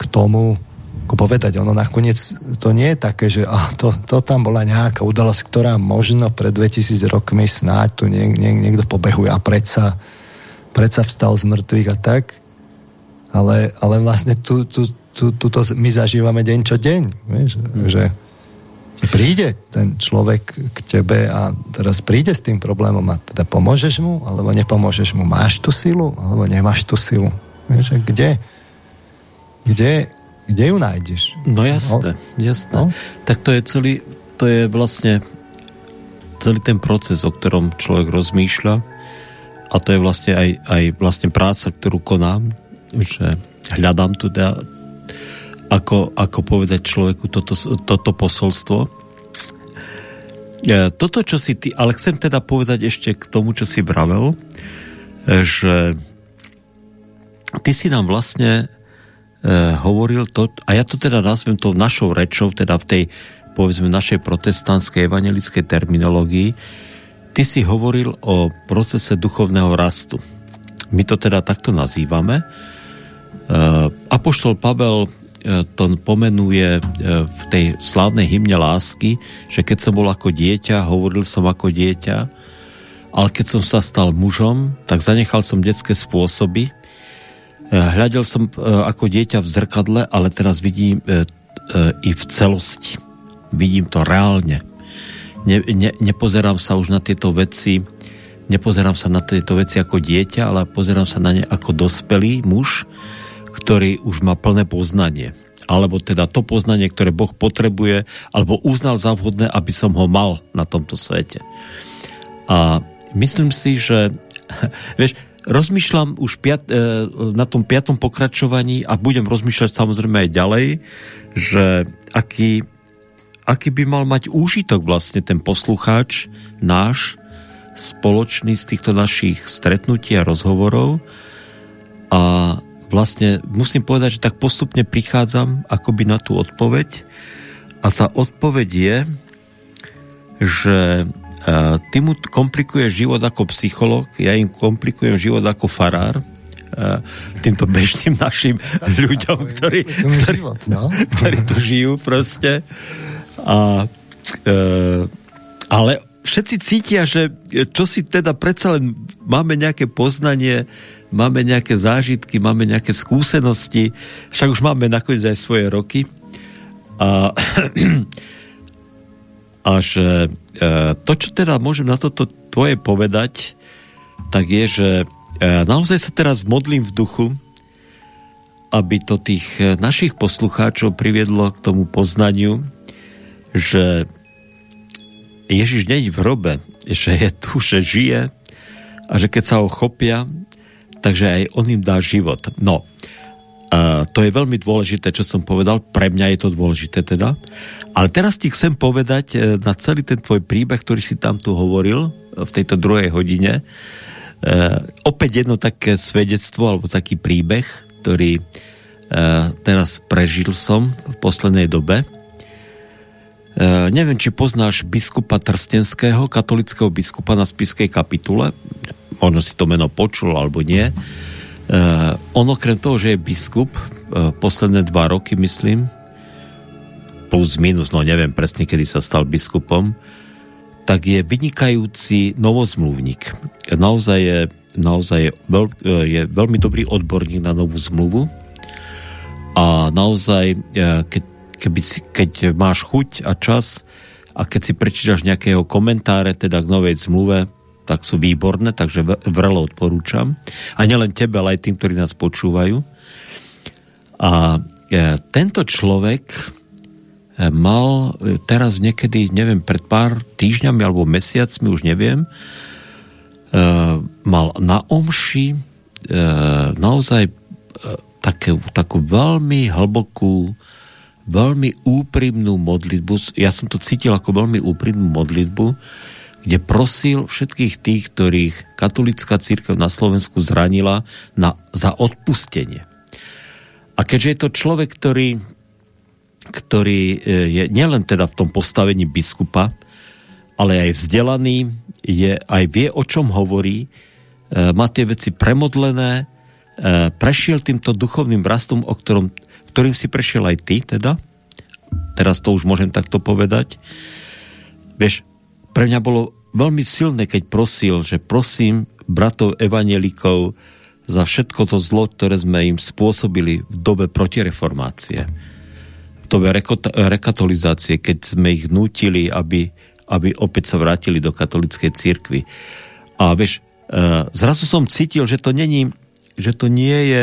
S2: k tomu ako povedať, ono nakoniec to nie je také, že ah, to, to tam bola nejaká udalosť, ktorá možno pred 2000 rokmi snáď tu nie, nie, niekto pobehuje a predsa, predsa vstal z mŕtvych a tak ale, ale vlastne tu, tu, tu, tu to my zažívame deň čo deň. Vieš, mm. že ti príde ten človek k tebe a teraz príde s tým problémom a teda pomôžeš mu, alebo nepomôžeš mu. Máš tú silu, alebo nemáš tú silu. Vieš, kde, kde, kde ju nájdeš?
S1: No jasné, no? jasné. No? Tak to je celý, to je vlastne celý ten proces, o ktorom človek rozmýšľa a to je vlastne aj, aj vlastne práca, ktorú konám že hľadám tu teda, ako, ako povedať človeku toto, toto posolstvo. E, toto, čo si ty, ale chcem teda povedať ešte k tomu, čo si vravel, e, že ty si nám vlastne e, hovoril to, a ja to teda nazvem to našou rečou, teda v tej povedzme našej protestantskej evangelickej terminológii, ty si hovoril o procese duchovného rastu. My to teda takto nazývame Apoštol Pavel eh, to pomenuje eh, v tej slávnej hymne lásky, že keď som bol ako dieťa, hovoril som ako dieťa, ale keď som sa stal mužom, tak zanechal som detské spôsoby. Hľadel som ako dieťa v zrkadle, ale teraz vidím i v celosti. Vidím to reálne. ne, ne, nepozerám sa už na tieto veci nepozerám sa na tieto veci ako dieťa, ale pozerám sa na ne ako dospelý muž, ktorý už má plné poznanie. Alebo teda to poznanie, ktoré Boh potrebuje, alebo uznal za vhodné, aby som ho mal na tomto svete. A myslím si, že (laughs) vieš, rozmýšľam už piat, e, na tom piatom pokračovaní a budem rozmýšľať samozrejme aj ďalej, že aký, aký by mal mať úžitok vlastne ten poslucháč náš spoločný z týchto našich stretnutí a rozhovorov a vlastne musím povedať, že tak postupne prichádzam akoby na tú odpoveď a tá odpoveď je, že e, ty mu komplikuje život ako psycholog, ja im komplikujem život ako farár, e, týmto bežným našim ľuďom, ktorí, ktorí, no. ktorí tu žijú proste. A, e, ale všetci cítia, že čo si teda predsa len máme nejaké poznanie, máme nejaké zážitky, máme nejaké skúsenosti, však už máme nakoniec aj svoje roky. A, (clears throat) a že to, čo teda môžem na toto tvoje povedať, tak je, že e, naozaj sa teraz modlím v duchu, aby to tých našich poslucháčov priviedlo k tomu poznaniu, že Ježiš není v hrobe, že je tu, že žije a že keď sa ho chopia, takže aj on im dá život. No, a to je veľmi dôležité, čo som povedal, pre mňa je to dôležité teda. Ale teraz ti chcem povedať e, na celý ten tvoj príbeh, ktorý si tam tu hovoril v tejto druhej hodine, e, opäť jedno také svedectvo alebo taký príbeh, ktorý e, teraz prežil som v poslednej dobe E, neviem, či poznáš biskupa Trstenského, katolického biskupa na spiskej kapitule. Možno si to meno počul, alebo nie. E, on okrem toho, že je biskup, e, posledné dva roky, myslím, plus minus, no neviem presne, kedy sa stal biskupom, tak je vynikajúci novozmluvník. Naozaj je, naozaj je, veľ, je veľmi dobrý odborník na novú zmluvu a naozaj, keď keby si, keď máš chuť a čas a keď si prečítaš nejakého komentáre teda k novej zmluve, tak sú výborné, takže vrelo odporúčam. A nielen tebe, ale aj tým, ktorí nás počúvajú. A e, tento človek e, mal e, teraz niekedy, neviem, pred pár týždňami alebo mesiacmi, už neviem, mal na omši naozaj také, takú veľmi hlbokú veľmi úprimnú modlitbu, ja som to cítil ako veľmi úprimnú modlitbu, kde prosil všetkých tých, ktorých katolická církev na Slovensku zranila na, za odpustenie. A keďže je to človek, ktorý, ktorý e, je nielen teda v tom postavení biskupa, ale aj vzdelaný, je, aj vie, o čom hovorí, e, má tie veci premodlené, e, prešiel týmto duchovným rastom, o ktorom ktorým si prešiel aj ty teda, teraz to už môžem takto povedať, vieš, pre mňa bolo veľmi silné, keď prosil, že prosím bratov evanielikov za všetko to zlo, ktoré sme im spôsobili v dobe protireformácie, v dobe rekatolizácie, keď sme ich nutili, aby, aby opäť sa vrátili do katolickej cirkvi. A vieš, e, zrazu som cítil, že to není, že to nie je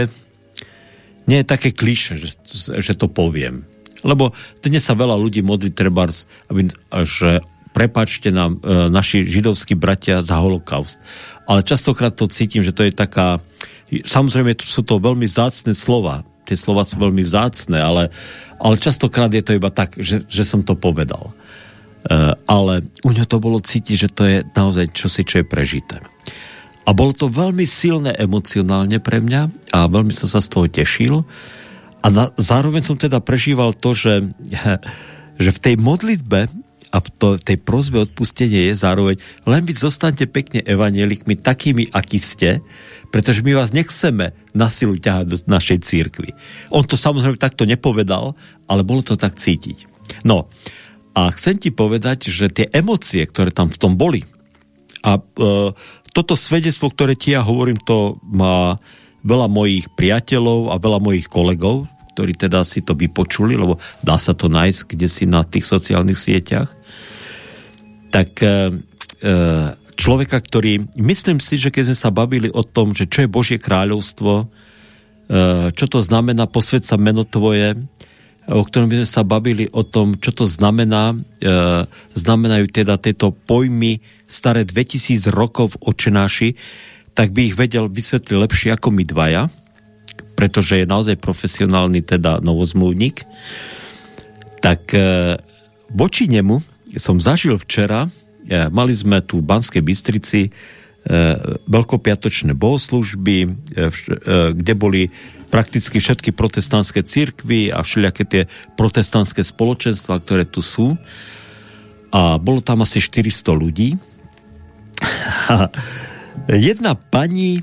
S1: nie je také kliše, že, že to poviem. Lebo dnes sa veľa ľudí modlí trebárs, aby, že prepačte nám e, naši židovskí bratia za holokaust. Ale častokrát to cítim, že to je taká... Samozrejme, sú to veľmi vzácne slova. Tie slova sú veľmi vzácne, ale, ale častokrát je to iba tak, že, že som to povedal. E, ale u ňa to bolo cítiť, že to je naozaj čosi, čo je prežité. A bolo to veľmi silné emocionálne pre mňa a veľmi som sa z toho tešil. A na, zároveň som teda prežíval to, že, (laughs) že v tej modlitbe a v to, tej prozbe odpustenie je zároveň len byť zostaňte pekne evanielikmi takými, akí ste, pretože my vás nechceme na silu ťahať do našej církvy. On to samozrejme takto nepovedal, ale bolo to tak cítiť. No, a chcem ti povedať, že tie emócie, ktoré tam v tom boli, a e, toto svedectvo, ktoré ti ja hovorím, to má veľa mojich priateľov a veľa mojich kolegov, ktorí teda si to vypočuli, lebo dá sa to nájsť kde si na tých sociálnych sieťach. tak e, človeka, ktorý, myslím si, že keď sme sa bavili o tom, že čo je Božie kráľovstvo, čo to znamená posved sa meno tvoje, o ktorom by sme sa bavili o tom, čo to znamená. Znamenajú teda tieto pojmy staré 2000 rokov v očenáši, tak by ich vedel vysvetliť lepšie ako my dvaja, pretože je naozaj profesionálny teda novozmluvník. Tak voči nemu som zažil včera, mali sme tu v Banskej Bystrici veľkopiatočné bohoslužby, kde boli prakticky všetky protestantské církvy a všelijaké tie protestantské spoločenstva, ktoré tu sú. A bolo tam asi 400 ľudí. A (laughs) jedna pani e,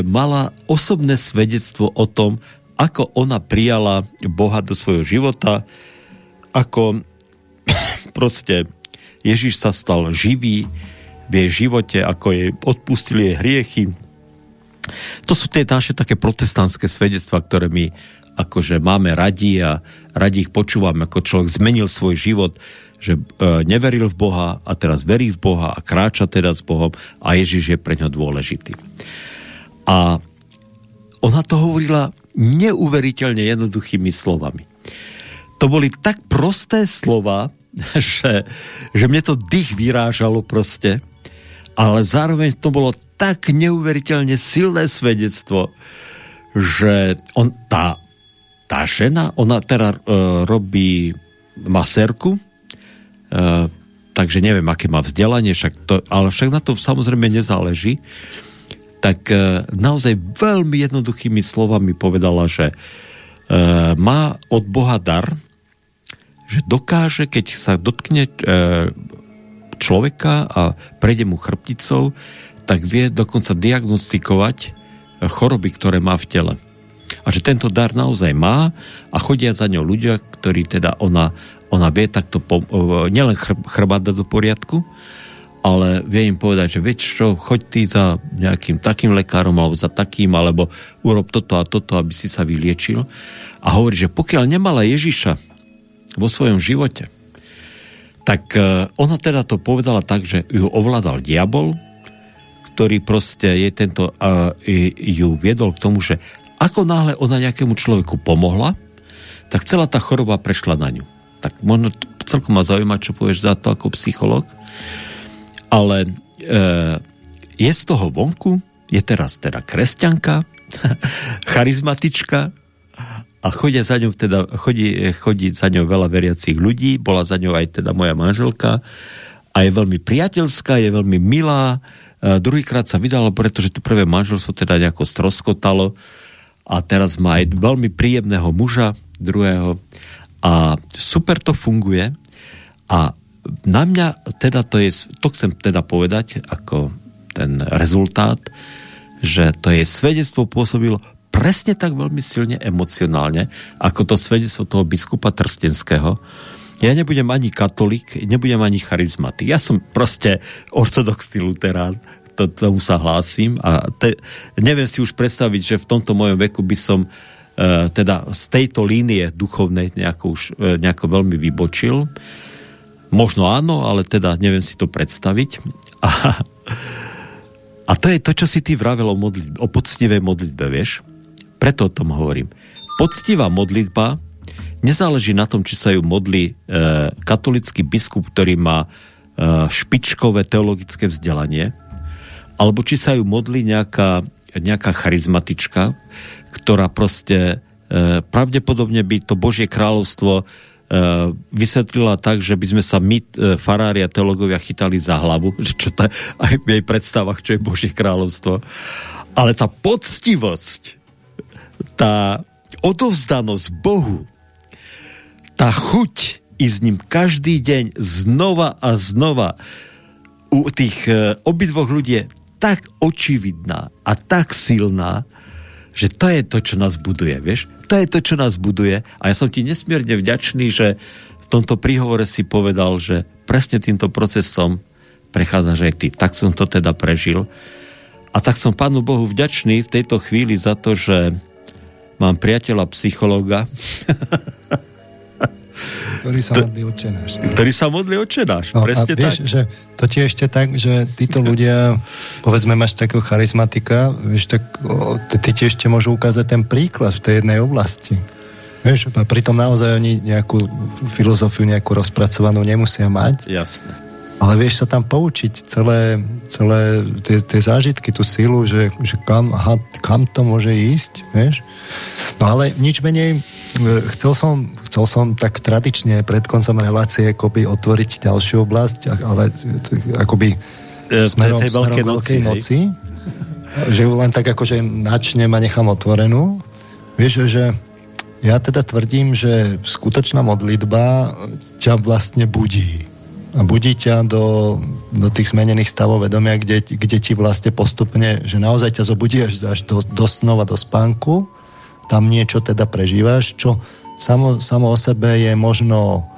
S1: mala osobné svedectvo o tom, ako ona prijala Boha do svojho života, ako (coughs) proste Ježiš sa stal živý v jej živote, ako jej odpustili jej hriechy, to sú tie naše také protestantské svedectva, ktoré my akože máme radi a radi ich počúvame, ako človek zmenil svoj život, že e, neveril v Boha a teraz verí v Boha a kráča teda s Bohom a Ježiš je pre ňo dôležitý. A ona to hovorila neuveriteľne jednoduchými slovami. To boli tak prosté slova, (laughs) že, že mne to dých vyrážalo proste, ale zároveň to bolo tak neuveriteľne silné svedectvo, že on, tá, tá žena, ona teda uh, robí maserku, uh, takže neviem, aké má vzdelanie, však to, ale však na to samozrejme nezáleží, tak uh, naozaj veľmi jednoduchými slovami povedala, že uh, má od Boha dar, že dokáže, keď sa dotkne uh, človeka a prejde mu chrbticou, tak vie dokonca diagnostikovať eh, choroby, ktoré má v tele. A že tento dar naozaj má a chodia za ňou ľudia, ktorí teda ona, ona vie takto po, eh, nielen chr, chrbát do poriadku, ale vie im povedať, že vieš čo, choď ty za nejakým takým lekárom alebo za takým, alebo urob toto a toto, aby si sa vyliečil. A hovorí, že pokiaľ nemala Ježiša vo svojom živote, tak eh, ona teda to povedala tak, že ju ovládal diabol, ktorý proste je tento, ju viedol k tomu, že ako náhle ona nejakému človeku pomohla, tak celá tá choroba prešla na ňu. Tak možno celkom ma zaujíma, čo povieš za to ako psycholog, ale e, je z toho vonku, je teraz teda kresťanka, (laughs) charizmatička a chodia za ňou teda, chodí, chodí za ňou veľa veriacich ľudí, bola za ňou aj teda moja manželka. A je veľmi priateľská, je veľmi milá, E, druhýkrát sa vydala, pretože tu prvé manželstvo teda nejako stroskotalo. A teraz má aj veľmi príjemného muža, druhého. A super to funguje. A na mňa teda to je, to chcem teda povedať ako ten rezultát, že to je svedectvo pôsobilo presne tak veľmi silne emocionálne, ako to svedectvo toho biskupa Trstenského, ja nebudem ani katolík, nebudem ani charizmatik. Ja som proste ortodoxný luterán, to, tomu sa hlásim a te, neviem si už predstaviť, že v tomto mojom veku by som uh, teda z tejto línie duchovnej nejako, už, uh, nejako veľmi vybočil. Možno áno, ale teda neviem si to predstaviť. A, a to je to, čo si ty vravel o, modlitbe, o poctivej modlitbe, vieš? Preto o tom hovorím. Poctivá modlitba nezáleží na tom, či sa ju modlí e, katolický biskup, ktorý má e, špičkové teologické vzdelanie, alebo či sa ju modlí nejaká, nejaká charizmatička, ktorá proste e, pravdepodobne by to Božie kráľovstvo e, vysvetlila tak, že by sme sa my, e, farári a teologovia, chytali za hlavu, (laughs) že čo to aj v jej predstavách, čo je Božie kráľovstvo. Ale tá poctivosť, tá odovzdanosť Bohu, tá chuť ísť s ním každý deň znova a znova u tých e, obidvoch ľudí je tak očividná a tak silná, že to je to, čo nás buduje, vieš? To je to, čo nás buduje a ja som ti nesmierne vďačný, že v tomto príhovore si povedal, že presne týmto procesom prechádzaš aj ty. Tak som to teda prežil. A tak som Pánu Bohu vďačný v tejto chvíli za to, že mám priateľa psychologa,
S2: Ktorý sa modlí očenáš.
S1: Ktorý sa modlí očenáš, no, presne
S2: a vieš,
S1: tak.
S2: Že to ti ešte tak, že títo ľudia, povedzme, máš takého charizmatika, vieš, tak o, ty ti ešte môžu ukázať ten príklad v tej jednej oblasti. Vieš, a pritom naozaj oni nejakú filozofiu nejakú rozpracovanú nemusia mať.
S1: Jasné
S2: ale vieš sa tam poučiť celé, celé tie, tie zážitky, tú silu, že, že kam, aha, kam to môže ísť, vieš. No ale nič menej, e, chcel som, chcel som tak tradične pred koncom relácie akoby otvoriť ďalšiu oblasť, ale akoby
S1: e, smerom, tej, smerom veľkej noci,
S2: noci že ju len tak akože načnem a nechám otvorenú. Vieš, že ja teda tvrdím, že skutočná modlitba ťa vlastne budí budí ťa do, do tých zmenených stavov vedomia, kde, kde ti vlastne postupne, že naozaj ťa zobudí až, až do, do snova, do spánku, tam niečo teda prežívaš, čo samo, samo o sebe je možno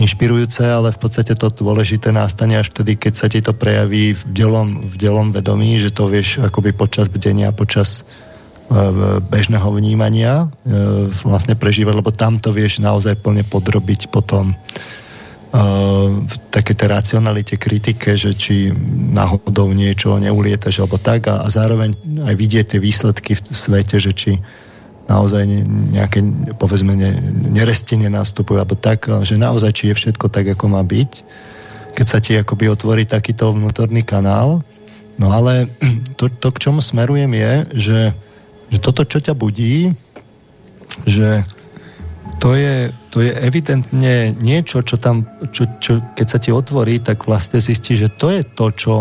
S2: inšpirujúce, ale v podstate to dôležité nastane až vtedy, keď sa ti to prejaví v delom, v delom vedomí, že to vieš akoby počas bdenia, počas e, bežného vnímania e, vlastne prežívať, lebo tam to vieš naozaj plne podrobiť potom uh, také tej racionalite, kritike, že či náhodou niečo neulietaš alebo tak a, a zároveň aj vidieť tie výsledky v svete, že či naozaj nejaké, povedzme, ne, nerestiny nastupujú alebo tak, že naozaj či je všetko tak, ako má byť. Keď sa ti akoby otvorí takýto vnútorný kanál, no ale (clears throat) to, to k čomu smerujem je, že, že toto, čo ťa budí, že to je, to je evidentne niečo, čo tam, čo, čo, keď sa ti otvorí, tak vlastne zistí, že to je to, čo,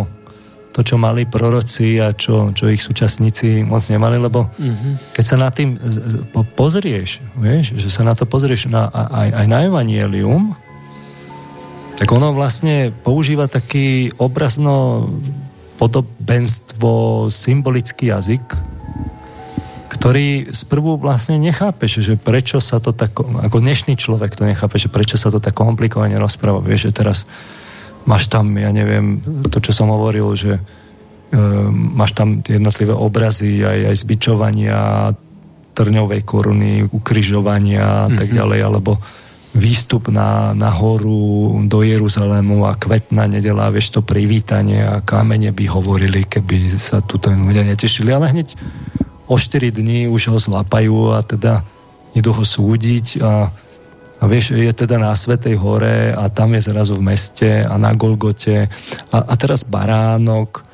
S2: to, čo mali proroci a čo, čo ich súčasníci moc nemali, lebo mm-hmm. keď sa na tým pozrieš, vieš, že sa na to pozrieš na, aj, aj na Evangelium, tak ono vlastne používa taký obrazno podobenstvo, symbolický jazyk, ktorý sprvu vlastne nechápeš, že prečo sa to tak, ako dnešný človek to nechápe, že prečo sa to tak komplikovane rozpráva. Vieš, že teraz máš tam, ja neviem, to, čo som hovoril, že e, máš tam jednotlivé obrazy aj, aj zbičovania trňovej koruny, ukryžovania a mm-hmm. tak mhm. ďalej, alebo výstup na, na horu do Jeruzalému a kvetná nedela, vieš, to privítanie a kamene by hovorili, keby sa tu ľudia netešili, ale hneď o 4 dní už ho zlapajú a teda idú ho súdiť a, a vieš, je teda na Svetej hore a tam je zrazu v meste a na Golgote a, a teraz baránok.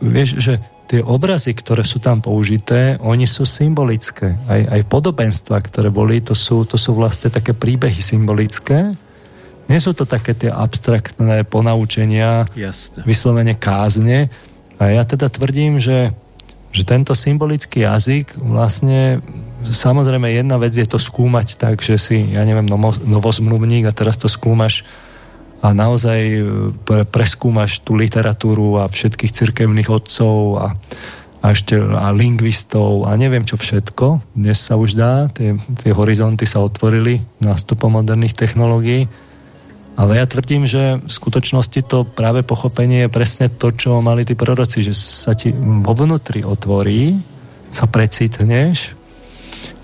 S2: Vieš, že tie obrazy, ktoré sú tam použité, oni sú symbolické. Aj, aj podobenstva, ktoré boli, to sú, to sú vlastne také príbehy symbolické. Nie sú to také tie abstraktné ponaučenia, Jasne. vyslovene kázne. A ja teda tvrdím, že že tento symbolický jazyk vlastne samozrejme jedna vec je to skúmať tak, že si, ja neviem, novo, novozmluvník a teraz to skúmaš a naozaj e, pre, preskúmaš tú literatúru a všetkých cirkevných otcov a, a ešte a lingvistov a neviem čo všetko. Dnes sa už dá, tie, tie horizonty sa otvorili nástupom moderných technológií ale ja tvrdím, že v skutočnosti to práve pochopenie je presne to, čo mali tí proroci, že sa ti vo vnútri otvorí, sa precitneš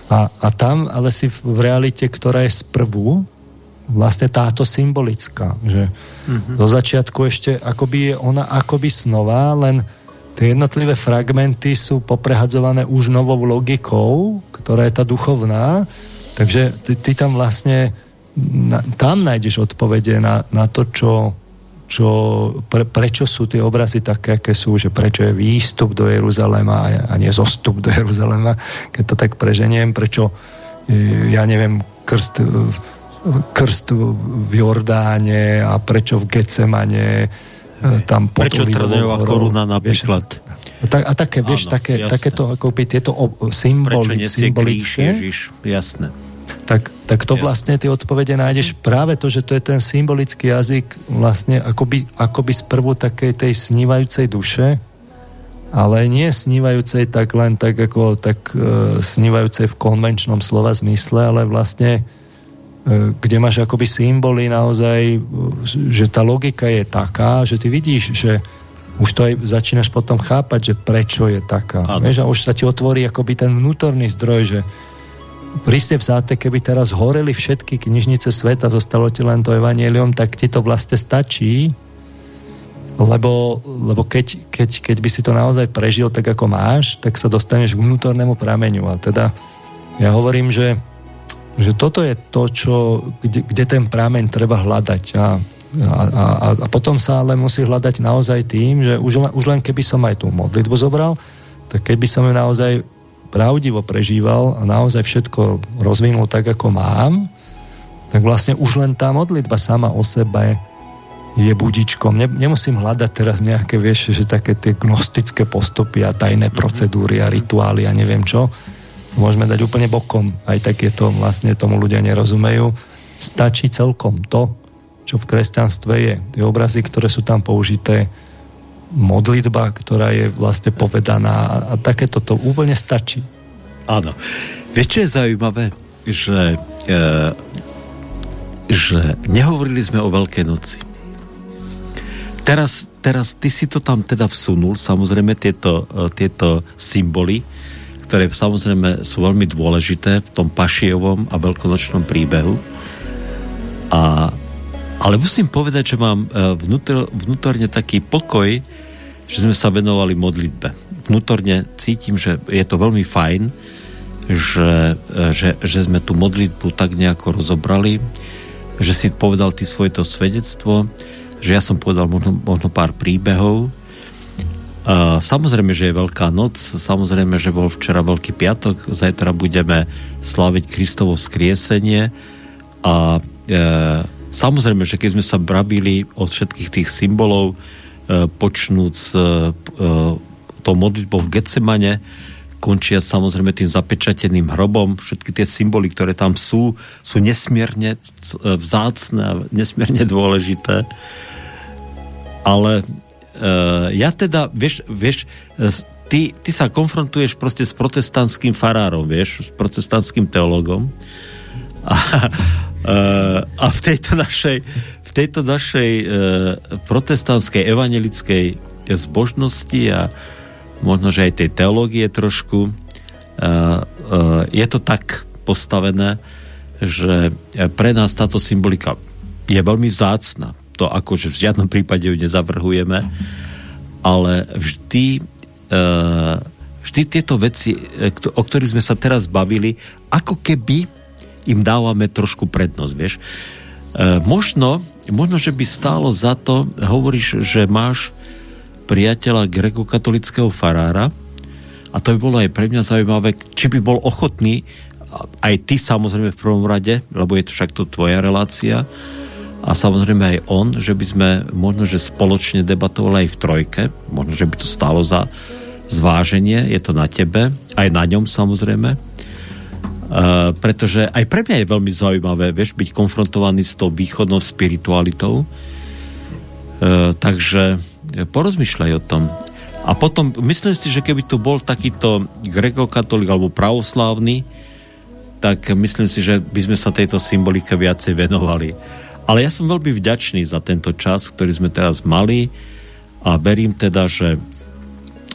S2: a, a tam ale si v realite, ktorá je sprvu, vlastne táto symbolická, že mm-hmm. do začiatku ešte akoby je ona akoby snová, len tie jednotlivé fragmenty sú poprehadzované už novou logikou, ktorá je tá duchovná, takže ty, ty tam vlastne na, tam nájdeš odpovede na, na to, čo, čo, pre, prečo sú tie obrazy také, aké sú, že prečo je výstup do Jeruzalema a, a nie zostup do Jeruzalema, keď to tak preženiem, prečo e, ja neviem, krst, krst v Jordáne a prečo v Getsemane e, tam
S1: Prečo trňová koruna napríklad? Vieš,
S2: tak, a také, vieš, Áno, také, takéto ako by tieto symboly, symbolické.
S1: Ježiš, jasné
S2: tak, tak to vlastne tie odpovede nájdeš práve to, že to je ten symbolický jazyk vlastne akoby, akoby sprvu takej tej snívajúcej duše, ale nie snívajúcej tak len tak ako tak e, snívajúcej v konvenčnom slova zmysle, ale vlastne e, kde máš akoby symboly naozaj, že tá logika je taká, že ty vidíš, že už to aj začínaš potom chápať, že prečo je taká. Vieš, a už sa ti otvorí akoby ten vnútorný zdroj, že príste vzáte, keby teraz horeli všetky knižnice sveta, zostalo ti len to evanelium, tak ti to vlastne stačí, lebo, lebo keď, keď, keď by si to naozaj prežil tak, ako máš, tak sa dostaneš k vnútornému prameňu. A teda ja hovorím, že, že toto je to, čo, kde, kde ten prameň treba hľadať. A, a, a, a potom sa ale musí hľadať naozaj tým, že už len, už len keby som aj tú modlitbu zobral, tak keby som ju naozaj pravdivo prežíval a naozaj všetko rozvinul tak, ako mám, tak vlastne už len tá modlitba sama o sebe je budičkom. Ne, nemusím hľadať teraz nejaké, vieš, že také tie gnostické postupy a tajné mhm. procedúry a rituály a neviem čo. Môžeme dať úplne bokom. Aj tak je to, vlastne tomu ľudia nerozumejú. Stačí celkom to, čo v kresťanstve je. Tie obrazy, ktoré sú tam použité, modlitba, ktorá je vlastne povedaná a, takéto to úplne stačí.
S1: Áno. Vieš, čo je zaujímavé? Že, e, že nehovorili sme o Veľkej noci. Teraz, teraz ty si to tam teda vsunul, samozrejme tieto, e, tieto symboly, ktoré samozrejme sú veľmi dôležité v tom pašievom a veľkonočnom príbehu. A, ale musím povedať, že mám e, vnútor, vnútorne taký pokoj, že sme sa venovali modlitbe. Vnútorne cítim, že je to veľmi fajn, že, že, že sme tú modlitbu tak nejako rozobrali, že si povedal ty svoje to svedectvo, že ja som povedal možno, možno pár príbehov. A samozrejme, že je Veľká noc, samozrejme, že bol včera Veľký piatok, zajtra budeme slaviť Kristovo skriesenie a e, samozrejme, že keď sme sa brabili od všetkých tých symbolov, E, počnúť s e, e, tou modlitbou v Getsemane, končia samozrejme tým zapečateným hrobom. Všetky tie symboly, ktoré tam sú, sú nesmierne vzácne a nesmierne dôležité. Ale ja teda, vieš, vieš ty, ty sa konfrontuješ proste s protestantským farárom, vieš, s protestantským teologom. A, a v tejto našej tejto našej e, protestantskej evangelickej zbožnosti a možno, že aj tej teológie trošku, e, e, je to tak postavené, že pre nás táto symbolika je veľmi vzácna. To akože v žiadnom prípade ju nezavrhujeme, ale vždy, e, vždy tieto veci, e, o ktorých sme sa teraz bavili, ako keby im dávame trošku prednosť, vieš. E, možno možno, že by stálo za to, hovoríš, že máš priateľa grekokatolického farára a to by bolo aj pre mňa zaujímavé, či by bol ochotný aj ty samozrejme v prvom rade, lebo je to však to tvoja relácia a samozrejme aj on, že by sme možno, že spoločne debatovali aj v trojke, možno, že by to stálo za zváženie, je to na tebe, aj na ňom samozrejme Uh, pretože aj pre mňa je veľmi zaujímavé, vieš, byť konfrontovaný s tou východnou spiritualitou. Uh, takže porozmýšľaj o tom. A potom, myslím si, že keby tu bol takýto grekokatolík alebo pravoslávny, tak myslím si, že by sme sa tejto symbolike viacej venovali. Ale ja som veľmi vďačný za tento čas, ktorý sme teraz mali a verím teda, že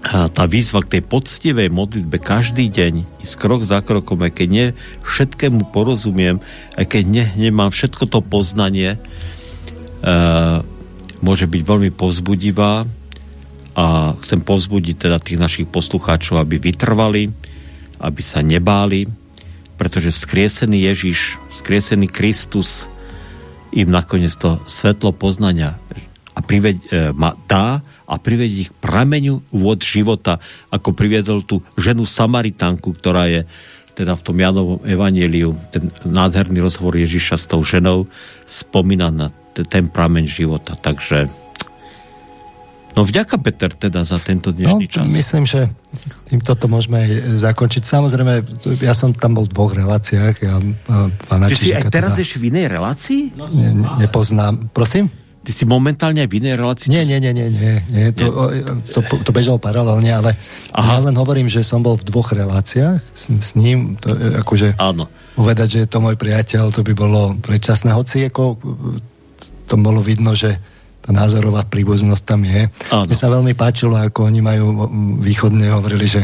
S1: tá výzva k tej poctivej modlitbe každý deň, ísť krok za krokom, aj keď nie všetkému porozumiem, aj keď ne, nemám všetko to poznanie, uh, môže byť veľmi povzbudivá a chcem povzbudiť teda tých našich poslucháčov, aby vytrvali, aby sa nebáli, pretože vzkriesený Ježiš, vzkriesený Kristus im nakoniec to svetlo poznania a priveď, e, ma dá a privedieť ich prameňu vod života, ako priviedol tú ženu Samaritánku, ktorá je teda v tom Janovom evaníliu, ten nádherný rozhovor Ježiša s tou ženou spomína na ten prameň života. Takže No vďaka Peter teda za tento dnešný no, čas.
S2: Myslím, že týmto to môžeme aj zakončiť. Samozrejme, ja som tam bol v dvoch reláciách. Ja,
S1: Ty si aj teraz teda... v inej relácii?
S2: Ne, nepoznám. Prosím?
S1: Ty si momentálne aj v inej relácii?
S2: Nie, nie, nie, nie, nie, nie. To, nie. To, to, to bežalo paralelne, ale Aha. ja len hovorím, že som bol v dvoch reláciách s, s ním, to, akože
S1: Áno.
S2: povedať, že je to môj priateľ, to by bolo predčasné, hoci ako to bolo vidno, že tá názorová príbuznosť tam je. Áno. Mne sa veľmi páčilo, ako oni majú východne hovorili, že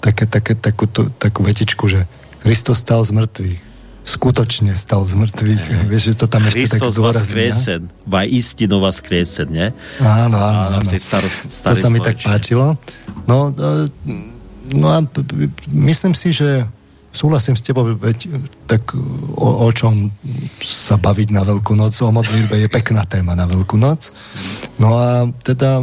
S2: také, také, takú, takú vetičku, že Kristus stal z mŕtvych. Skutočne stal z mŕtvych. Vieš, že to tam ešte tak zdôrazní.
S1: Kristus vaj istinu vás kriesen, nie?
S2: Áno, áno, áno. Staro, to sa mi tak páčilo. No, e, no a myslím si, že súhlasím s tebou, veď tak o, o čom sa baviť na Veľkú noc, o modlitbe je pekná téma na Veľkú noc. No a teda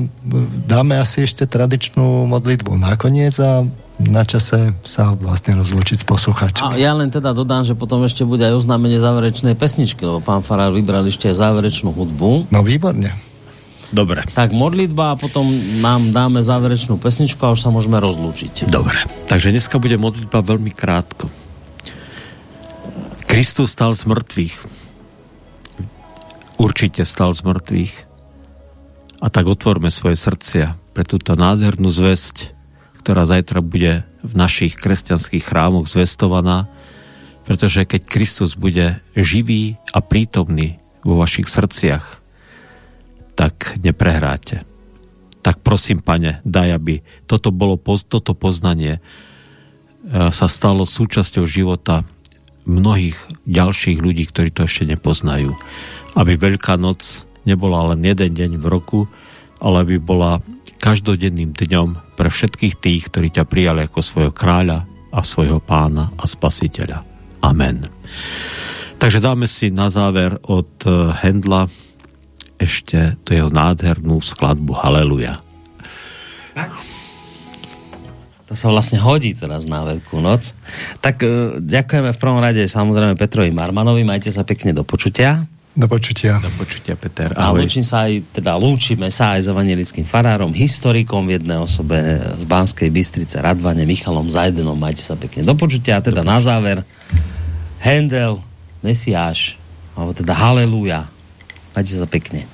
S2: dáme asi ešte tradičnú modlitbu nakoniec a na čase sa vlastne rozlučiť s poslucháčom.
S3: A ja len teda dodám, že potom ešte bude aj oznámenie záverečnej pesničky, lebo pán Farár vybral ešte záverečnú hudbu.
S2: No výborne.
S1: Dobre.
S3: Tak modlitba a potom nám dáme záverečnú pesničku a už sa môžeme rozlúčiť.
S1: Dobre. Takže dneska bude modlitba veľmi krátko. Kristus stal z mŕtvych. Určite stal z mŕtvych. A tak otvorme svoje srdcia pre túto nádhernú zväzť, ktorá zajtra bude v našich kresťanských chrámoch zvestovaná, pretože keď Kristus bude živý a prítomný vo vašich srdciach, tak neprehráte. Tak prosím, pane, daj, aby toto, bolo, toto poznanie e, sa stalo súčasťou života mnohých ďalších ľudí, ktorí to ešte nepoznajú. Aby Veľká noc nebola len jeden deň v roku, ale aby bola každodenným dňom pre všetkých tých, ktorí ťa prijali ako svojho kráľa a svojho pána a spasiteľa. Amen. Takže dáme si na záver od Hendla ešte to jeho nádhernú skladbu Haleluja.
S3: To sa vlastne hodí teraz na Veľkú noc. Tak uh, ďakujeme v prvom rade samozrejme Petrovi Marmanovi, majte sa pekne do počutia.
S2: Do počutia.
S1: Do počutia, Peter.
S3: Ahoj. A lúčim sa aj, teda lúčime sa aj s evangelickým farárom, historikom v jednej osobe z Banskej Bystrice, Radvane, Michalom Zajdenom. Majte sa pekne do počutia. A teda na záver Handel, Mesiáš, alebo teda Haleluja. Majte sa pekne.